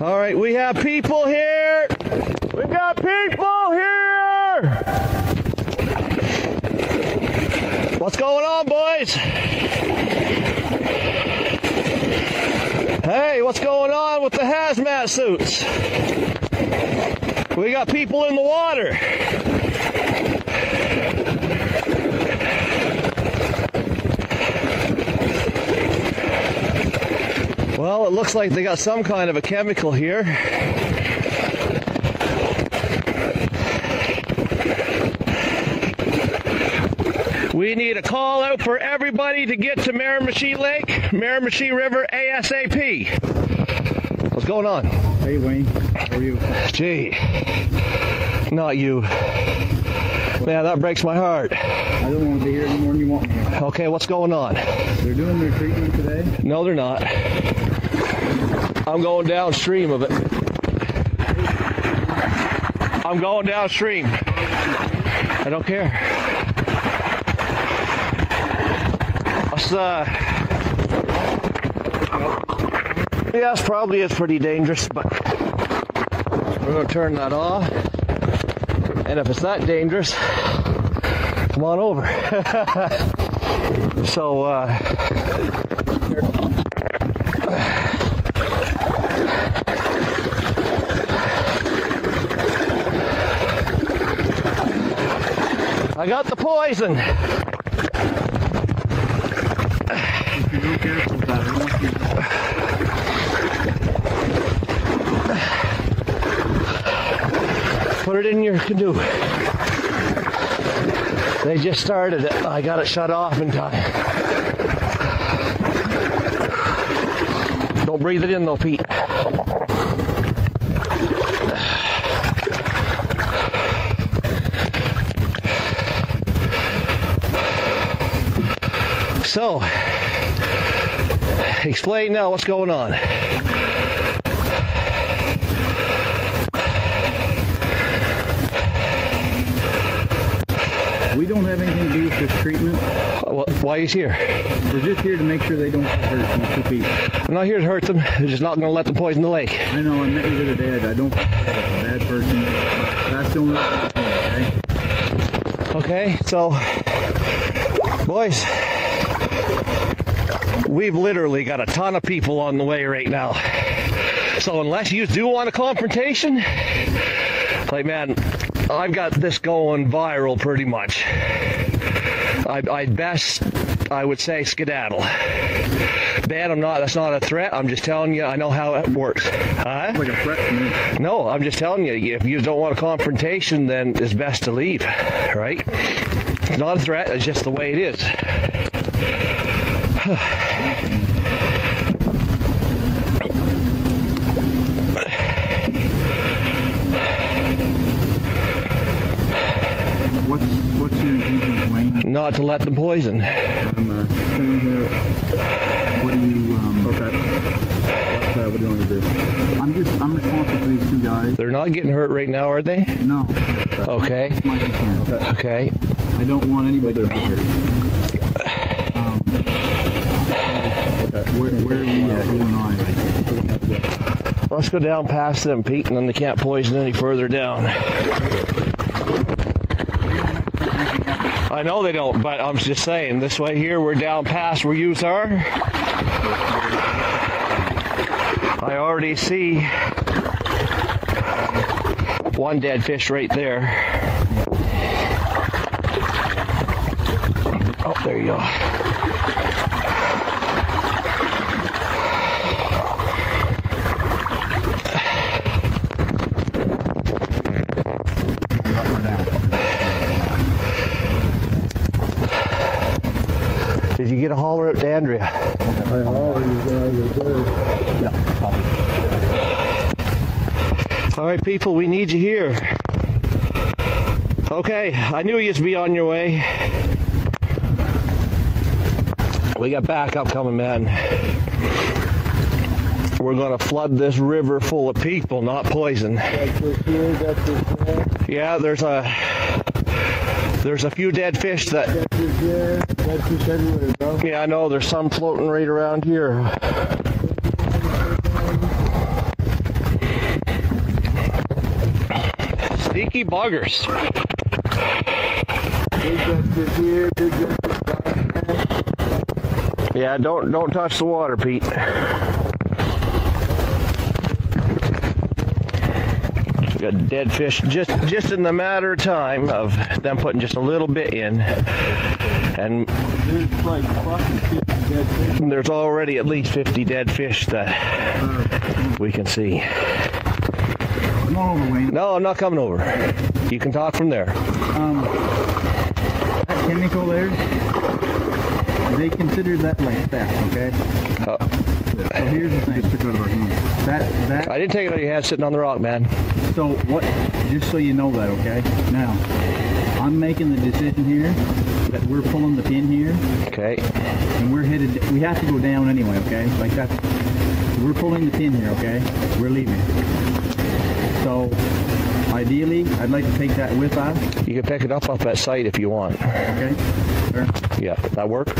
All right, we have people here. We got people here. What's going on, boys? Hey, what's going on with the hazmat suits? We got people in the water. Well, it looks like they got some kind of a chemical here. We need a call out for everybody to get to Miramichi Lake, Miramichi River ASAP. What's going on? Hey Wayne, how are you? Gee. Not you. Man, that breaks my heart. I don't want to be here any more than you want me here. Okay, what's going on? They're doing their treatment today? No, they're not. I'm going downstream of it. I'm going downstream. I don't care. What's uh Yes, probably is pretty dangerous, but we're going to turn that off. And if it's that dangerous, come on over. so uh I got the poison. Put your canoe. They just started it. I got it shut off in time. Don't breathe it in though, Pete. So, explain now what's going on. Don't have anything to do with this treatment. Uh, why is here? We're just here to make sure they don't hurt these two people. I'm not here to hurt them. We're just not going to let them poison the lake. I know, I met you the other day. I don't you're a bad person. That's the only Okay, so, boys, we've literally got a ton of people on the way right now. So unless you do want a confrontation, like man, I've got this going viral pretty much. I, I'd best, I would say, skedaddle. Bad, I'm not. That's not a threat. I'm just telling you. I know how it works. Huh? Like a threat to me. No, I'm just telling you. If you don't want a confrontation, then it's best to leave. Right? It's not a threat. It's just the way it is. Not to let them poison. I'm uh, sitting here. What do you, um... Okay. Uh, what do you want to do? I'm just, I'm responsible for these two guys. They're not getting hurt right now, are they? No. Okay. Concern. Okay. I don't want anybody to be hurt. Um, where, where are we at, you and I? Let's go down past them, Pete, and then they can't poison any further down. I know they don't, but I'm just saying, this way here, we're down past where you are. I already see one dead fish right there. Oh, there you go. Get a holler up to Andrea? I always All right, people, we need you here. Okay, I knew you'd be on your way. We got backup coming, man. We're going to flood this river full of people, not poison. Yeah, there's a there's a few dead fish that Yeah, I know there's some floating right around here. Sneaky buggers. Yeah, don't don't touch the water, Pete. Got dead fish just just in the matter of time of them putting just a little bit in, and there's already at least 50 dead fish that we can see. Come on over, Wayne. No, I'm not coming over. You can talk from there. Um, that chemical there, they consider that like theft, okay? so here's the thing. That, that, I didn't take it out of your hand sitting on the rock, man. So what, just so you know that, okay? Now, I'm making the decision here that we're pulling the pin here. Okay. And we're headed, we have to go down anyway, okay? Like that, we're pulling the pin here, okay? We're leaving. So, ideally, I'd like to take that with us. You can pick it up off that site if you want. Okay. Sure. Yeah, that work?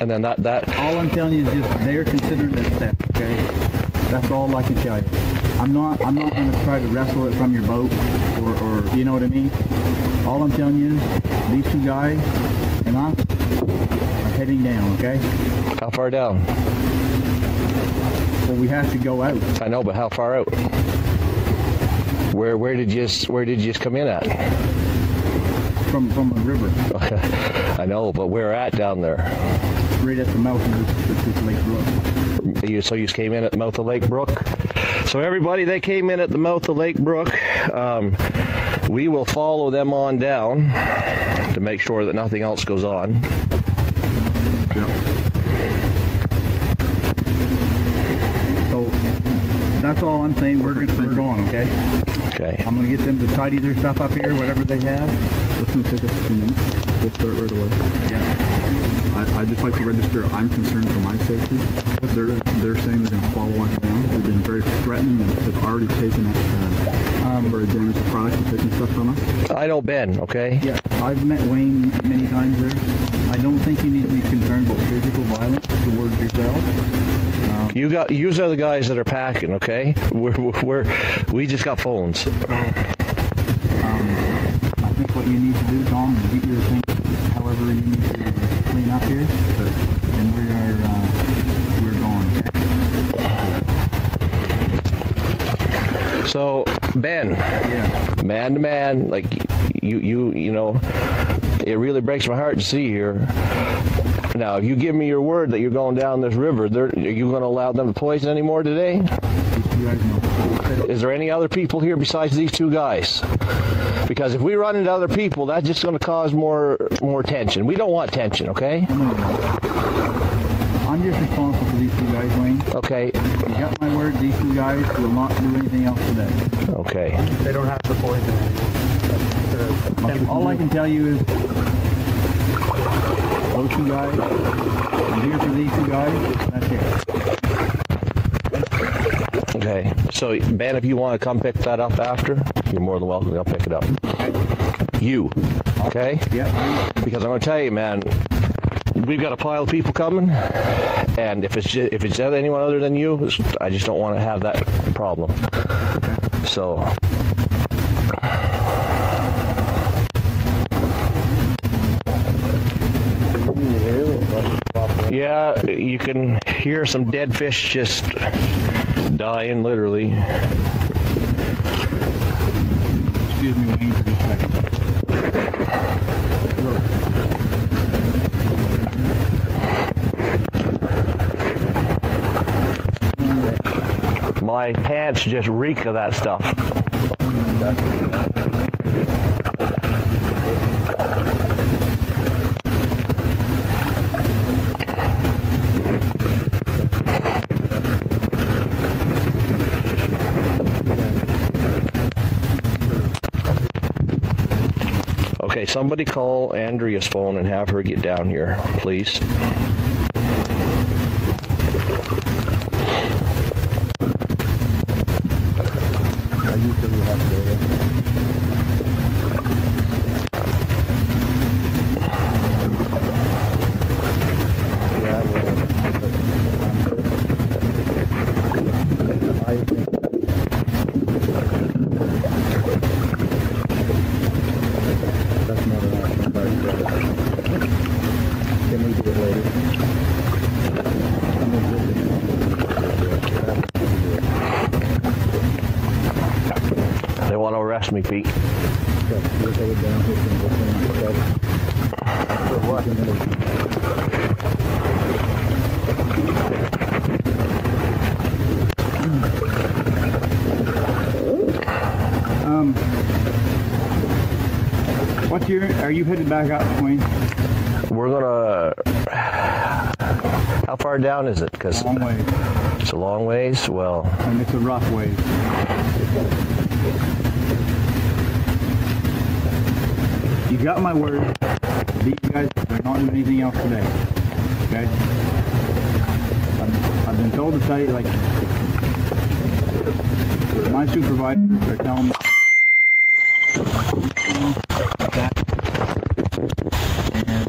And then that that All I'm telling you is just they're considered as theft, okay? That's all I can tell you. I'm not I'm not going to try to wrestle it from your boat or, or you know what I mean. All I'm telling you is these two guys us are heading down, okay? How far down? Well, we have to go out. I know, but how far out? Where where did you just where did you just come in at? From from the river. Okay. I know, but where at down there? Right at the mouth of this Lake Brook. You, so you just came in at the mouth of Lake Brook. So everybody, they came in at the mouth of Lake Brook. Um, we will follow them on down to make sure that nothing else goes on. Yeah. So that's all I'm saying. We're gonna, we're going, okay? Okay. I'm gonna get them to tidy their stuff up here, whatever they have. It's gonna take us a few minutes. We'll start right away. Yeah. I, I'd just like to register, I'm concerned for my safety. They're they're saying they're going to follow us down. They've been very threatening and they've already taken uh, um, very damaged the product and taken stuff from us. I know Ben, okay? Yeah, I've met Wayne many times there. I don't think you need to be concerned about physical violence towards yourself. You got yous are the guys that are packing, okay? We're we're we just got phones. Um, I think what you need to do, Tom, is get your things however you need to clean up here. But, and we are uh, we're going. Ben. Yeah. Man to man, like you you you know, it really breaks my heart to see here. Now, if you give me your word that you're going down this river, they're, you going to allow them to poison anymore today? Is there any other people here besides these two guys? Because if we run into other people, that's just going to cause more more tension. We don't want tension, okay? I'm just responsible for these guys, Wayne. Okay. You got my word, these two guys will not do anything else today. Okay. They don't have the poison anymore. All I can tell you is those two guys, I'm here for these two guys, that's it. Okay. So, Ben, if you want to come pick that up after, you're more than welcome. I'll pick it up. You. Okay? Yeah. Because I'm going to tell you, man, we've got a pile of people coming, and if it's just, if it's anyone other than you, I just don't want to have that problem. So. Yeah, you can hear some dead fish just dying, literally. Excuse me, Wayne, for a second. My pants just reek of that stuff. Okay, somebody call Andrea's phone and have her get down here, please. I usually have to That's not an option, but can we do it later? I'm gonna They want to arrest me, Pete. Um, what's your? Are you headed back up, Wayne? We're gonna. How far down is it? Because long way. It's a long ways. Well, and it's a rough way. You got my word. These guys are not doing anything else today. Okay? I've, I've been told to tell you, like, my supervisors are telling me that. And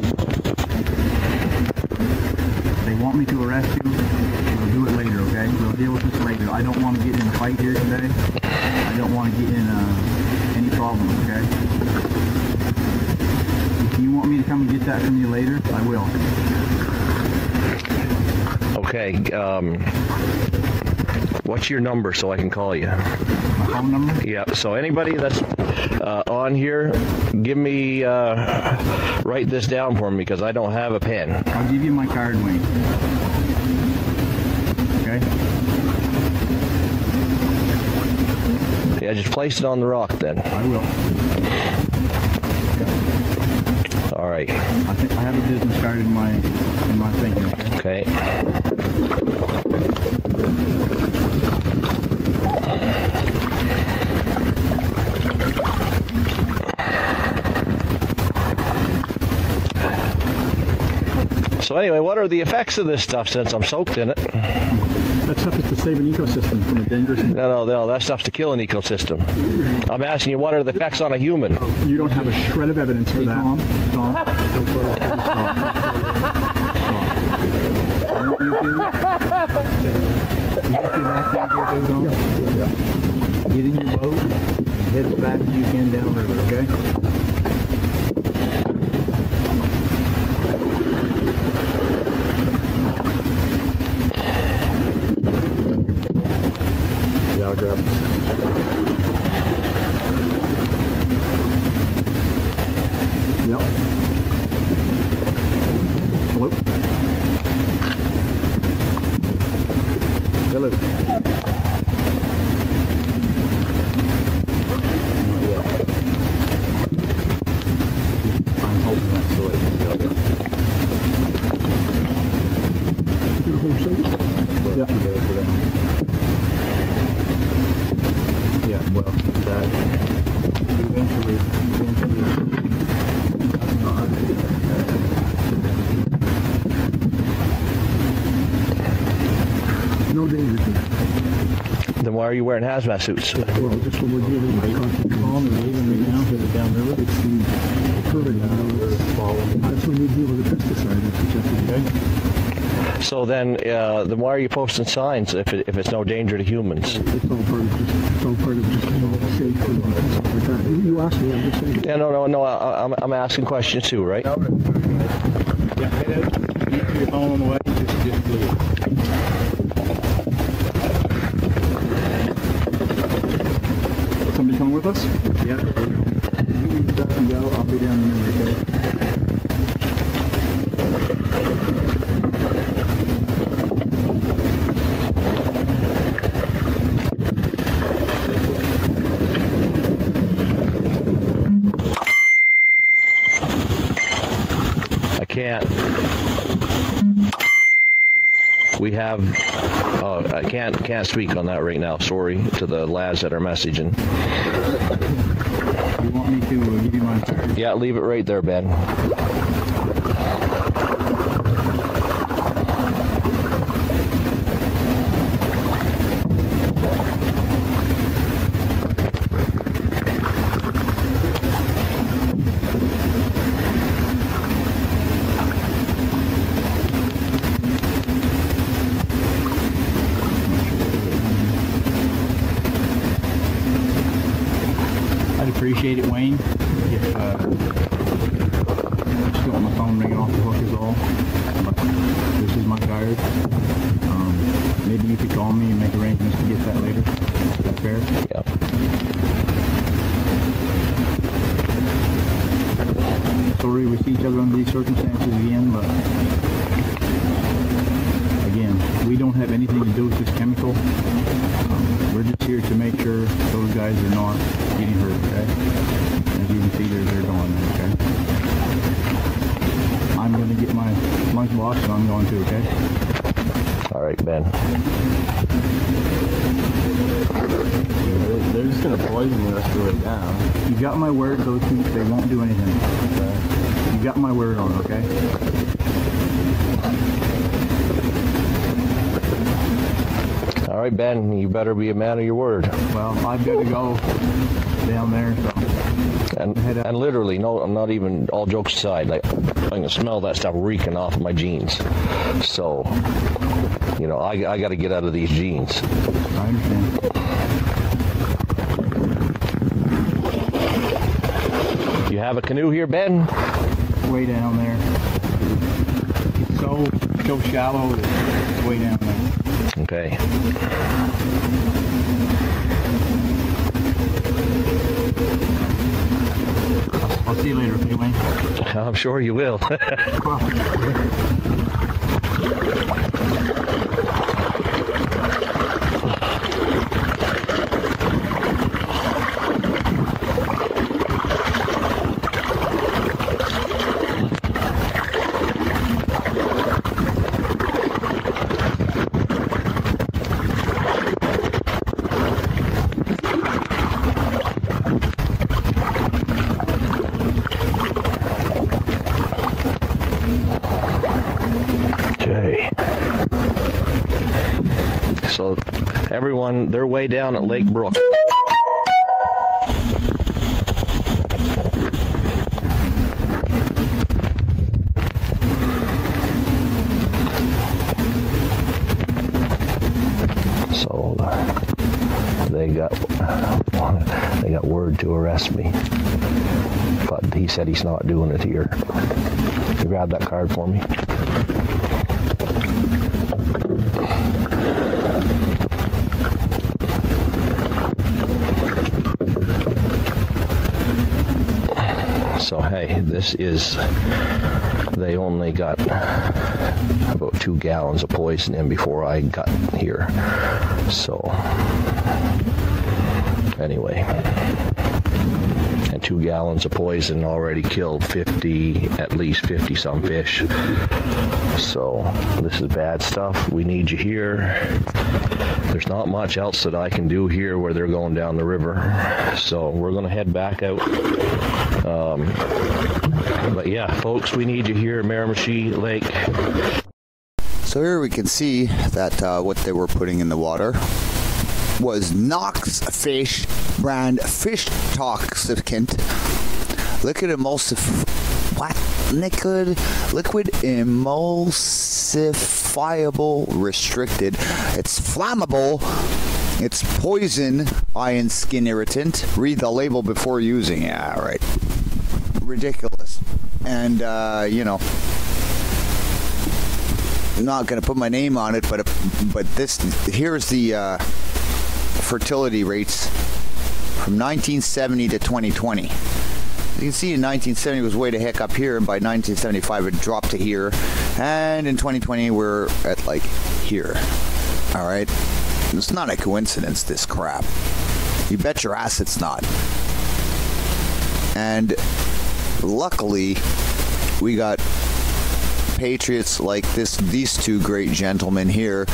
they want me to arrest you. We'll do it later, okay? We'll deal with this later. I don't want to get in a fight here today. I don't want to get in uh, any problems, okay? If you want me to come and get that from you later, I will. okay. Um, what's your number so I can call you? My phone number? Yeah. So anybody that's uh, on here, give me uh, write this down for me because I don't have a pen. I'll give you my card, Wayne. Okay? Yeah, just place it on the rock then. I will. All right. I think I have a business card in my in my thinking. Okay. So So anyway, what are the effects of this stuff since I'm soaked in it? That stuff is to save an ecosystem from a dangerous. No, no, no. That stuff's to kill an ecosystem. I'm asking you, what are the effects on a human? You don't have a shred of evidence for that. Tom, Tom, Stop. Stop. You do. You do that thing here, Tom? Get in your boat head as fast as you can downriver, okay? Yeah, I'll grab Yep. Hello? Hello. Not yet. I'm holding that so it can go. Yeah. Yeah, well, that eventually, eventually no danger to Then why are you wearing hazmat suits? Well, just what we're dealing with, constant calm and leaving right now, hit it down river, it's the current now. That's when you deal with the pesticide, that's what okay? So then, uh, then why are you posting signs if, it, if it's no danger to humans? It's all part of just, it's all part of just, you know, safe and stuff like that. You- You asked me, I'm just saying. Yeah, no, no, no. I, I'm, I'm asking questions too, right? Yeah, head out, keep your phone on the way, just, just leave. Somebody coming with us? Yeah. You duck and go, I'll be down there, okay? I can't. We have. Oh, I can't can't speak on that right now. Sorry to the lads that are messaging. You want me to uh, give you my Yeah, leave it right there, Ben. I'd appreciate it, Wayne, if, uh, just don't want my phone ringing off the hook is all. But this is my card. Um, maybe you could call me and make arrangements to get that later. Is that fair? Yeah. Sorry we see each other under these circumstances again, but again, we don't have anything to do with this chemical. Um, we're just here to make sure those guys are not getting hurt, okay? As you can see, they're, they're gone, okay? I'm going to get my lunchbox and I'm going to, okay? All right, Ben. They're just going to poison you us right now. You got my word, those two, they won't do anything. You got my word on it, okay? All right, Ben. You better be a man of your word. Well, I've got to go down there, so. And, and literally, no, I'm not even, all jokes aside, like, I can smell that stuff reeking off my jeans. So, you know, I, I got to get out of these jeans. I understand. You have a canoe here, Ben? Way down there. It's so, so shallow, it's way down there. Okay. I'll see you later, Wayne? I'm sure you will. everyone, they're way down at Lake Brook. So uh, they got they got word to arrest me. But he said he's not doing it here. You grab that card for me. So hey, this is they only got about 2 gallons of poison in before I got here. So anyway, and 2 gallons of poison already killed 50 at least 50 some fish. So this is bad stuff. We need you here. There's not much else that I can do here where they're going down the river. So we're going to head back out um, but yeah, folks, we need you here at Lake. So here we can see that uh, what they were putting in the water was Noxfish brand fish toxicant. Liquid emulsif what? Liquid liquid emulsifiable restricted. It's flammable. It's poison iron skin irritant. Read the label before using yeah right ridiculous. And uh, you know I'm not going to put my name on it but but this here's the uh, fertility rates from 1970 to 2020 you can see in 1970 was way to heck up here and by 1975 it dropped to here. And in 2020 we're at like here. All right? It's not a coincidence this crap. You bet your ass it's not. And luckily we got patriots like this these two great gentlemen here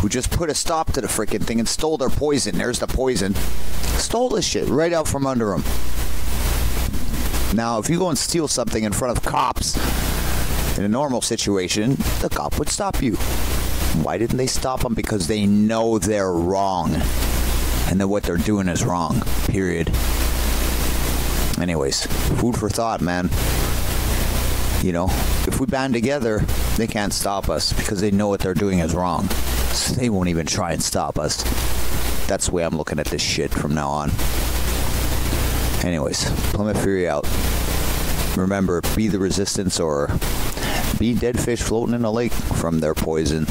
who just put a stop to the freaking thing and stole their poison. There's the poison. Stole this shit right out from under them now if you go and steal something in front of cops in a normal situation the cop would stop you. Why didn't they stop them because they know they're wrong. And that what they're doing is wrong period anyways food for thought man. You know if we band together they can't stop us because they know what they're doing is wrong. So they won't even try and stop us. That's the way I'm looking at this shit from now on. Anyways Plymouth Fury out. Remember be the resistance or be dead fish floating in a lake from their poison.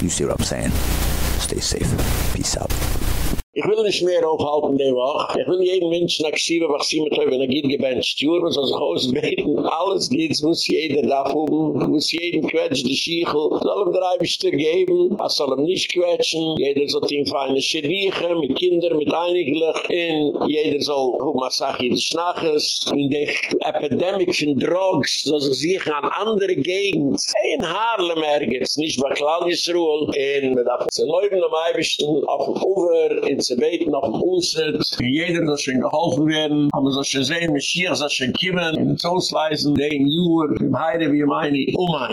You see what I'm saying? Stay safe. Peace out Ich will nicht mehr aufhalten die Woche. Ich will jeden Menschen aktiver, was sie mit euch, wenn er geht gebencht. Jura soll sich ausbeten. Alles geht, muss jeder da oben, muss jeden quetschen, die Schiechel. Soll ihm drei Bestür geben, er soll ihm nicht quetschen. Jeder soll ihm feine Scheriche, mit Kindern, mit Einiglich. Und jeder soll, wo man sagt, jedes Schnaches. In der Epidemic von Drogs, soll sich sich an andere Gegend. In Haarlem ergens, nicht bei Claudius Ruhl. Und mit der Leuten am Eibischten, auf dem Ufer, in ze beten auf dem Ousset. Jeder soll schon geholfen werden. Aber soll schon sehen, Mashiach schon kommen. In den Zoosleisen, den Juhr, im Heide, wie meine, um ein.